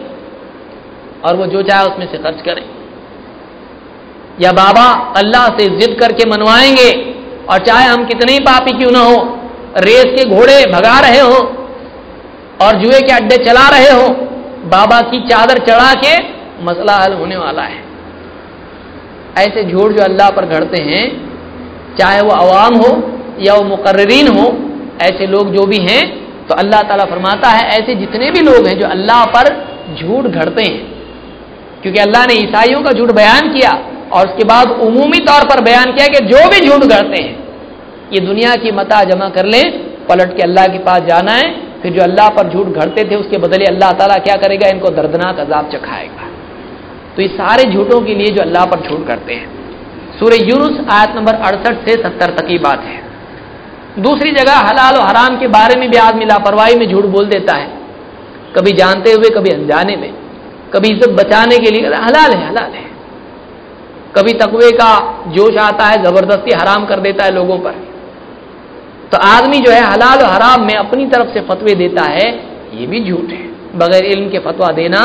اور وہ جو چاہے اس میں سے خرچ کریں۔ یا بابا اللہ سے ضد کر کے منوائیں گے اور چاہے ہم کتنے ہی پاپی کیوں نہ ہو ریس کے گھوڑے بھگا رہے ہو اور جوئے کے اڈے چلا رہے ہو بابا کی چادر چڑھا کے مسئلہ حل ہونے والا ہے۔ ایسے جھوٹ جو اللہ پر گھڑتے ہیں، چاہے وہ عوام ہو یا وہ مقررین ہو، ایسے لوگ جو بھی ہیں، تو اللہ تعالیٰ فرماتا ہے، ایسے جتنے بھی لوگ ہیں جو اللہ پر جھوٹ گھڑتے ہیں۔ کیونکہ اللہ نے عیسائیوں کا جھوٹ بیان کیا اور اس کے بعد عمومی طور پر بیان کیا کہ جو بھی جھوٹ گھڑتے ہیں یہ دنیا کی متا جمع کر لیں، پلٹ کے اللہ کے پاس جانا ہے، پھر جو اللہ پر جھوٹ گھڑتے تھے، اس کے بدلے اللہ تعالیٰ کیا کرے گا؟ ان کو دردناک عذاب چکھائے گا۔ تو یہ سارے جھوٹوں کے لیے جو اللہ پر جھوٹ کرتے ہیں۔ سورہ یونس آیت نمبر اڑسٹھ سے ستر تک کی بات ہے۔ دوسری جگہ حلال و حرام کے بارے میں بھی آدمی لاپرواہی میں جھوٹ بول دیتا ہے۔ کبھی جانتے ہوئے، کبھی انجانے میں۔ کبھی عزت بچانے کے لیے، حلال ہے حلال ہے۔ کبھی تقوی کا جوش آتا ہے، زبردستی حرام کر دیتا ہے لوگوں پر۔ تو آدمی جو ہے حلال و حرام میں اپنی طرف سے فتوے دیتا ہے، یہ بھی جھوٹ ہے۔ بغیر علم کے فتوا دینا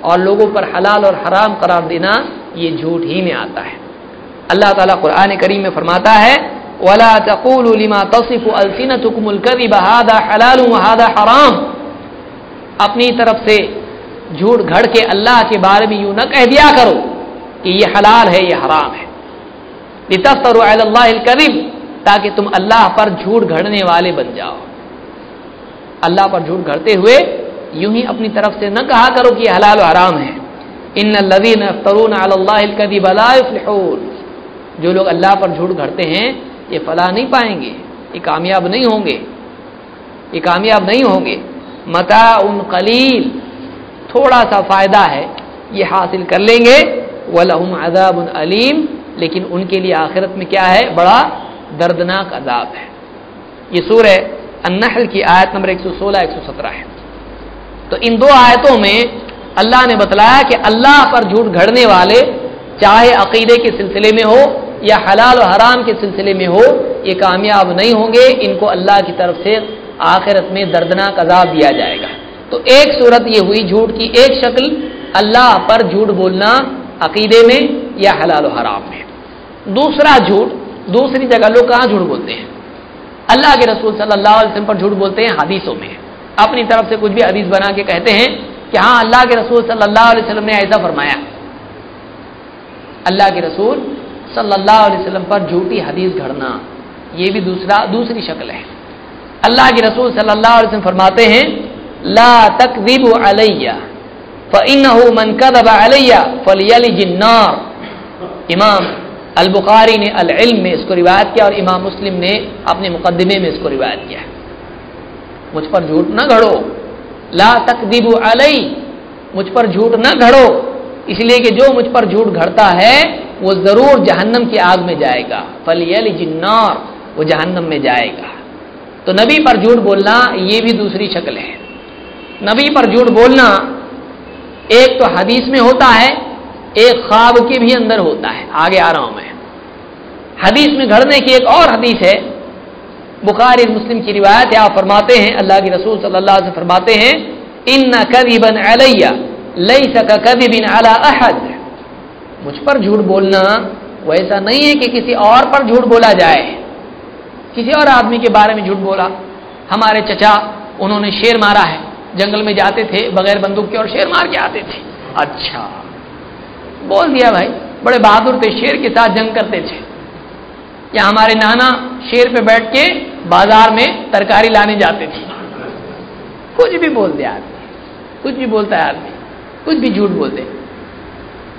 اور لوگوں پر حلال اور حرام قرار دینا، یہ جھوٹ ہی میں آتا ہے۔ اللہ تعالیٰ قرآن کریم میں فرماتا ہے، ولا تقول لما تصف السنتكم الكذب هذا حلال وهذا حرام۔ اپنی طرف سے جھوٹ گھڑ کے اللہ کے بارے میں یوں نہ کہہ دیا کرو کہ یہ حلال ہے، یہ حرام ہے۔ لتفتروا علی اللہ الكذب۔ تاکہ تم اللہ پر جھوٹ گھڑنے والے بن جاؤ۔ اللہ پر جھوٹ گھڑتے ہوئے یوں ہی اپنی طرف سے نہ کہا کرو کہ حلال و حرام ہے۔ ان الذين يفترون على الله الكذب لا يفلحون جو لوگ اللہ پر جھوٹ گھڑتے ہیں، یہ فلاح نہیں پائیں گے، یہ کامیاب نہیں ہوں گے۔ یہ کامیاب نہیں ہوں گے۔ متا ان قلیل۔ تھوڑا سا فائدہ ہے، یہ حاصل کر لیں گے۔ ولہم عذاب علیم لیکن ان کے لیے آخرت میں کیا ہے؟ بڑا دردناک عذاب ہے۔ یہ سورہ النحل کی آیت نمبر 116 117 ہے۔ تو ان دو آیتوں میں اللہ نے بتلایا کہ اللہ پر جھوٹ گھڑنے والے، چاہے عقیدے کے سلسلے میں ہو یا حلال و حرام کے سلسلے میں ہو، یہ کامیاب نہیں ہوں گے۔ ان کو اللہ کی طرف سے آخرت میں دردناک عذاب دیا جائے گا۔ تو ایک صورت یہ ہوئی جھوٹ کی ایک شکل، اللہ پر جھوٹ بولنا عقیدے میں یا حلال و حرام میں۔ دوسرا جھوٹ دوسری جگہ لوگ کہاں جھوٹ بولتے ہیں؟ اللہ کے رسول صلی اللہ علیہ وسلم پر جھوٹ بولتے ہیں، حدیثوں میں اپنی طرف سے کچھ بھی حدیث بنا کے کہتے ہیں کہ ہاں اللہ کے رسول صلی اللہ علیہ وسلم نے ایسا فرمایا۔ اللہ کے رسول صلی اللہ علیہ وسلم پر جھوٹی حدیث گھڑنا، یہ بھی دوسرا، دوسری شکل ہے۔ اللہ کے رسول صلی اللہ علیہ وسلم فرماتے ہیں، لا تکذب علیہ فإنه من كذب علیہ فلیلج النار۔ امام البخاری نے العلم میں اس کو روایت کیا اور امام مسلم نے اپنے مقدمے میں اس کو روایت کیا مجھ پر جھوٹ نہ گھڑو۔ لا تکذب علی۔ مجھ پر جھوٹ نہ گھڑو۔ اس لیے کہ جو مجھ پر جھوٹ گھڑتا ہے، وہ ضرور جہنم کی آگ میں جائے گا۔ فلیل جنار وہ جہنم میں جائے گا۔ تو نبی پر جھوٹ بولنا یہ بھی دوسری شکل ہے۔ نبی پر جھوٹ بولنا ایک تو حدیث میں ہوتا ہے ایک خواب کے بھی اندر ہوتا ہے، آگے آ رہا ہوں میں۔ حدیث میں گھڑنے کی ایک اور حدیث ہے۔ بخاری مسلم کی روایت ہے، آپ فرماتے ہیں، اللہ کے رسول صلی اللہ علیہ وسلم فرماتے ہیں ان کبھی بن علیہ لئی سکا کبھی بن احد مجھ پر جھوٹ بولنا، وہ ایسا نہیں ہے کہ کسی اور پر جھوٹ بولا جائے۔ کسی اور آدمی کے بارے میں جھوٹ بولا۔ ہمارے چچا، انہوں نے شیر مارا ہے۔ جنگل میں جاتے تھے، بغیر بندوق کے اور شیر مار کے آتے تھے۔ اچھا۔ بول دیا بھائی، بڑے بہادر تھے، شیر کے ساتھ جنگ کرتے تھے۔ یا ہمارے نانا شیر پہ بیٹھ کے بازار میں ترکاری لانے جاتے تھے۔ کچھ بھی بول دے آدمی، کچھ بھی بولتا ہے آدمی، کچھ بھی جھوٹ بولتے۔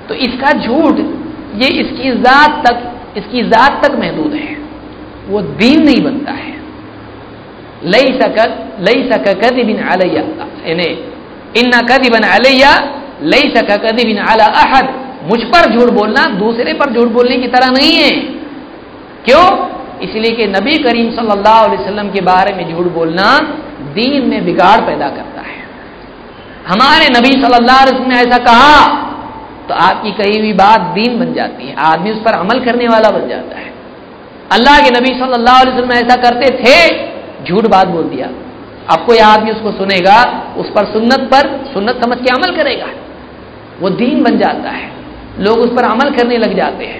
تو اس کا جھوٹ، یہ اس کی ذات تک، اس کی ذات تک محدود ہے۔ وہ دین نہیں بنتا ہے۔ لئی سکت لئی سک کدی بن علیہ یعنی ان کدی بن علیہ لئی سک کدی بن علی احد مجھ پر جھوٹ بولنا دوسرے پر جھوٹ بولنے کی طرح نہیں ہے۔ کیوں؟ اس لیے کہ نبی کریم صلی اللہ علیہ وسلم کے بارے میں جھوٹ بولنا دین میں بگاڑ پیدا کرتا ہے۔ ہمارے نبی صلی اللہ علیہ وسلم نے ایسا کہا تو آپ کی کہی ہوئی بات دین بن جاتی ہے۔ آدمی اس پر عمل کرنے والا بن جاتا ہے۔ اللہ کے نبی صلی اللہ علیہ وسلم ایسا کرتے تھے، جھوٹ بات بول دیا۔ اب کوئی آدمی اس کو سنے گا، اس پر سنت پر سنت سمجھ کے عمل کرے گا۔ وہ دین بن جاتا ہے۔ لوگ اس پر عمل کرنے لگ جاتے ہیں۔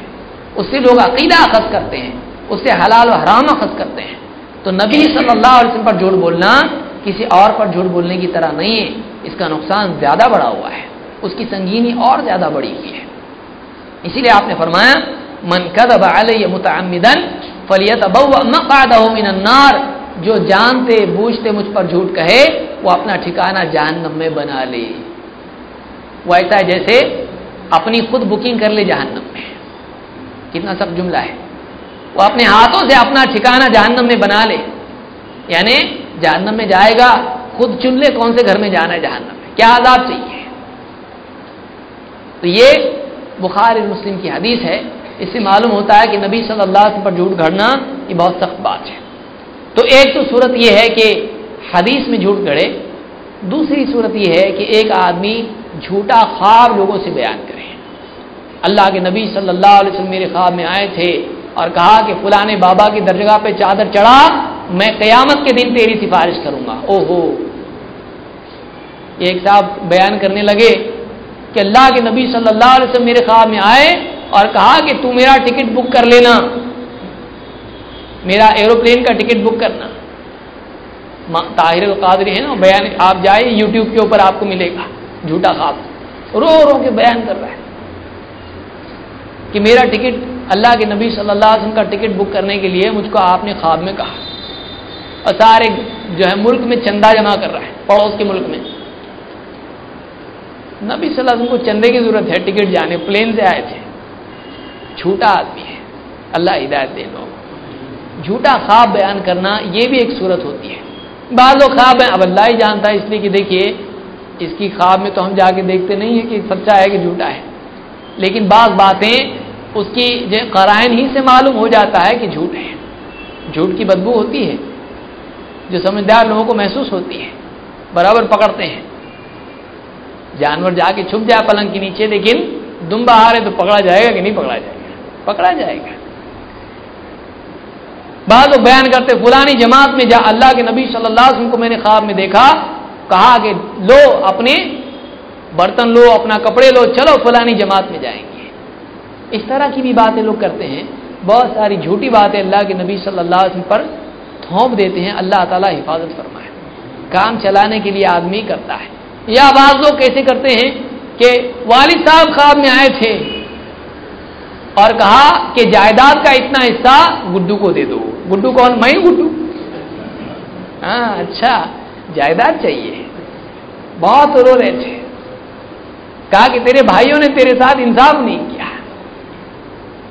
اس سے لوگ عقیدہ اخذ کرتے ہیں، اس سے حلال و حرام اخذ کرتے ہیں۔ تو نبی صلی اللہ علیہ وسلم پر جھوٹ بولنا کسی اور پر جھوٹ بولنے کی طرح نہیں ہے۔ اس کا نقصان زیادہ بڑا ہوا ہے۔ اس کی سنگینی اور زیادہ بڑی ہوئی ہے۔ اسی لیے آپ نے فرمایا، من کدب علیہ متعمدن فلیت من النار جو جانتے، بوجھتے مجھ پر جھوٹ کہے، وہ اپنا ٹھکانہ جہنم میں بنا لے۔ وہ ایسا ہے جیسے اپنی خود بکنگ کر لے جہنم میں۔ کتنا سب جملہ ہے۔ وہ اپنے ہاتھوں سے اپنا ٹھکانہ جہنم میں بنا لے۔ یعنی جہنم میں جائے گا، خود چن لے کون سے گھر میں جانا ہے جہنم میں۔ کیا عذاب چاہیے؟ تو یہ بخار مسلم کی حدیث ہے۔ اس سے معلوم ہوتا ہے کہ نبی صلی اللہ علیہ وسلم پر جھوٹ گھڑنا یہ بہت سخت بات ہے۔ تو ایک تو صورت یہ ہے کہ حدیث میں جھوٹ گڑے دوسری صورت یہ ہے کہ ایک آدمی جھوٹا خواب لوگوں سے بیان کرے اللہ کے نبی صلی اللہ علیہ وسلم میرے خواب میں آئے تھے اور کہا کہ فلانے بابا کی درجگاہ پہ چادر چڑھا، میں قیامت کے دن تیری سفارش کروں گا۔ او ہو ایک صاحب بیان کرنے لگے کہ اللہ کے نبی صلی اللہ علیہ وسلم میرے خواب میں آئے اور کہا کہ تو میرا ٹکٹ بک کر لینا۔ میرا ایروپلین کا ٹکٹ بک کرنا۔ طاہر القادری ہے نا بیان، آپ جائیں یوٹیوب کے اوپر آپ کو ملے گا۔ جھوٹا خواب۔ رو رو کے بیان کر رہا ہے کہ میرا ٹکٹ اللہ کے نبی صلی اللہ علیہ وسلم کا ٹکٹ بک کرنے کے لیے مجھ کو آپ نے خواب میں کہا۔ اور سارے جو ہے ملک میں چندہ جمع کر رہا ہے، پڑوس کے ملک میں۔ نبی صلی اللہ علیہ وسلم کو چندے کی ضرورت ہے، ٹکٹ جانے، پلین سے آئے تھے۔ جھوٹا آدمی ہے۔ اللہ ہدایت دے لوگ جھوٹا خواب بیان کرنا یہ بھی ایک صورت ہوتی ہے۔ بعض لوگ خواب ہیں، اب اللہ ہی جانتا ہے، اس لیے کہ دیکھیے اس کی خواب میں تو ہم جا کے دیکھتے نہیں ہیں کہ سچا ہے کہ جھوٹا ہے۔ لیکن بعض باتیں اس کی قرائن ہی سے معلوم ہو جاتا ہے کہ جھوٹ ہے۔ جھوٹ کی بدبو ہوتی ہے، جو سمجھدار لوگوں کو محسوس ہوتی ہے، برابر پکڑتے ہیں۔ جانور جا کے چھپ جائے پلنگ کے نیچے، لیکن دم باہر ہے تو پکڑا جائے گا کہ نہیں پکڑا جائے گا؟ پکڑا جائے گا۔ بعض لوگ بیان کرتے، فلانی جماعت میں جا اللہ کے نبی صلی اللہ علیہ وسلم کو میں نے خواب میں دیکھا کہا کہ لو اپنے برتن لو، اپنا کپڑے لو، چلو فلانی جماعت میں جائیں گے۔ اس طرح کی بھی باتیں لوگ کرتے ہیں۔ بہت ساری جھوٹی باتیں اللہ کے نبی صلی اللہ علیہ وسلم پر تھونپ دیتے ہیں۔ اللہ تعالیٰ حفاظت فرمائے۔ کام چلانے کے لیے آدمی کرتا ہے۔ یا بعض لوگ کیسے کرتے ہیں کہ والد صاحب خواب میں آئے تھے اور کہا کہ جائیداد کا اتنا حصہ گڈو کو دے دو۔ گڈو کون؟ میں گڈو۔ ہاں اچھا۔ جائیداد چاہیے۔ بہت رو رہے تھے کہا کہ تیرے بھائیوں نے تیرے ساتھ انصاف نہیں کیا۔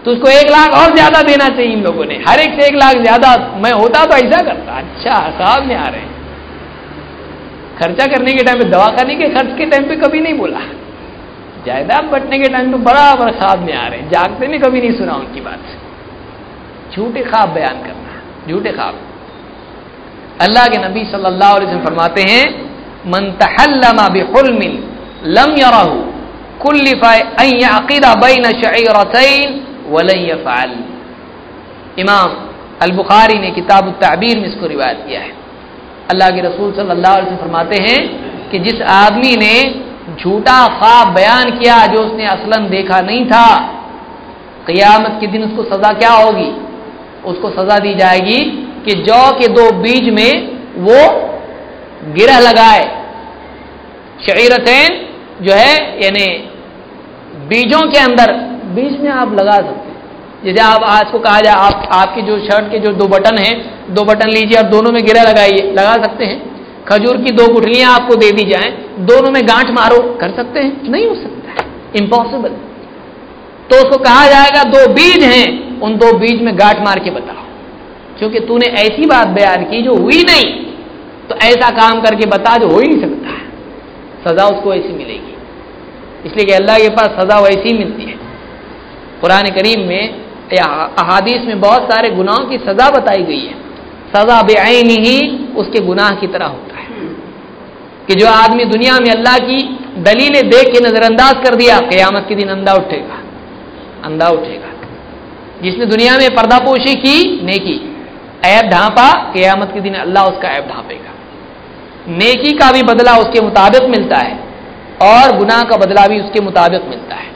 تو اس کو ایک لاکھ اور زیادہ دینا چاہیے ان لوگوں نے۔ ہر ایک سے ایک لاکھ زیادہ میں ہوتا تو ایسا کرتا۔ اچھا صاحب میں آ رہے ہیں۔ خرچہ کرنے کے ٹائم پہ دوا کرنے کے خرچ کے ٹائم پہ کبھی نہیں بولا۔ جائیداد بٹنے کے ٹائم پہ برابر خواب میں آ رہے ہیں۔ جاگتے میں کبھی نہیں سنا ان کی بات۔ جھوٹے خواب بیان کرنا۔ جھوٹے خواب۔ اللہ کے نبی صلی اللہ علیہ وسلم فرماتے ہیں منتحلم بحلم لم يره كلف ان يعقد بين شعيرتين ولن يفعل امام البخاری نے کتاب التعبیر میں اس کو روایت کیا ہے۔ اللہ کے رسول صلی اللہ علیہ وسلم فرماتے ہیں کہ جس آدمی نے جھوٹا خواب بیان کیا جو اس نے اصلا دیکھا نہیں تھا، قیامت کے دن اس کو سزا کیا ہوگی؟ اس کو سزا دی جائے گی کہ جو کے دو بیج میں وہ گرہ لگائے۔ شعیرتین جو ہے یعنی بیجوں کے اندر، بیج میں آپ لگا سکتے ہیں۔ جیسے آپ آج کو کہا جائے، آپ آپ کی جو شرٹ کے جو دو بٹن ہیں، دو بٹن لیجیے اور دونوں میں گرہ لگائیے، لگا سکتے ہیں۔ کھجور کی دو گٹھلیاں آپ کو دے دی جائیں، دونوں میں گانٹ مارو، کر سکتے ہیں؟ نہیں ہو سکتا امپاسبل تو اس کو کہا جائے گا، دو بیج ہیں، ان دو بیج میں گاٹ مار کے بتاؤ۔ کیونکہ تو نے ایسی بات بیان کی جو ہوئی نہیں۔ تو ایسا کام کر کے بتا جو ہو ہی نہیں سکتا۔ ہے سزا اس کو ایسی ملے گی۔ اس لیے کہ اللہ کے پاس سزا ویسی ملتی ہے۔ قرآن کریم میں یا احادیث میں بہت سارے گناہوں کی سزا بتائی گئی ہے۔ سزا بے ہی اس کے گناہ کی طرح ہوتا ہے۔ کہ جو آدمی دنیا میں اللہ کی دلیلیں دیکھ کے نظر انداز کر دیا، قیامت کے دن اندھا اٹھے گا۔ اندھا اٹھے گا۔ جس نے دنیا میں پردہ پوشی کی، نیکی ایب ڈھانپا، قیامت کے دن اللہ اس کا ایب ڈھانپے گا۔ نیکی کا بھی بدلہ اس کے مطابق ملتا ہے اور گناہ کا بدلہ بھی اس کے مطابق ملتا ہے۔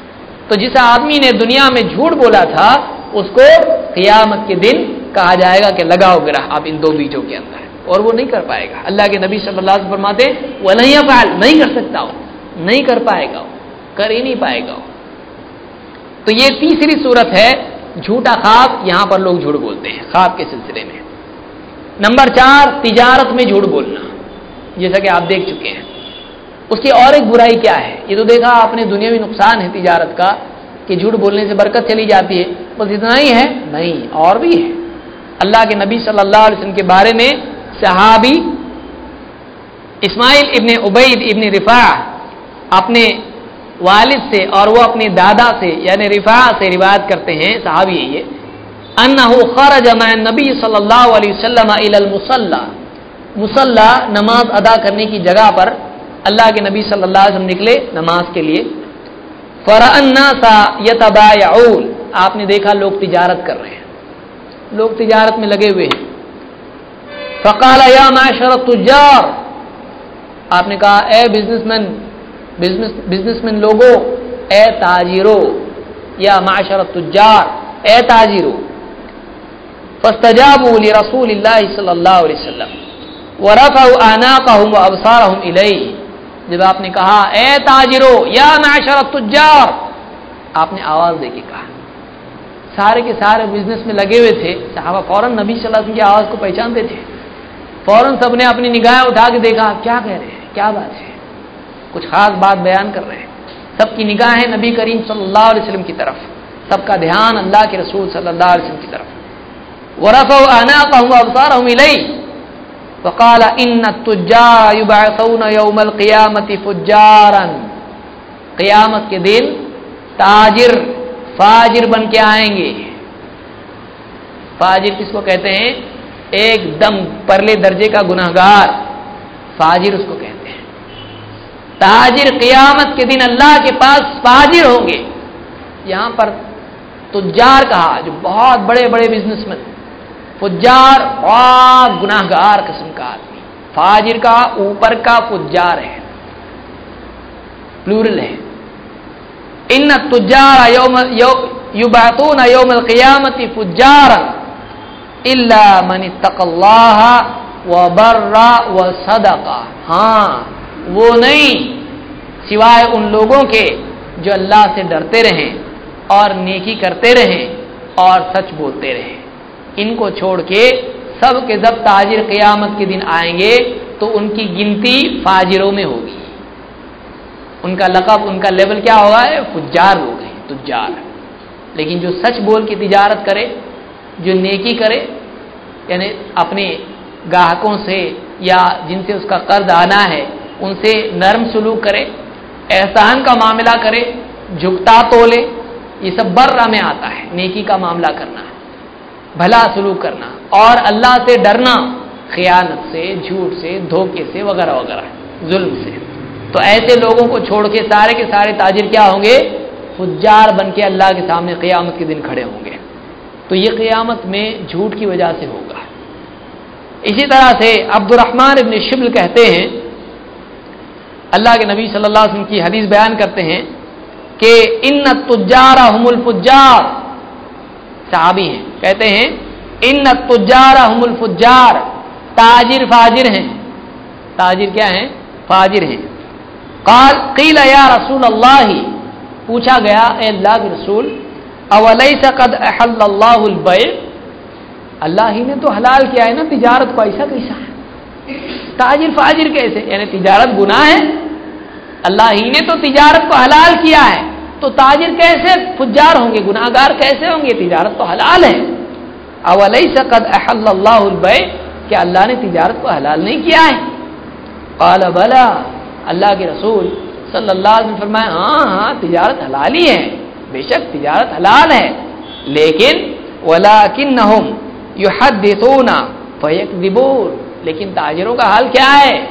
تو جس آدمی نے دنیا میں جھوٹ بولا تھا، اس کو قیامت کے دن کہا جائے گا کہ لگاؤ گرا آپ ان دو بیجوں کے اندر۔ اور وہ نہیں کر پائے گا۔ اللہ کے نبی صلی اللہ علیہ وسلم فرماتے وہ نہیں فعال نہیں کر سکتا ہو نہیں کر پائے گا کر ہی نہیں پائے گا تو یہ تیسری صورت ہے جھوٹا خواب یہاں پر لوگ جھوٹ بولتے ہیں، خواب کے سلسلے میں۔ نمبر چار، تجارت میں جھوٹ بولنا۔ جیسا کہ آپ دیکھ چکے ہیں۔ اس کی اور ایک برائی کیا ہے؟ یہ تو دیکھا، آپ نے دنیاوی نقصان ہے تجارت کا، کہ جھوٹ بولنے سے برکت چلی جاتی ہے۔ بس اتنا ہی ہے؟ نہیں، اور بھی ہے۔ اللہ کے نبی صلی اللہ علیہ وسلم کے بارے میں صحابی اسماعیل ابن عبید ابن رفا اپنے والد سے اور وہ اپنے دادا سے یعنی رفا سے روایت کرتے ہیں، صحابی یہ خرج مع نبی صلی اللہ علیہ وسلم المسلح مسلح نماز ادا کرنے کی جگہ پر اللہ کے نبی صلی اللہ علیہ وسلم نکلے نماز کے لیے۔ فرنا سا یتبا آپ نے دیکھا لوگ تجارت کر رہے ہیں۔ لوگ تجارت میں لگے ہوئے ہیں۔ فقال یا معاشر تجار آپ نے کہا، اے businessman business businessman لوگو اے تاجرو، یا معاشر تجار اے تاجرو، فاستجابوا لرسول اللہ صلی اللہ علیہ وسلم ورفعوا آناقهم وابصارهم الیہ۔ جب آپ نے کہا، اے تاجرو، یا معاشر تجار آپ نے آواز دے کے کہا۔ سارے کے سارے بزنس میں لگے ہوئے تھے، صحابہ فوراً نبی صلی اللہ علیہ وسلم کی آواز کو پہچانتے تھے۔ فوراً سب نے اپنی نگاہیں اٹھا کے دیکھا، کیا کہہ رہے ہیں؟ کیا بات ہے؟ کچھ خاص بات بیان کر رہے ہیں۔ سب کی نگاہیں نبی کریم صلی اللہ علیہ وسلم کی طرف، سب کا دھیان اللہ کے رسول صلی اللہ علیہ وسلم کی طرف۔ ورف آنا کہوں ابسار ہوں ملئی وقال ان تجار يبعثون يوم القيامه فجارا۔ قیامت کے دن تاجر، فاجر بن کے آئیں گے۔ فاجر کس کو کہتے ہیں؟ ایک دم پرلے درجے کا گناہ گار فاجر اس کو کہتے ہیں۔ تاجر قیامت کے دن اللہ کے پاس فاجر ہوں گے۔ یہاں پر تجار کہا، جو بہت بڑے بڑے بزنس مین فجار بہت گناہ گار قسم کا آدمی۔ فاجر کا اوپر کا فجار ہے پلورل ہے۔ ان تجار یوم یوم یوم القیامت فجار اللہ من تق اللہ و برا و ہاں وہ نہیں سوائے ان لوگوں کے جو اللہ سے ڈرتے رہیں اور نیکی کرتے رہیں اور سچ بولتے رہیں۔ ان کو چھوڑ کے سب کے سب تاجر قیامت کے دن آئیں گے تو ان کی گنتی فاجروں میں ہوگی۔ ان کا لقب، ان کا لیول کیا ہوگا؟ ہے فجار لوگ ہیں تجار۔ لیکن جو سچ بول کے تجارت کرے، جو نیکی کرے یعنی اپنے گاہکوں سے یا جن سے اس کا قرض آنا ہے ان سے نرم سلوک کرے، احسان کا معاملہ کرے، جھکتا تولے، یہ سب برا میں آتا ہے، نیکی کا معاملہ کرنا بھلا سلوک کرنا، اور اللہ سے ڈرنا، خیانت سے، جھوٹ سے، دھوکے سے، وغیرہ وغیرہ، ظلم سے۔ تو ایسے لوگوں کو چھوڑ کے سارے کے سارے تاجر کیا ہوں گے؟ فجار بن کے اللہ کے سامنے قیامت کے دن کھڑے ہوں گے۔ تو یہ قیامت میں جھوٹ کی وجہ سے ہوگا۔ اسی طرح سے عبد الرحمان ابن شبل کہتے ہیں اللہ کے نبی صلی اللہ علیہ وسلم کی حدیث بیان کرتے ہیں کہ ان تجار ہم الفجار، صحابی ہیں، کہتے ہیں، ان تجار ہم الفجار، تاجر فاجر ہیں۔ تاجر کیا ہیں؟ فاجر ہیں۔ قال، قیل یا رسول اللہ، پوچھا گیا، اے اللہ کے رسول اولیس قد احل اللہ البیع؟ اللہ ہی نے تو حلال کیا ہے نا، تجارت کو ایسا کیسا ہے؟ تاجر فاجر کیسے؟ یعنی تجارت گناہ ہے۔ اللہ ہی نے تو تجارت کو حلال کیا ہے۔ تو تاجر کیسے فجار ہوں گے؟ گناہ گار کیسے ہوں گے؟ تجارت تو حلال ہے۔ سقد احل اللہ البے کہ اللہ نے تجارت کو حلال نہیں کیا ہے؟ قال بلا۔ اللہ کے رسول صلی اللہ علیہ وسلم فرمایا ہاں ہاں تجارت حلال ہی ہے۔ بے شک تجارت حلال ہے۔ لیکن ولاکنہم یحدثون فیکذبون۔ لیکن تاجروں کا حال کیا ہے؟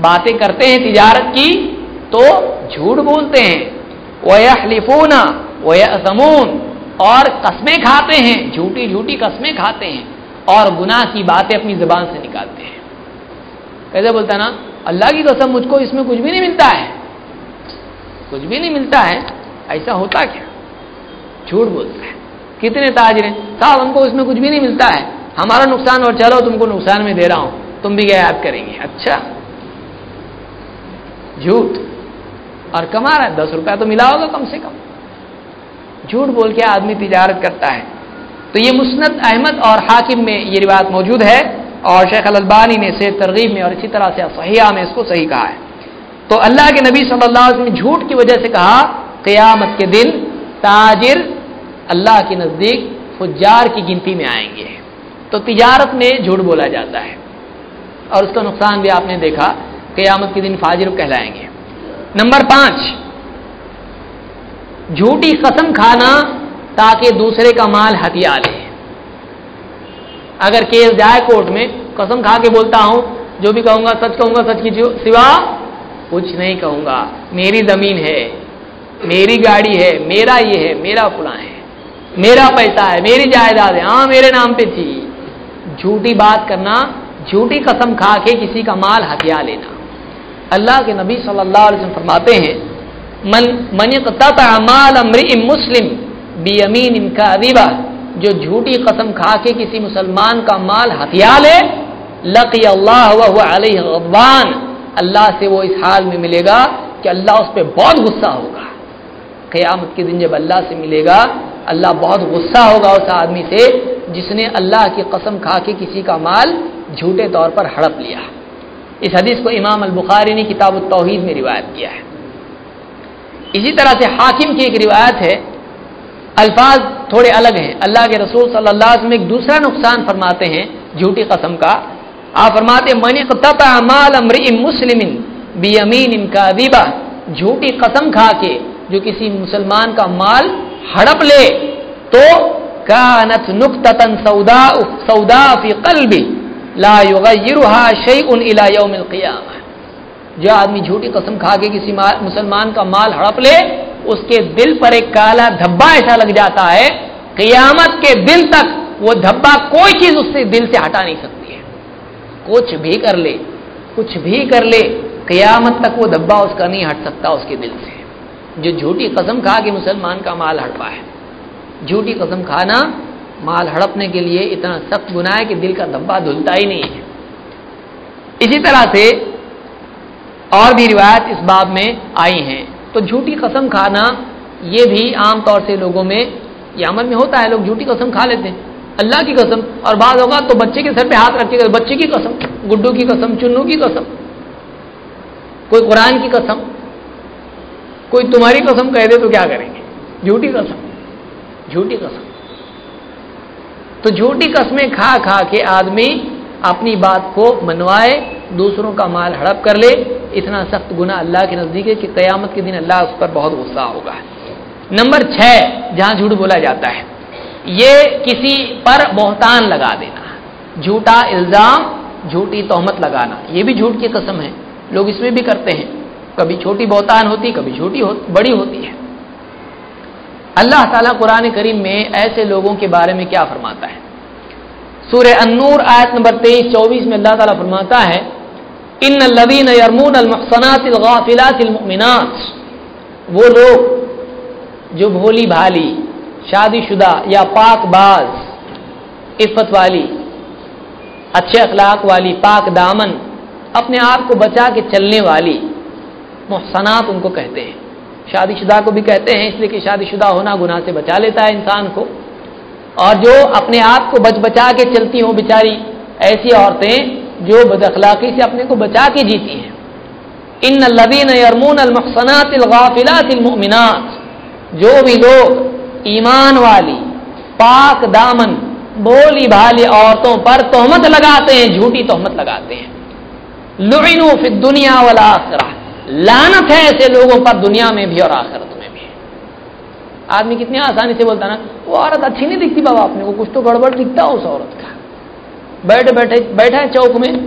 باتیں کرتے ہیں تجارت کی تو جھوٹ بولتے ہیں۔ وَيَحْلِفُونَ وَيَأْثَمُونَ اور قسمیں کھاتے ہیں، جھوٹی جھوٹی قسمیں کھاتے ہیں اور گناہ کی باتیں اپنی زبان سے نکالتے ہیں۔ کیسے بولتا نا؟ اللہ کی قسم، مجھ کو اس میں کچھ بھی نہیں ملتا ہے۔ کچھ بھی نہیں ملتا ہے، ایسا ہوتا کیا؟ جھوٹ بولتا ہے۔ کتنے تاجر ہیں؟ صاحب، ہم کو اس میں کچھ بھی نہیں ملتا ہے۔ ہمارا نقصان اور چلو، تم کو نقصان میں دے رہا ہوں۔ تم بھی گئے یاد کریں گے۔ اچھا۔ جھوٹ۔ اور کما رہا ہے، دس روپیہ تو ملا ہوگا کم سے کم۔ جھوٹ بول کے آدمی تجارت کرتا ہے۔ تو یہ مسند احمد اور حاکم میں یہ روایت موجود ہے۔ اور شیخ البانی نے سے ترغیب میں اور اسی طرح سے صحیحہ میں اس کو صحیح کہا ہے۔ تو اللہ کے نبی صلی اللہ علیہ وسلم نے جھوٹ کی وجہ سے کہا، قیامت کے دن تاجر اللہ کے نزدیک فجار کی گنتی میں آئیں گے۔ تو تجارت میں جھوٹ بولا جاتا ہے۔ اور اس کا نقصان بھی آپ نے دیکھا، قیامت کے دن فاجر کہلائیں گے۔ نمبر پانچ، جھوٹی قسم کھانا تاکہ دوسرے کا مال ہتھیا لے۔ اگر کیس جائے کورٹ میں، قسم کھا کے بولتا ہوں، جو بھی کہوں گا، سچ کہوں گا، سچ کی سوا کچھ نہیں کہوں گا۔ میری زمین ہے، میری گاڑی ہے، میرا یہ ہے، میرا فلاں ہے، میرا پیسہ ہے، میری جائیداد ہے۔ ہاں میرے نام پہ تھی۔ جھوٹی بات کرنا، جھوٹی قسم کھا کے کسی کا مال ہتھیا لینا۔ اللہ کے نبی صلی اللہ علیہ وسلم فرماتے ہیں، من من مال مسلم بی امین کا ادیبہ جو جھوٹی قسم کھا کے کسی مسلمان کا مال ہتھیا لے، لقی اللہ علیہ غضبان۔ اللہ سے وہ اس حال میں ملے گا کہ اللہ اس پہ بہت غصہ ہوگا۔ قیامت کے دن جب اللہ سے ملے گا، اللہ بہت غصہ ہوگا اس آدمی سے۔ جس نے اللہ کی قسم کھا کے کسی کا مال جھوٹے طور پر ہڑپ لیا۔ اس حدیث کو امام البخاری نے کتاب التوحید میں روایت کیا ہے۔ اسی طرح سے حاکم کی ایک روایت ہے۔ الفاظ تھوڑے الگ ہیں۔ اللہ کے رسول صلی اللہ علیہ وسلم ایک دوسرا نقصان فرماتے ہیں جھوٹی قسم کا۔ آپ فرماتے منی مال امر مسلم بی امین کا جھوٹی قسم کھا کے جو کسی مسلمان کا مال ہڑپ لے تو کانت نقطن سودا سودا فی قلبی لا یغیرها شیء الى یوم القیامہ جو آدمی جھوٹی قسم کھا کے کسی مسلمان کا مال ہڑپ لے، اس کے دل پر ایک کالا دھبا ایسا لگ جاتا ہے، قیامت کے دل تک وہ دھبا کوئی چیز اس سے دل سے ہٹا نہیں سکتی ہے۔ کچھ بھی کر لے، کچھ بھی کر لے، قیامت تک وہ دھبا اس کا نہیں ہٹ سکتا اس کے دل سے۔ جو جھوٹی قسم کھا کے مسلمان کا مال ہڑپا ہے۔ جھوٹی قسم کھانا مال ہڑپنے کے لیے اتنا سخت گنا ہے کہ دل کا دھبا دھلتا ہی نہیں ہے۔ اسی طرح سے اور بھی روایت اس باب میں آئی ہیں۔ تو جھوٹی قسم کھانا یہ بھی عام طور سے لوگوں میں یہ عمل میں ہوتا ہے، لوگ جھوٹی قسم کھا لیتے ہیں۔ اللہ کی قسم۔ اور بعض ہوگا تو بچے کے سر پہ ہاتھ رکھے گا بچے کی قسم، گڈو کی قسم، چنو کی قسم۔ کوئی قرآن کی قسم، کوئی تمہاری قسم کہہ دے تو کیا کریں گے؟ جھوٹی قسم۔ جھوٹی قسم۔ تو جھوٹی قسمیں کھا کھا کے آدمی اپنی بات کو منوائے، دوسروں کا مال ہڑپ کر لے۔ اتنا سخت گنا اللہ کے نزدیک ہے کہ قیامت کے دن اللہ اس پر بہت غصہ ہوگا۔ نمبر چھ، جہاں جھوٹ بولا جاتا ہے، یہ کسی پر بہتان لگا دینا۔ جھوٹا الزام، جھوٹی تہمت لگانا، یہ بھی جھوٹ کی قسم ہے۔ لوگ اس میں بھی کرتے ہیں۔ کبھی چھوٹی بہتان ہوتی، کبھی چھوٹی ہو بڑی ہوتی ہے۔ اللہ تعالیٰ قرآن کریم میں ایسے لوگوں کے بارے میں کیا فرماتا ہے؟ سورہ انور آیت نمبر تیئیس، چوبیس میں اللہ تعالیٰ فرماتا ہے، ان الذين يرمون المحصنات الغافلات المؤمنات. وہ لوگ جو بھولی بھالی، شادی شدہ یا پاک باز، عفت والی، اچھے اخلاق والی، پاک دامن، اپنے آپ کو بچا کے چلنے والی محسنات ان کو کہتے ہیں۔ شادی شدہ کو بھی کہتے ہیں اس لیے کہ شادی شدہ ہونا گناہ سے بچا لیتا ہے انسان کو۔ اور جو اپنے آپ کو بچ بچا کے چلتی ہوں بیچاری، ایسی عورتیں جو بد اخلاقی سے اپنے کو بچا کے جیتی ہیں۔ ان الدین ارمون المحسنات الغافلات المؤمنات، جو بھی لوگ ایمان والی، پاک دامن، بولی بھالی عورتوں پر تہمت لگاتے ہیں، جھوٹی تہمت لگاتے ہیں۔ لعنو فی دنیا والا لانت ہے ایسے لوگوں پر دنیا میں بھی اور آخرت میں بھی۔ آدمی کتنی آسانی سے بولتا نا، وہ عورت اچھی نہیں دکھتی بابا اپنے کو، کچھ تو گڑبڑ دکھتا اس عورت کا۔ بیٹھے بیٹھے بیٹھا ہے چوک میں۔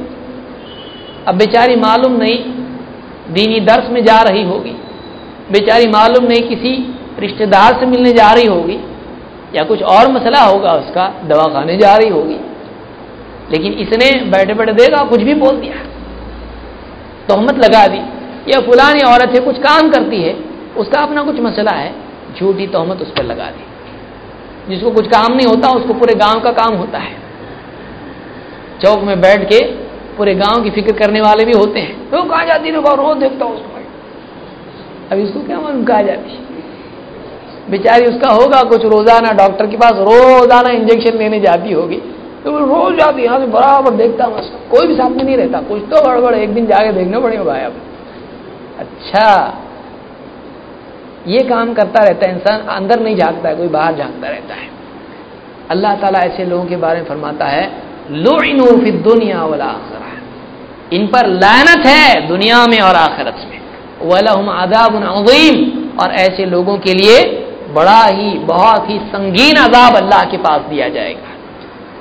اب بیچاری معلوم نہیں دینی درس میں جا رہی ہوگی۔ بیچاری معلوم نہیں کسی رشتے دار سے ملنے جا رہی ہوگی۔ یا کچھ اور مسئلہ ہوگا، اس کا دوا کھانے جا رہی ہوگی۔ لیکن اس نے بیٹھے بیٹھے دے گا کچھ بھی بول دیا۔ تہمت لگا دی۔ یا فلانی عورت ہے، کچھ کام کرتی ہے، اس کا اپنا کچھ مسئلہ ہے، جھوٹی تہمت اس پر لگا دی۔ جس کو کچھ کام نہیں ہوتا، اس کو پورے گاؤں کا کام ہوتا ہے۔ چوک میں بیٹھ کے پورے گاؤں کی فکر کرنے والے بھی ہوتے ہیں۔ وہ کہاں جاتی روز دیکھتا ہوں اس کو۔ اب اس کو کیا معلوم کہا جاتی بیچاری اس کا ہوگا، کچھ روزانہ ڈاکٹر کے پاس روزانہ انجیکشن لینے جاتی ہوگی۔ تو وہ روز جاتی یہاں سے برابر دیکھتا ہوں کوئی بھی ساتھ میں نہیں رہتا، کچھ تو گڑبڑ ایک دن جا کے دیکھنا پڑے گا بھائی اب اچھا۔ یہ کام کرتا رہتا ہے انسان، اندر نہیں جھانکتا ہے، کوئی باہر جھانکتا رہتا ہے۔ اللہ تعالیٰ ایسے لوگوں کے بارے میں فرماتا ہے لو فی دنیا والا ان پر لعنت ہے دنیا میں اور آخرت میں۔ عذاب عظیم اور ایسے لوگوں کے لیے بڑا ہی، بہت ہی سنگین عذاب اللہ کے پاس دیا جائے گا۔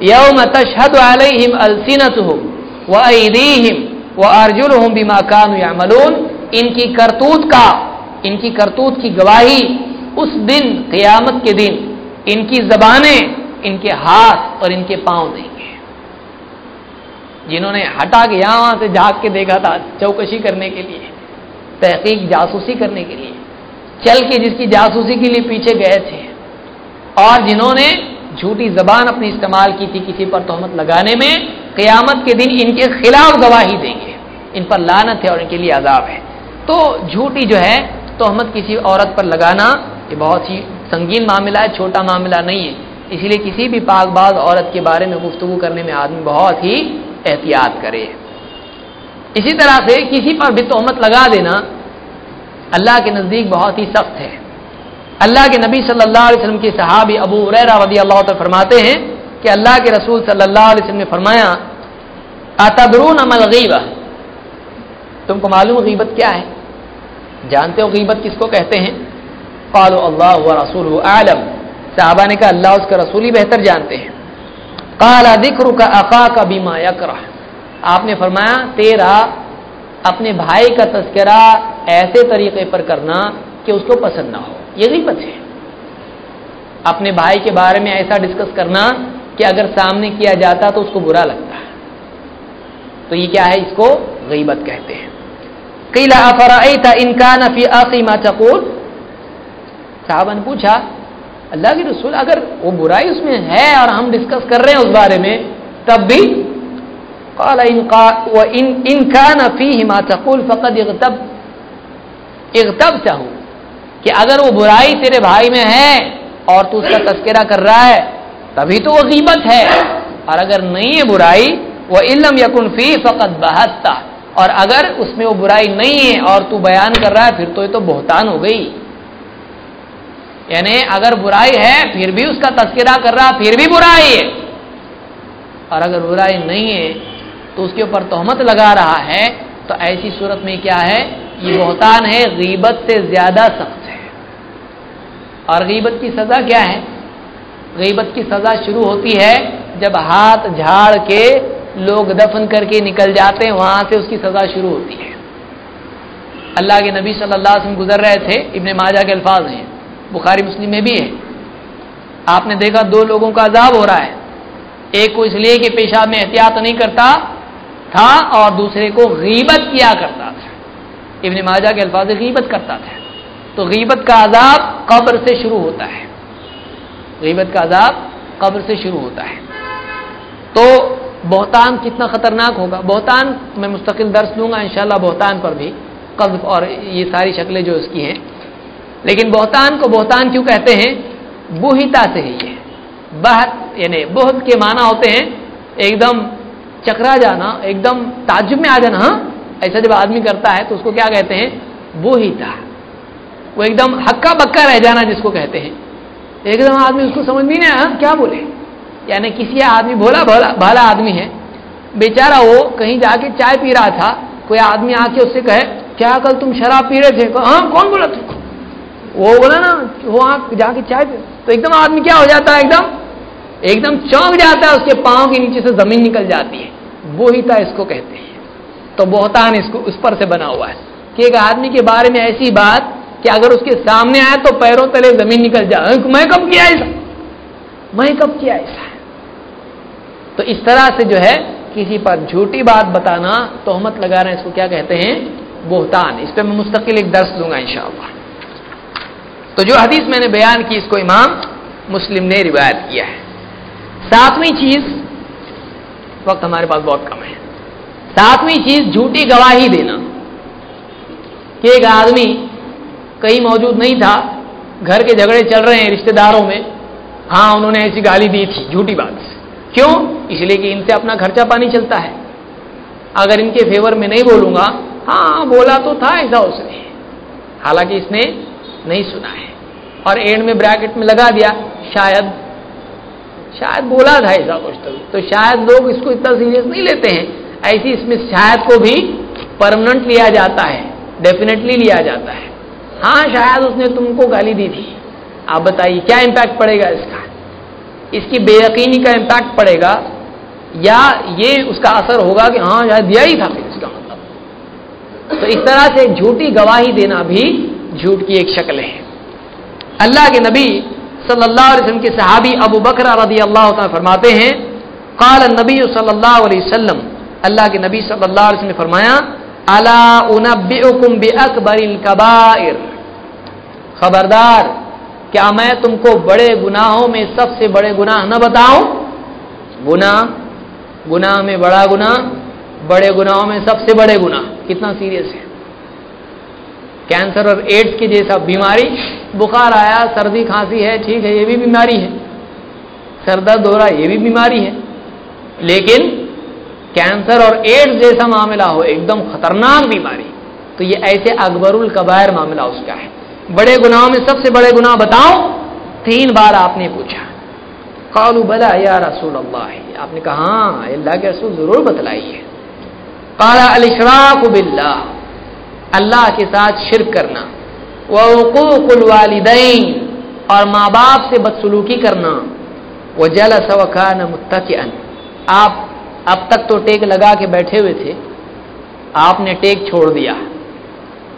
یوم تشہد علیہم السنتہم وایدیہم وارجلہم بما كانوا يعملون ان کی کرتوت کا، ان کی کرتوت کی گواہی اس دن قیامت کے دن ان کی زبانیں، ان کے ہاتھ اور ان کے پاؤں دیں گے۔ جنہوں نے ہٹا کے یہاں سے جھاگ کے دیکھا تھا چوکشی کرنے کے لیے، تحقیق جاسوسی کرنے کے لیے، چل کے جس کی جاسوسی کے لیے پیچھے گئے تھے، اور جنہوں نے جھوٹی زبان اپنی استعمال کی تھی کسی پر تہمت لگانے میں، قیامت کے دن ان کے خلاف گواہی دیں گے۔ ان پر لانت ہے اور ان کے لیے عذاب ہے۔ تو جھوٹی جو ہے تہمت کسی عورت پر لگانا یہ بہت ہی سنگین معاملہ ہے، چھوٹا معاملہ نہیں ہے۔ اسی لیے کسی بھی پاک باز عورت کے بارے میں گفتگو کرنے میں آدمی بہت ہی احتیاط کرے۔ اسی طرح سے کسی پر بھی تہمت لگا دینا اللہ کے نزدیک بہت ہی سخت ہے۔ اللہ کے نبی صلی اللہ علیہ وسلم کے صحابی ابو رضی اللہ تعالی فرماتے ہیں کہ اللہ کے رسول صلی اللہ علیہ وسلم نے فرمایا، اتدرون عمل غیبہ تم کو معلوم غیبت کیا ہے؟ جانتے ہو غیبت کس کو کہتے ہیں؟ قالوا اللہ و رسول عالم صحابہ نے کہا اللہ اس کا رسول ہی بہتر جانتے ہیں۔ قال ذکر کا اقا کا بیما یکرہ آپ نے فرمایا، تیرا اپنے بھائی کا تذکرہ ایسے طریقے پر کرنا کہ اس کو پسند نہ ہو۔ یہ غیبت ہے۔ اپنے بھائی کے بارے میں ایسا ڈسکس کرنا کہ اگر سامنے کیا جاتا تو اس کو برا لگتا۔ ہے تو یہ کیا ہے؟ اس کو غیبت کہتے ہیں۔ قیلا تھا انکان فی عقیمہ چکول صاحبہ نے پوچھا، اللہ کے رسول اگر وہ برائی اس میں ہے اور ہم ڈسکس کر رہے ہیں اس بارے میں، تب بھی؟ انکان فی ہما چکول فقط اغتب اغتب چاہوں کہ اگر وہ برائی تیرے بھائی میں ہے اور تو اس کا تذکرہ کر رہا ہے، تبھی تو وہ قیمت ہے۔ اور اگر نہیں ہے برائی، وہ علم یقن فی فقط بہتتا اور اگر اس میں وہ برائی نہیں ہے اور تو بیان کر رہا ہے، پھر تو یہ تو بہتان ہو گئی۔ یعنی اگر برائی ہے، پھر بھی اس کا تذکرہ کر رہا، پھر بھی برائی ہے۔ اور اگر برائی نہیں ہے، تو اس کے اوپر تہمت لگا رہا ہے، تو ایسی صورت میں کیا ہے؟ یہ بہتان ہے، غیبت سے زیادہ سخت ہے۔ اور غیبت کی سزا کیا ہے؟ غیبت کی سزا شروع ہوتی ہے جب ہاتھ جھاڑ کے لوگ دفن کر کے نکل جاتے ہیں، وہاں سے اس کی سزا شروع ہوتی ہے۔ اللہ کے نبی صلی اللہ علیہ وسلم گزر رہے تھے، ابن ماجہ کے الفاظ ہیں۔ بخاری مسلم میں بھی ہے آپ نے دیکھا دو لوگوں کا عذاب ہو رہا ہے۔ ایک کو اس لیے کہ پیشاب میں احتیاط نہیں کرتا تھا اور دوسرے کو غیبت کیا کرتا تھا۔ ابن ماجہ کے الفاظ غیبت کرتا تھا۔ تو غیبت کا عذاب قبر سے شروع ہوتا ہے۔ غیبت کا عذاب قبر سے شروع ہوتا ہے۔ بہتان کتنا خطرناک ہوگا۔ بہتان میں مستقل درس لوں گا، انشاءاللہ بہتان پر بھی قبض اور یہ ساری شکلیں جو اس کی ہیں۔ لیکن بہتان کو بہتان کیوں کہتے ہیں؟ بوہیتا سے ہی ہے۔ بہت یعنی بہت کے معنی ہوتے ہیں ایک دم چکرا جانا، ایک دم تعجب میں آ جانا ہاں؟ ایسا جب آدمی کرتا ہے تو اس کو کیا کہتے ہیں؟ بوہیتا وہ ایک دم ہکا بکا رہ جانا جس کو کہتے ہیں۔ ایک دم آدمی اس کو سمجھ بھی نہیں آیا ہاں؟ کیا بولے؟ یعنی کسی آدمی، بھولا بھولا، بھالا آدمی ہے، بیچارہ وہ کہیں جا کے چائے پی رہا تھا، کوئی آدمی آ کے اس سے کہے، کیا کل تم شراب پی رہے تھے؟ ہاں کون بولا تھا وہ بولا نا وہ جا کے چائے پی تو ایک دم آدمی کیا ہو جاتا ہے؟ ایک دم ایک دم چونک جاتا ہے، اس کے پاؤں کے نیچے سے زمین نکل جاتی ہے۔ وہی تھا اس کو کہتے ہیں۔ تو بہتان اس کو، اس پر سے بنا ہوا ہے۔ کہ ایک آدمی کے بارے میں ایسی بات کہ اگر اس کے سامنے آئے تو پیروں تلے زمین نکل جائے۔ میں کب کیا ایسا میں کب کیا ایسا تو اس طرح سے جو ہے کسی پر جھوٹی بات بتانا تہمت لگا رہے ہیں، اس کو کیا کہتے ہیں؟ بہتان. اس پہ میں مستقل ایک درس دوں گا انشاءاللہ. تو جو حدیث میں نے بیان کی، اس کو امام مسلم نے روایت کیا ہے. ساتویں چیز، وقت ہمارے پاس بہت کم ہے. ساتویں چیز، جھوٹی گواہی دینا. کہ ایک آدمی کہیں موجود نہیں تھا، گھر کے جھگڑے چل رہے ہیں رشتہ داروں میں ہاں انہوں نے ایسی گالی دی تھی، جھوٹی بات. سے کیوں؟ اس لیے کہ ان سے اپنا خرچہ پانی چلتا ہے۔ اگر ان کے فیور میں نہیں بولوں گا ہاں بولا تو تھا ایسا اس نے۔ حالانکہ اس نے نہیں سنا ہے۔ اور اینڈ میں بریکٹ میں لگا دیا، شاید شاید بولا تھا ایسا کچھ تو۔ تو شاید لوگ اس کو اتنا سیریس نہیں لیتے ہیں۔ ایسی اس میں شاید کو بھی پرمنٹ لیا جاتا ہے ڈیفینیٹلی لیا جاتا ہے۔ ہاں شاید اس نے تم کو گالی دی تھی۔ آپ بتائیے، کیا امپیکٹ پڑے گا اس کا؟ اس کی بے یقینی کا امپیکٹ پڑے گا یا یہ اس کا اثر ہوگا کہ ہاں شاید دیا ہی تھا پھر اس کا مطلب۔ تو اس طرح سے جھوٹی گواہی دینا بھی جھوٹ کی ایک شکل ہے۔ اللہ کے نبی صلی اللہ علیہ وسلم کے صحابی ابو بکر رضی اللہ تعالیٰ فرماتے ہیں، قال النبی صلی اللہ علیہ وسلم، اللہ کے نبی صلی اللہ علیہ وسلم نے فرمایا الكبائر۔ خبردار کیا میں تم کو بڑے گناہوں میں سب سے بڑے گناہ نہ بتاؤں؟ گناہ گناہ میں بڑا گناہ، بڑے گناہوں میں سب سے بڑے گناہ۔ کتنا سیریس ہے۔ کینسر اور ایڈس کی جیسا بیماری۔ بخار آیا، سردی کھانسی ہے، ٹھیک ہے، یہ بھی بیماری ہے۔ سر درد ہو رہا، یہ بھی بیماری ہے۔ لیکن کینسر اور ایڈس جیسا معاملہ ہو، ایک دم خطرناک بیماری۔ تو یہ ایسے اکبر القبائر معاملہ اس کا ہے۔ بڑے گناہوں میں سب سے بڑے گناہ بتاؤ، تین بار آپ نے پوچھا۔ قالو بلا یا رسول اللہ۔ آپ نے کہا ہاں اللہ کے رسول ضرور بتلائیے۔ قال الاشراق باللہ۔ اللہ کے ساتھ شرک کرنا۔ وہ حقوق الوالدین۔ اور ماں باپ سے بدسلوکی کرنا۔ وہ جل سوکھان متقن آپ اب تک تو ٹیک لگا کے بیٹھے ہوئے تھے۔ آپ نے ٹیک چھوڑ دیا۔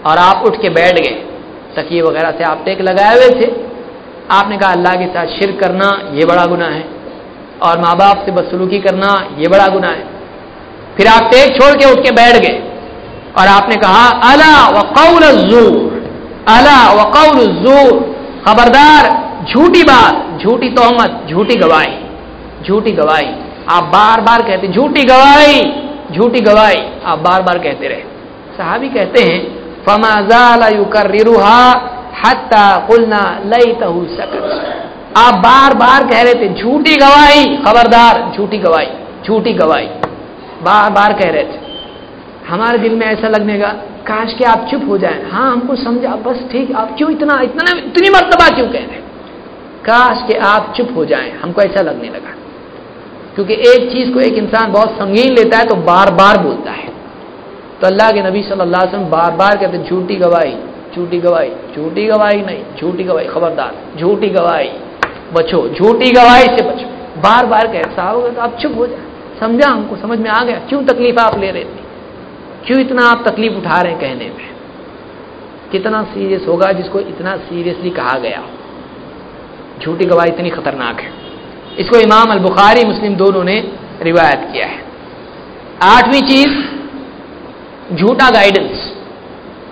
اور آپ اٹھ کے بیٹھ گئے۔ تکیے وغیرہ سے آپ ٹیک لگائے ہوئے تھے۔ آپ نے کہا اللہ کے ساتھ شرک کرنا یہ بڑا گناہ ہے اور ماں باپ سے بدسلوکی کرنا یہ بڑا گناہ ہے۔ پھر آپ ٹیک چھوڑ کے اٹھ کے بیٹھ گئے اور آپ نے کہا اللہ وقول الزور اللہ وقول الزور، خبردار، جھوٹی بات، جھوٹی تہمت، جھوٹی گواہی جھوٹی گواہی۔ آپ بار بار کہتے، جھوٹی گواہی جھوٹی گواہی۔ آپ بار بار کہتے رہے۔ صحابی کہتے ہیں فما زال يكررها حتى قلنا ليته سكت. آپ بار بار کہہ رہے تھے، جھوٹی گواہی، خبردار، جھوٹی گواہی جھوٹی گواہی۔ بار بار کہہ رہے تھے۔ ہمارے دل میں ایسا لگنے گا کاش کہ آپ چپ ہو جائیں۔ ہاں ہم کو سمجھا، بس ٹھیک، آپ کیوں اتنا اتنا، اتنی مرتبہ کیوں کہہ رہے ہیں؟ کاش کہ آپ چپ ہو جائیں۔ ہم کو ایسا لگنے لگا۔ کیونکہ ایک چیز کو ایک انسان بہت سنگین لیتا ہے تو بار بار بولتا ہے۔ تو اللہ کے نبی صلی اللہ علیہ وسلم بار بار کہتے ہیں، جھوٹی گواہی جھوٹی گواہی جھوٹی گواہی نہیں، جھوٹی گواہی، خبردار، جھوٹی گواہی، بچو، جھوٹی گواہی سے بچو۔ بار بار کہ صاحب آپ چپ ہو جائیں۔ سمجھا؟ ہم کو سمجھ میں آ گیا۔ کیوں تکلیف آپ لے رہے تھے؟ کیوں اتنا آپ تکلیف اٹھا رہے ہیں کہنے میں؟ کتنا سیریس ہوگا جس کو اتنا سیریسلی کہا گیا۔ جھوٹی گواہی اتنی خطرناک ہے۔ اس کو امام البخاری مسلم دونوں نے روایت کیا ہے۔ آٹھویں چیز جھوٹا گائیڈنس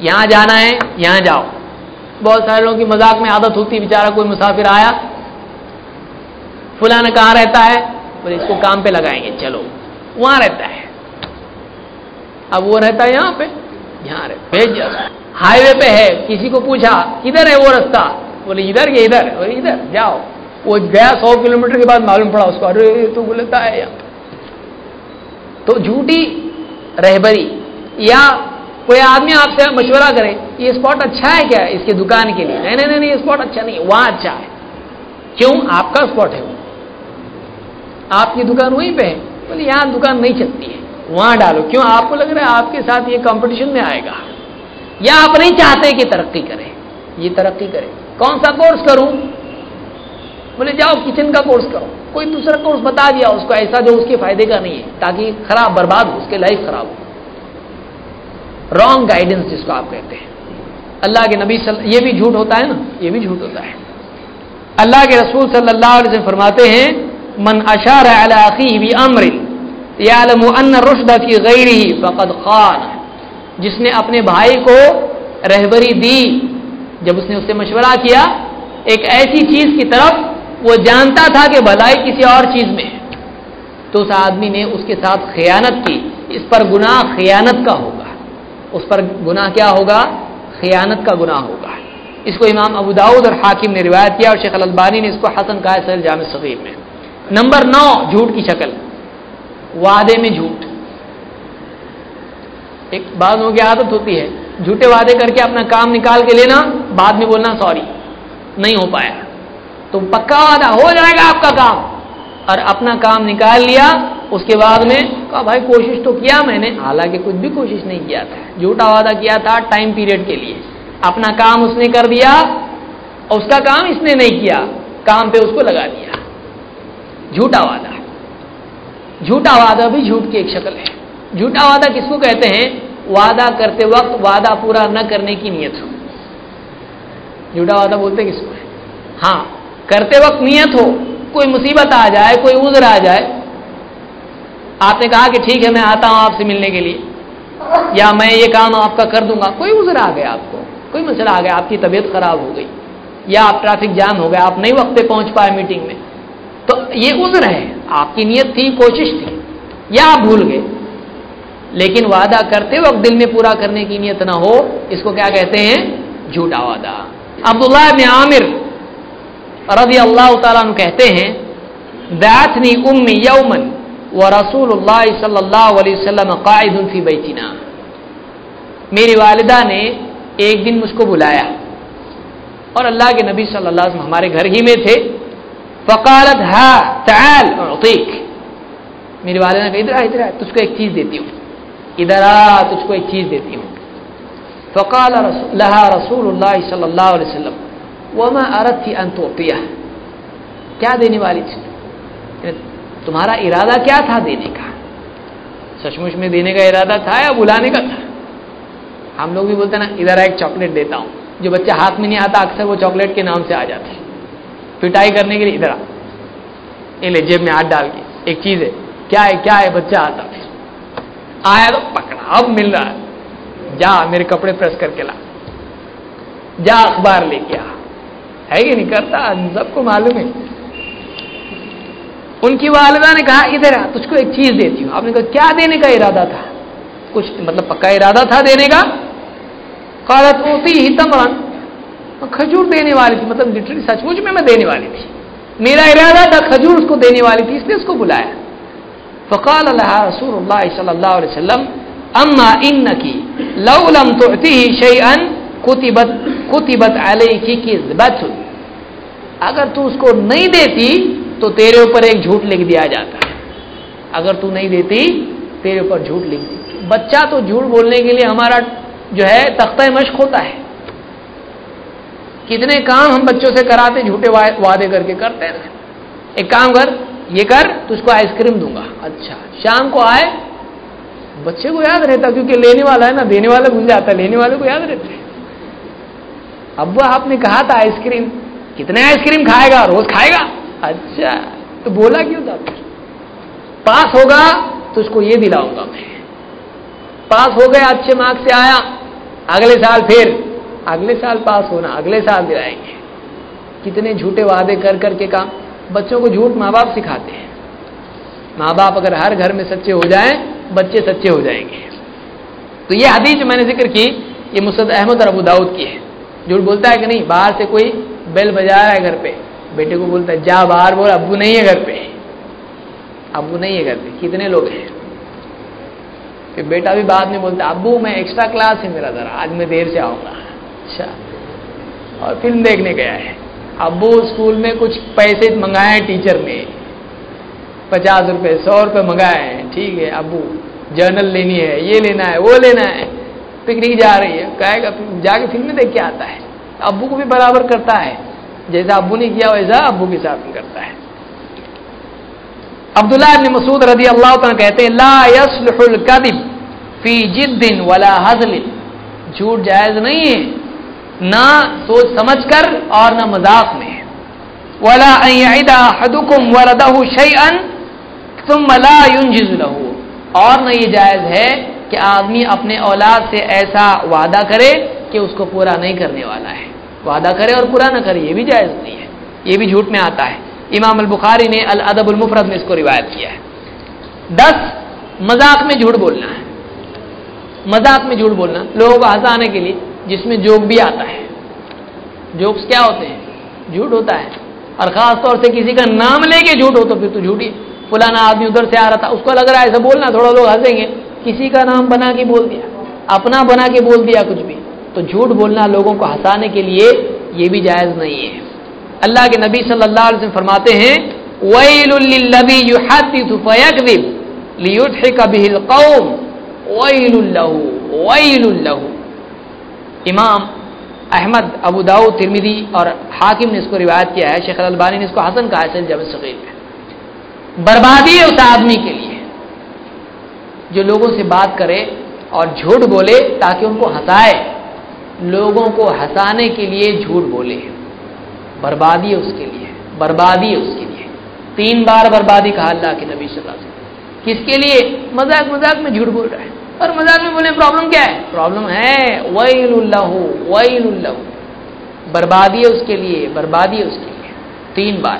یہاں جانا ہے، یہاں جاؤ۔ بہت سارے لوگوں کی مذاق میں عادت ہوتی بیچارہ کوئی مسافر آیا، فلاں کہاں رہتا ہے، بولے اس کو کام پہ لگائیں گے، چلو۔ وہاں رہتا ہے۔ اب وہ رہتا ہے یہاں پہ، یہاں بھیج ہائی وے پہ ہے، کسی کو پوچھا، کدھر ہے وہ رستہ؟ بولے ادھر یہ ادھر ادھر، جاؤ۔ وہ گیا سو کلو میٹر کے بعد معلوم پڑا اس کو، ارے تو بولتا ہے یہاں تو جھوٹی رہبری یا کوئی آدمی آپ سے مشورہ کرے، یہ اسپاٹ اچھا ہے کیا اس کی دکان کے لیے؟ نہیں نہیں نہیں یہ اسپاٹ اچھا نہیں ہے وہاں اچھا ہے۔ کیوں؟ آپ کا اسپاٹ ہے وہ۔ آپ کی دکان وہیں پہ ہے، بولے یہاں دکان نہیں چلتی ہے، وہاں ڈالو۔ کیوں؟ آپ کو لگ رہا ہے آپ کے ساتھ یہ کمپٹیشن میں آئے گا۔ یا آپ نہیں چاہتے کہ ترقی کرے، یہ ترقی کرے۔ کون سا کورس کروں؟ بولے جاؤ کچن کا کورس کرو۔ کوئی دوسرا کورس بتا دیا، اس کو ایسا جو اس کے فائدے کا نہیں ہے، تاکہ خراب، برباد ہو، اس کے لائف خراب ہو۔ رانگ گائیڈنس جس کو آپ کہتے ہیں۔ اللہ کے نبی صلی یہ بھی جھوٹ ہوتا ہے نا؟ یہ بھی جھوٹ ہوتا ہے۔ اللہ کے رسول صلی اللہ علیہ وسلم فرماتے ہیں، من اشار بھی امر ان رشد کی غیر ہی فقد خان. جس نے اپنے بھائی کو رہبری دی، جب اس نے اس سے مشورہ کیا، ایک ایسی چیز کی طرف وہ جانتا تھا کہ بھلائی کسی اور چیز میں ہے۔ تو اس آدمی نے اس کے ساتھ خیانت کی، اس پر گناہ خیانت کا ہوگا۔ اس پر گناہ کیا ہوگا؟ خیانت کا گناہ ہوگا۔ اس کو امام ابو داود اور حاکم نے روایت کیا اور شیخ البانی نے اس کو حسن کہا سر جامع صغیر میں۔ نمبر نو، جھوٹ کی شکل۔ وعدے میں جھوٹ۔ ایک بعض کی عادت ہوتی ہے، جھوٹے وعدے کر کے اپنا کام نکال کے لینا، بعد میں بولنا سوری، نہیں ہو پایا۔ تو پکا وعدہ ہو جائے گا آپ کا کام۔ اور اپنا کام نکال لیا، اس کے بعد میں کہا، بھائی، کوشش تو کیا میں نے؟ حالانکہ کچھ بھی کوشش نہیں کیا تھا۔ جھوٹا وعدہ کیا تھا ٹائم پیریڈ کے لیے۔ اپنا کام اس نے کر دیا اور اس کا کام اس نے نہیں کیا، کام پہ اس کو لگا دیا۔ جھوٹا وعدہ۔ جھوٹا وعدہ بھی جھوٹ کی ایک شکل ہے۔ جھوٹا وعدہ کس کو کہتے ہیں؟ وعدہ کرتے وقت وعدہ پورا نہ کرنے کی نیت ہو۔ جھوٹا وعدہ بولتے کس کو؟ ہاں کرتے وقت نیت ہو۔ کوئی مصیبت آ جائے، کوئی عذر آ جائے، آپ نے کہا کہ ٹھیک ہے، میں آتا ہوں آپ سے ملنے کے لیے۔ یا میں یہ کام آپ کا کر دوں گا۔ کوئی عذر آ گیا آپ کو، کوئی مسئلہ آ گیا، آپ کی طبیعت خراب ہو گئی، یا آپ ٹریفک جام ہو گیا، آپ نہیں وقت پہ پہنچ پائے میٹنگ میں۔ تو یہ عذر ہے، آپ کی نیت تھی، کوشش تھی، یا آپ بھول گئے۔ لیکن وعدہ کرتے وقت دل میں پورا کرنے کی نیت نہ ہو، اس کو کیا کہتے ہیں؟ جھوٹا وعدہ۔ عبداللہ ابن عامر رضی اللہ تعالیٰ عنہ کہتے ہیں داتنی امی یومن و رسول اللہ صلی اللہ علیہ وسلم قائد فی بیتنا. میری والدہ نے ایک دن مجھ کو بلایا اور اللہ کے نبی صلی اللہ علیہ وسلم ہمارے گھر ہی میں تھے۔ فقالت، ہا، تعال، اعطیک. میری والدہ نے کہا، ادھر ادھر تجھ کو ایک چیز دیتی ہوں۔ ادھر آ، تجھ کو ایک چیز دیتی ہوں۔ فقال لها رسول اللہ صلی اللہ علیہ وسلم۔ وما اردت ان تعطيه۔ کیا دینے والی تھی؟ یعنی تمہارا ارادہ کیا تھا دینے کا؟ سچ مچ میں دینے کا ارادہ تھا یا بلانے کا تھا؟ ہم لوگ بھی بولتے ہیں نا، ادھر ایک چاکلیٹ دیتا ہوں۔ جو بچہ ہاتھ میں نہیں آتا، اکثر وہ چاکلیٹ کے نام سے آ جاتے پٹائی کرنے کے لیے ادھر آ۔ لے، جیب میں ہاتھ ڈال کے۔ ایک چیز ہے، کیا ہے کیا ہے، بچہ آتا پھر۔ آیا تو پکڑا، اب مل رہا ہے۔ جا، میرے کپڑے پریس کر کے لا۔ جا، اخبار لے کے آ۔ ہے کہ نہیں کرتا؟ سب کو معلوم ہے۔ ان کی والدہ نے کہا، ادھر آ، تجھ کو ایک چیز دیتی ہوں۔ آپ نے کہا، کیا دینے کا ارادہ تھا؟ کچھ مطلب پکا ارادہ تھا دینے کا؟ قالت ہوتی ہی تمران کھجور دینے والی تھی۔ مطلب لٹرلی سچ مچ میں میں دینے والی تھی۔ میرا ارادہ تھا کھجور اس کو دینے والی تھی، اس نے اس کو بلایا۔ فقال اللہ رسول اللہ صلی اللہ علیہ وسلم، اما ان کی لو لم تعطيه شيئا كتبت كتبت عليك كذبت اگر تو اس کو نہیں دیتی تو تیرے اوپر ایک جھوٹ لکھ دیا جاتا ہے۔ اگر تو نہیں دیتی، تیرے اوپر جھوٹ لکھ دی۔ بچہ تو جھوٹ بولنے کے لیے ہمارا جو ہے تختہ مشق ہوتا ہے۔ کتنے کام ہم بچوں سے کراتے، جھوٹے وعدے کر کے کرتے ہیں۔ ایک کام کر، یہ کر، تو اس کو آئس کریم دوں گا۔ اچھا شام کو آئے، بچے کو یاد رہتا، کیونکہ لینے والا ہے نا، دینے والا بھول جاتا ہے لینے والے کو یاد رہتا ہے ابو آپ نے کہا تھا آئس کریم، کتنے آئس کریم کھائے گا؟ روز کھائے گا؟ اچھا تو بولا کیوں تھا؟ پاس ہوگا تو اس کو یہ دلاؤں گا میں۔ پاس ہو گیا اچھے مارکس سے آیا۔ اگلے سال پھر، اگلے سال پاس ہونا، اگلے سال دلائیں گے۔ کتنے جھوٹے وعدے کر کر کے کام۔ بچوں کو جھوٹ ماں باپ سکھاتے ہیں۔ ماں باپ اگر ہر گھر میں سچے ہو جائیں، بچے سچے ہو جائیں گے۔ تو یہ حدیث جو میں نے ذکر کی، یہ مسد احمد اور ابو داؤد کی ہے۔ جھوٹ بولتا ہے کہ نہیں؟ باہر سے کوئی بیل بجا رہا ہے گھر پہ۔ بیٹے کو بولتا ہے، جا باہر بول، ابو نہیں ہے گھر پہ۔ ابو نہیں ہے گھر پہ۔ کتنے لوگ ہیں؟ کہ بیٹا بھی بعد میں بولتا ابو میں ایکسٹرا کلاس ہے میرا ذرا، آج میں دیر سے آؤں گا۔ اچھا۔ اور فلم دیکھنے گیا ہے۔ ابو اسکول میں کچھ پیسے منگائے ہیں ٹیچر نے۔ پچاس روپے، سو روپے منگائے ہیں۔ ٹھیک ہے، ابو، جرنل لینی ہے، یہ لینا ہے، وہ لینا ہے۔ پکنک جا رہی ہے۔ کہے گا جا کے فلمیں دیکھ کے آتا ہے۔ ابو کو بھی برابر کرتا ہے۔ جیسا ابو نے کیا، ویسا ابو کے ساتھ کرتا ہے۔ عبداللہ ابن مسعود رضی اللہ تعالیٰ کہتے ہیں، لا يصلح الكذب فی جد ولا حزل جھوٹ جائز نہیں ہے۔ نہ سوچ سمجھ کر اور نہ مذاق میں۔ ولا يعد احدكم ولده شيئا ثم لا ينجز له۔ اور نہ یہ جائز ہے کہ آدمی اپنے اولاد سے ایسا وعدہ کرے کہ اس کو پورا نہیں کرنے والا ہے۔ وعدہ کرے اور پورا نہ کرے، یہ بھی جائز نہیں ہے۔ یہ بھی جھوٹ میں آتا ہے۔ امام البخاری نے الادب المفرد میں اس کو روایت کیا ہے۔ دس، مذاق میں جھوٹ بولنا ہے۔ مذاق میں جھوٹ بولنا، لوگوں کو ہنسانے کے لیے، جس میں جوک بھی آتا ہے۔ جوکس کیا ہوتے ہیں؟ جھوٹ ہوتا ہے۔ اور خاص طور سے کسی کا نام لے کے جھوٹ ہو تو پھر تو جھوٹی فلانا آدمی ادھر سے آ رہا تھا، اس کو لگ رہا ہے ایسا بولنا، تھوڑا لوگ ہنسیں گے۔ کسی کا نام بنا کے بول دیا، اپنا بنا کے بول دیا کچھ بھی۔ تو جھوٹ بولنا لوگوں کو ہنسانے کے لیے یہ بھی جائز نہیں ہے۔ اللہ کے نبی صلی اللہ علیہ وسلم فرماتے ہیں، وَيْلٌ لِلَّذِي يُحَدِّثُ فَيَكْذِبُ لِيُضْحِكَ بِهِ الْقَوْمُ۔ وَيْلٌ لَهُ وَيْلٌ لَهُ۔ امام احمد، ابو داؤد ترمیدی اور حاکم نے اس کو روایت کیا ہے، شیخ البانی نے اس کو حسن کہا ہے جب صغیر میں بربادی ہے اس آدمی کے لیے۔ جو لوگوں سے بات کرے اور جھوٹ بولے تاکہ ان کو ہنسائے۔ لوگوں کو ہنسانے کے لیے جھوٹ بولے۔ بربادی ہے اس کے لیے، بربادی ہے اس کے لیے۔ تین بار بربادی کہا اللہ کے نبی صلی اللہ علیہ وسلم۔ کس کے لیے؟ مذاق مذاق میں جھوٹ بول رہا ہے۔ اور مذاق میں بولے پرابلم کیا ہے؟ پرابلم ہے۔ ویل اللہ ویل اللہ بربادی ہے اس کے لیے، بربادی ہے اس کے لیے۔ تین بار۔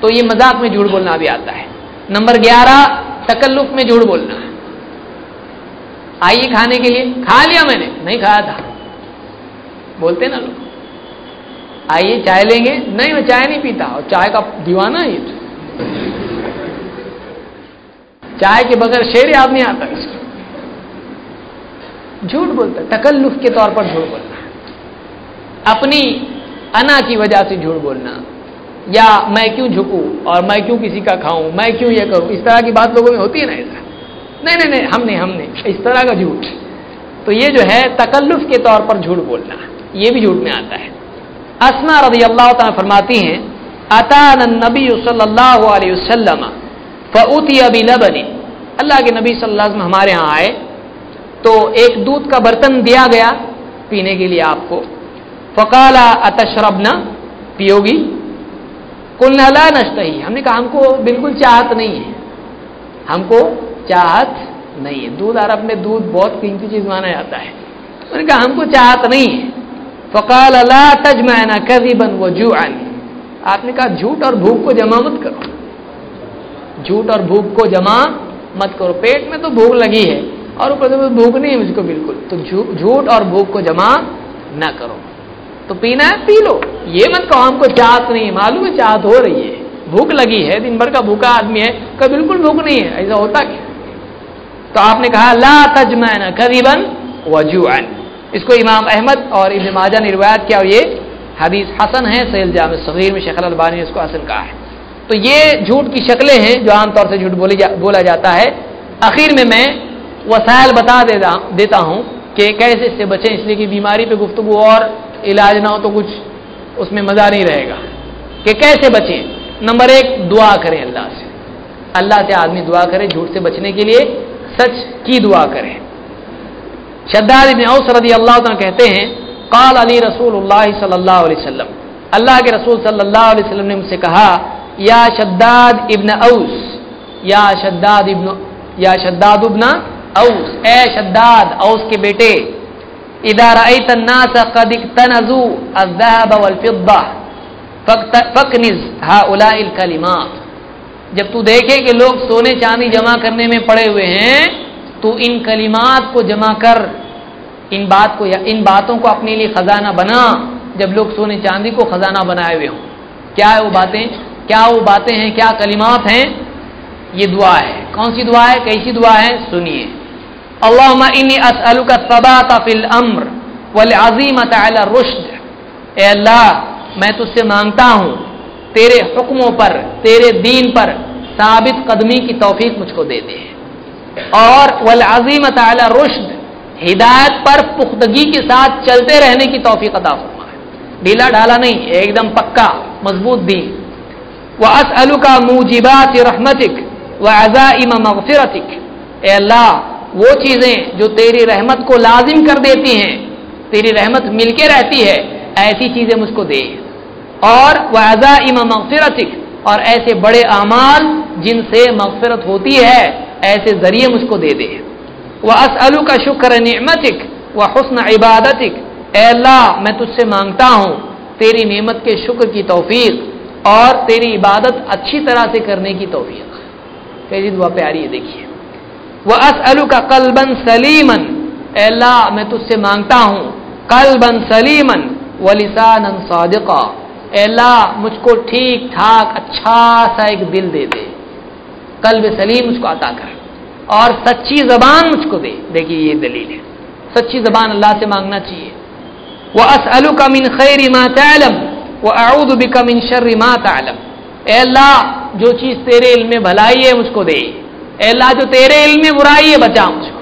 تو یہ مذاق میں جھوٹ بولنا بھی آتا ہے۔ نمبر گیارہ، تکلف میں جھوٹ بولنا۔ آئیے کھانے کے لیے؟ کھا لیا میں نے۔ نہیں کھایا تھا۔ بولتے نا لوگ۔ آئیے چائے لیں گے؟ نہیں، میں چائے نہیں پیتا۔ اور چائے کا دیوانہ یہ چائے کے بغیر شیر یاد نہیں آتا۔ اس کو جھوٹ بولتا تکلف کے طور پر جھوٹ بولنا اپنی انا کی وجہ سے جھوٹ بولنا۔ یا میں کیوں جھکوں اور میں کیوں کسی کا کھاؤں؟ میں کیوں یہ کروں؟ اس طرح کی بات لوگوں میں ہوتی ہے نا ایسا۔ نہیں نہیں نہیں، ہم نے ہم نے اس طرح کا جھوٹ۔ تو یہ جو ہے، تکلف کے طور پر جھوٹ بولنا، یہ بھی جھوٹ میں آتا ہے۔ اسما رضی اللہ تعالیٰ فرماتی ہیں اطان نبی صلی اللہ علیہ وسلم فعتی ابی لبنی اللہ کے نبی صلی اللہ علیہ وسلم ہمارے ہاں آئے۔ تو ایک دودھ کا برتن دیا گیا پینے کے لیے آپ کو۔ فقالا، اتشربنا؟ پیو گی کل نشتہی۔ ہم نے کہا، ہم کو بالکل چاہت نہیں ہے۔ ہم کو چاہت نہیں ہے۔ دودھ عرب میں دودھ بہت قیمتی چیز مانا جاتا ہے۔ انہوں نے کہا، ہم کو چاہت نہیں ہے۔ فقال، لا تجمعنا كذبا وجوعا۔ آپ نے کہا، جھوٹ اور بھوک کو جمع مت کرو۔ جھوٹ اور بھوک کو جمع مت کرو۔ پیٹ میں تو بھوک لگی ہے اور اوپر سے بھوک نہیں ہے مجھ کو بالکل۔ تو جھوٹ اور بھوک کو جمع نہ کرو۔ تو پینا ہے، پی لو۔ یہ مت کہو، ہم کو چاہت نہیں ہے۔ معلوم ہے، چاہت ہو رہی ہے۔ بھوک لگی ہے، دن بھر کا بھوکا آدمی ہے۔ کہ بالکل بھوک نہیں ہے، ایسا ہوتا کیا؟ تو آپ نے کہا، لا تجمعنا كذبا وجوعا. اس کو امام احمد اور ابن ماجہ نے روایت کیا اور یہ حدیث حسن ہے، سیل جامع صغیر میں شیخ البانی نے اس کو حسن کہا ہے۔ تو یہ جھوٹ کی شکلیں ہیں جو عام طور سے جھوٹ بولی جا، بولا جاتا ہے۔ اخیر میں میں وسائل بتا دیتا ہوں کہ کیسے اس سے بچیں، اس لیے کہ بیماری پہ گفتگو اور علاج نہ ہو تو کچھ اس میں مزہ نہیں رہے گا۔ کہ کیسے بچیں؟ نمبر ایک، دعا کریں اللہ سے۔ اللہ سے آدمی دعا کرے جھوٹ سے بچنے کے لیے۔ سچ کی دعا کریں۔ شداد ابن اوس رضی اللہ عنہ کہتے ہیں، قال علی رسول اللہ صلی اللہ علیہ وسلم۔ اللہ کے رسول صلی اللہ علیہ وسلم نے مجھ سے کہا، یا شداد ابن اوس، یا شداد ابن، یا شداد ابن اوس۔ اے شداد اوس کے بیٹے، اذا رأيت الناس قد اقتنزوا الذهب والفضة فكنز هؤلاء الكلمات۔ جب تو دیکھے کہ لوگ سونے چاندی جمع کرنے میں پڑے ہوئے ہیں، تو ان کلمات کو جمع کر، ان بات کو یا ان باتوں کو اپنے لیے خزانہ بنا، جب لوگ سونے چاندی کو خزانہ بنائے ہوئے ہوں۔ کیا ہے وہ باتیں، کیا وہ باتیں ہیں، کیا کلمات ہیں؟ یہ دعا ہے۔ کون سی دعا ہے؟ کیسی دعا ہے؟ سنیے۔ اللہم انی اسألک الثبات فی الامر والعظیمت علی الرشد۔ اے اللہ، میں تجھ سے مانگتا ہوں تیرے حکموں پر، تیرے دین پر ثابت قدمی کی توفیق مجھ کو دے دے۔ اور والعظیم تعالی رشد، ہدایت پر پختگی کے ساتھ چلتے رہنے کی توفیق عطا فرمائے ڈھیلا ڈھالا نہیں، ایک دم پکا، مضبوط دین وہ اس کا موجبات رحمتک و عزائم مغفرتک اے اللہ، وہ چیزیں جو تیری رحمت کو لازم کر دیتی ہیں، تیری رحمت مل کے رہتی ہے، ایسی چیزیں مجھ کو دے۔ اور وہ عزائم مغفرتک اور ایسے بڑے اعمال جن سے مغفرت ہوتی ہے، ایسے ذریعے مجھ کو دے دے۔ وہ اسلو کا شکر نعمتک و حسن عبادتک اے اللہ، میں تجھ سے مانگتا ہوں تیری نعمت کے شکر کی توفیق اور تیری عبادت اچھی طرح سے کرنے کی توفیق۔ پہلی جی، دعا پیاری ہے، دیکھیے۔ وہ اسلو کا قلبن سلیمن اے اللہ، میں تجھ سے مانگتا ہوں قلبن سلیمن و لسان صادقہ اے اللہ مجھ کو ٹھیک ٹھاک اچھا سا ایک دل دے دے۔ قلب سلیم مجھ کو عطا کر۔ اور سچی زبان مجھ کو دے۔ دیکھیے یہ دلیل ہے۔ سچی زبان اللہ سے مانگنا چاہیے۔ وہ اسلو کا من خیر ما تعلم وہ اعود بھی من شر ما تعلم۔ اے اللہ، جو چیز تیرے علم میں بھلائی ہے مجھ کو دے۔ اے اللہ، جو تیرے علم میں برائی ہے بچا مجھ کو۔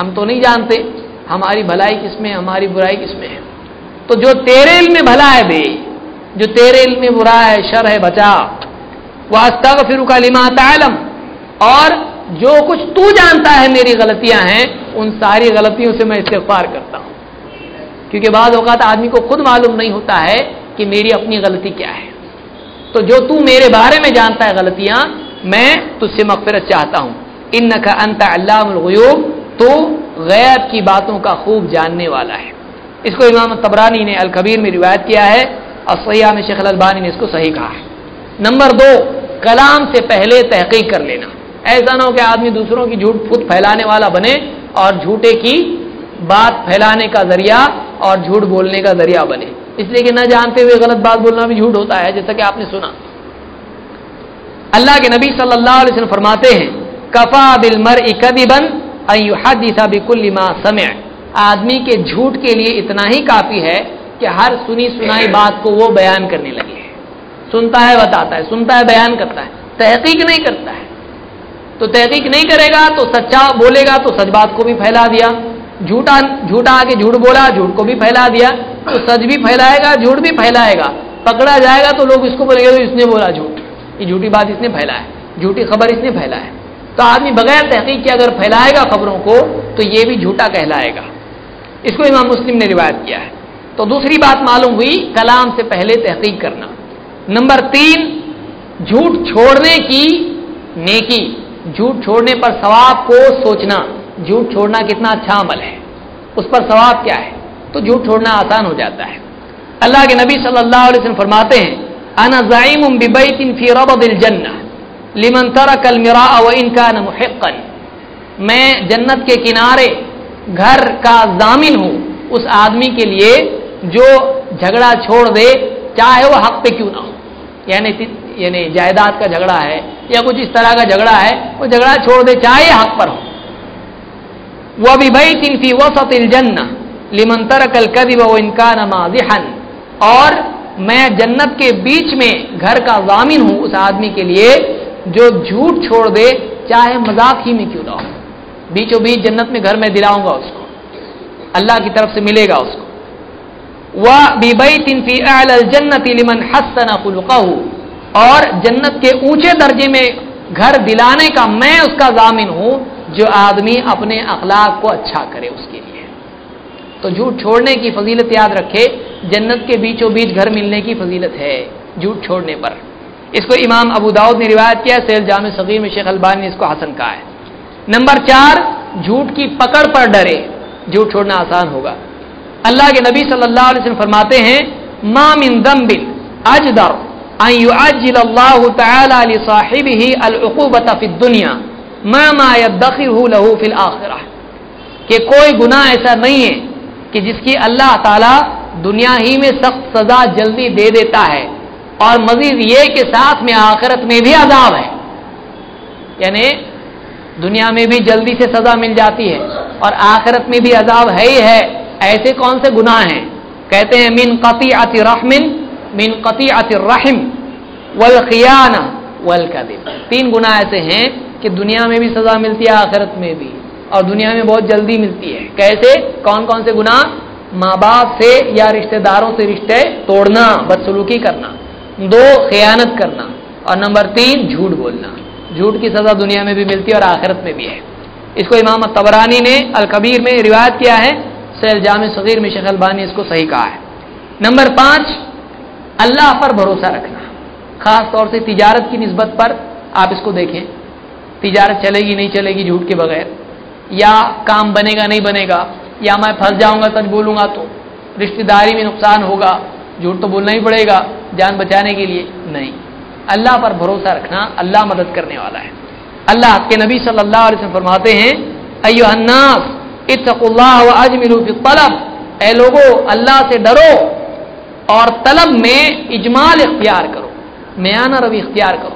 ہم تو نہیں جانتے، ہماری بھلائی کس میں ہماری برائی کس میں ہے۔ تو جو تیرے علم میں بھلا ہے دے جو تیرے علم میں برا ہے، شر ہے، بچا۔ وہ استغفر کا لما تعلم۔ اور جو کچھ تو جانتا ہے میری غلطیاں ہیں، ان ساری غلطیوں سے میں استغفار کرتا ہوں۔ کیونکہ بعض اوقات آدمی کو خود معلوم نہیں ہوتا ہے کہ میری اپنی غلطی کیا ہے۔ تو جو تو میرے بارے میں جانتا ہے غلطیاں، میں تجھ سے مغفرت چاہتا ہوں۔ ان کا انت اللہ الغیوب تو غیب کی باتوں کا خوب جاننے والا ہے۔ اس کو امام تبرانی نے الکبیر میں روایت کیا ہے اور سیاح میں شیخ البانی نے اس کو صحیح کہا ہے۔ نمبر دو، کلام سے پہلے تحقیق کر لینا۔ ایسا نہ ہو کہ آدمی دوسروں کی جھوٹ خود پھیلانے والا بنے اور جھوٹے کی بات پھیلانے کا ذریعہ اور جھوٹ بولنے کا ذریعہ بنے۔ اس لیے کہ نہ جانتے ہوئے غلط بات بولنا بھی جھوٹ ہوتا ہے، جیسا کہ آپ نے سنا۔ اللہ کے نبی صلی اللہ علیہ وسلم فرماتے ہیں، کفا بل مر اکبی بن حدیثہ بکل ما سمع. آدمی کے جھوٹ کے لیے اتنا ہی کافی ہے کہ ہر سنی سنائی بات کو وہ بیان کرنے لگے۔ سنتا ہے، بتاتا ہے، سنتا ہے، بیان کرتا ہے۔ تحقیق نہیں کرتا ہے۔ تو تحقیق نہیں کرے گا تو سچا بولے گا تو سچ بات کو بھی پھیلا دیا۔ جھوٹا جھوٹا آ کے جھوٹ بولا، جھوٹ کو بھی پھیلا دیا۔ تو سچ بھی پھیلائے گا، جھوٹ بھی پھیلائے گا۔ پکڑا جائے گا تو لوگ اس کو بولے گا اس نے بولا جھوٹ۔ یہ جھوٹی بات اس نے پھیلا ہے۔ جھوٹی خبر اس نے پھیلا ہے۔ تو آدمی بغیر تحقیق کے اگر پھیلائے گا خبروں کو، تو یہ بھی جھوٹا کہلائے گا۔ اس کو امام مسلم نے روایت کیا ہے۔ تو دوسری بات معلوم ہوئی، کلام سے پہلے تحقیق کرنا۔ نمبر تین، جھوٹ چھوڑنے کی نیکی۔ جھوٹ چھوڑنے پر ثواب کو سوچنا۔ جھوٹ چھوڑنا کتنا اچھا عمل ہے۔ اس پر ثواب کیا ہے؟ تو جھوٹ چھوڑنا آسان ہو جاتا ہے۔ اللہ کے نبی صلی اللہ علیہ وسلم فرماتے ہیں، انا زائم فی ربض الجنہ لمن ترک المراء وان كان محقا. میں جنت کے کنارے گھر کا ضامن ہوں اس آدمی کے لیے جو جھگڑا چھوڑ دے، چاہے وہ حق پہ کیوں نہ ہو۔ یعنی یعنی جائیداد کا جھگڑا ہے یا کچھ اس طرح کا جھگڑا ہے، وہ جھگڑا چھوڑ دے، چاہے حق پر ہو۔ وہ ابھی بھائی تین فی وسط الجن لمنتر کل کدی وہ انکان اور میں جنت کے بیچ میں گھر کا ضامن ہوں، اس آدمی کے لیے جو جھوٹ چھوڑ دے، چاہے مذاق ہی میں کیوں نہ ہو۔ بیچوں بیچ جنت میں گھر میں دلاؤں گا اس کو۔ اللہ کی طرف سے ملے گا اس کو۔ لمن حسن اور جنت کے اونچے درجے میں گھر دلانے کا میں اس کا ضامن ہوں جو آدمی اپنے اخلاق کو اچھا کرے اس کے لیے۔ تو جھوٹ چھوڑنے کی فضیلت یاد رکھے، جنت کے بیچوں بیچ گھر ملنے کی فضیلت ہے جھوٹ چھوڑنے پر۔ اس کو امام ابو داود نے روایت کیا سیل جامع صغیر میں شیخ البانی نے اس کو حسن کہا ہے۔ نمبر چار، جھوٹ کی پکڑ پر ڈرے۔ جھوٹ چھوڑنا آسان ہوگا۔ اللہ کے نبی صلی اللہ علیہ وسلم فرماتے ہیں، ما من ذنب اجدر ان يعجل الله تعالى لصاحبه العقوبه في الدنيا ما ما يدخره له في الاخره کہ کوئی گناہ ایسا نہیں ہے کہ جس کی اللہ تعالی دنیا ہی میں سخت سزا جلدی دے دیتا ہے، اور مزید یہ کہ ساتھ میں آخرت میں بھی عذاب ہے۔ یعنی دنیا میں بھی جلدی سے سزا مل جاتی ہے اور آخرت میں بھی عذاب ہے ہی ہے۔ ایسے کون سے گناہ ہیں؟ کہتے ہیں، من قطی رحم، من قطی رحم والخیانہ ول تین گنا ایسے ہیں کہ دنیا میں بھی سزا ملتی ہے، آخرت میں بھی۔ اور دنیا میں بہت جلدی ملتی ہے۔ کیسے؟ کون کون سے گنا ماں باپ سے یا رشتہ داروں سے رشتے توڑنا، بدسلوکی کرنا۔ دو، خیانت کرنا۔ اور نمبر تین، جھوٹ بولنا۔ جھوٹ کی سزا دنیا میں بھی ملتی ہے اور آخرت میں بھی ہے۔ اس کو امام تبرانی نے الکبیر میں روایت کیا ہے۔ سیر جامع صغیر میں شیخ البانی اس کو صحیح کہا ہے۔ نمبر پانچ، اللہ پر بھروسہ رکھنا۔ خاص طور سے تجارت کی نسبت پر آپ اس کو دیکھیں۔ تجارت چلے گی، نہیں چلے گی، جھوٹ کے بغیر۔ یا کام بنے گا، نہیں بنے گا۔ یا میں پھنس جاؤں گا، سچ بولوں گا تو۔ رشتے داری میں نقصان ہوگا۔ جھوٹ تو بولنا ہی پڑے گا جان بچانے کے لیے۔ نہیں۔ اللہ پر بھروسہ رکھنا اللہ مدد کرنے والا ہے۔ اللہ کے نبی صلی اللہ علیہ وسلم فرماتے ہیں ایو الناس اللہ طلب اے لوگو، اللہ سے ڈرو اور طلب میں اجمال اختیار کرو میانہ روی اختیار کرو۔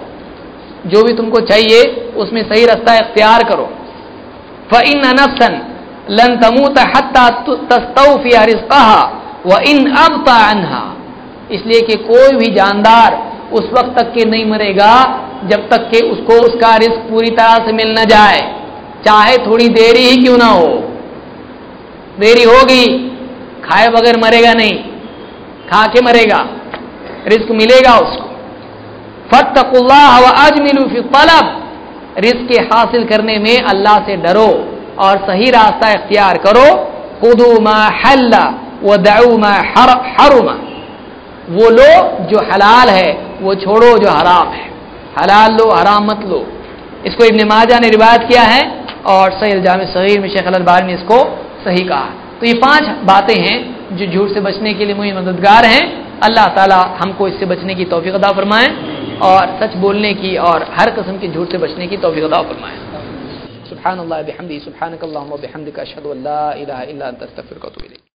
جو بھی تم کو چاہیے، اس میں صحیح رستہ اختیار کرو۔ فَإِنَّ نَفْسًا لَن تَمُوتَ حَتَّى تَسْتَوْفِيَ رِزْقَهَا وَإِنْ أَبْطَى عَنْهَا۔ اس لیے کہ کوئی بھی جاندار اس وقت تک کہ نہیں مرے گا جب تک کہ اس کو اس کا رزق پوری طرح سے مل نہ جائے۔ چاہے تھوڑی دیری ہی کیوں نہ ہو۔ دیری ہوگی، کھائے بغیر مرے گا نہیں، کھا کے مرے گا۔ رزق ملے گا اس کو۔ فتق اللہ اجملو فی طلب رزق حاصل کرنے میں اللہ سے ڈرو اور صحیح راستہ اختیار کرو۔ خدو ما حل ودعو ما حرم۔ وہ لو جو حلال ہے، وہ چھوڑو جو حرام ہے۔ حلال لو، حرام مت لو۔ اس کو ابن ماجہ نے روایت کیا ہے اور صحیح الجام صغیر میں شیخ البار نے اس کو صحیح کہا تو یہ پانچ باتیں ہیں جو جھوٹ سے بچنے کے لیے مجھے مددگار ہیں۔ اللہ تعالی ہم کو اس سے بچنے کی توفیق ادا فرمائیں اور سچ بولنے کی اور ہر قسم کے جھوٹ سے بچنے کی توفیق ادا فرمائیں سبحان اللہ، بحمدی، سبحانک اللہم و بحمدک اشہدو اللہ الہ الا انت، استغفرک و اتوب الیک۔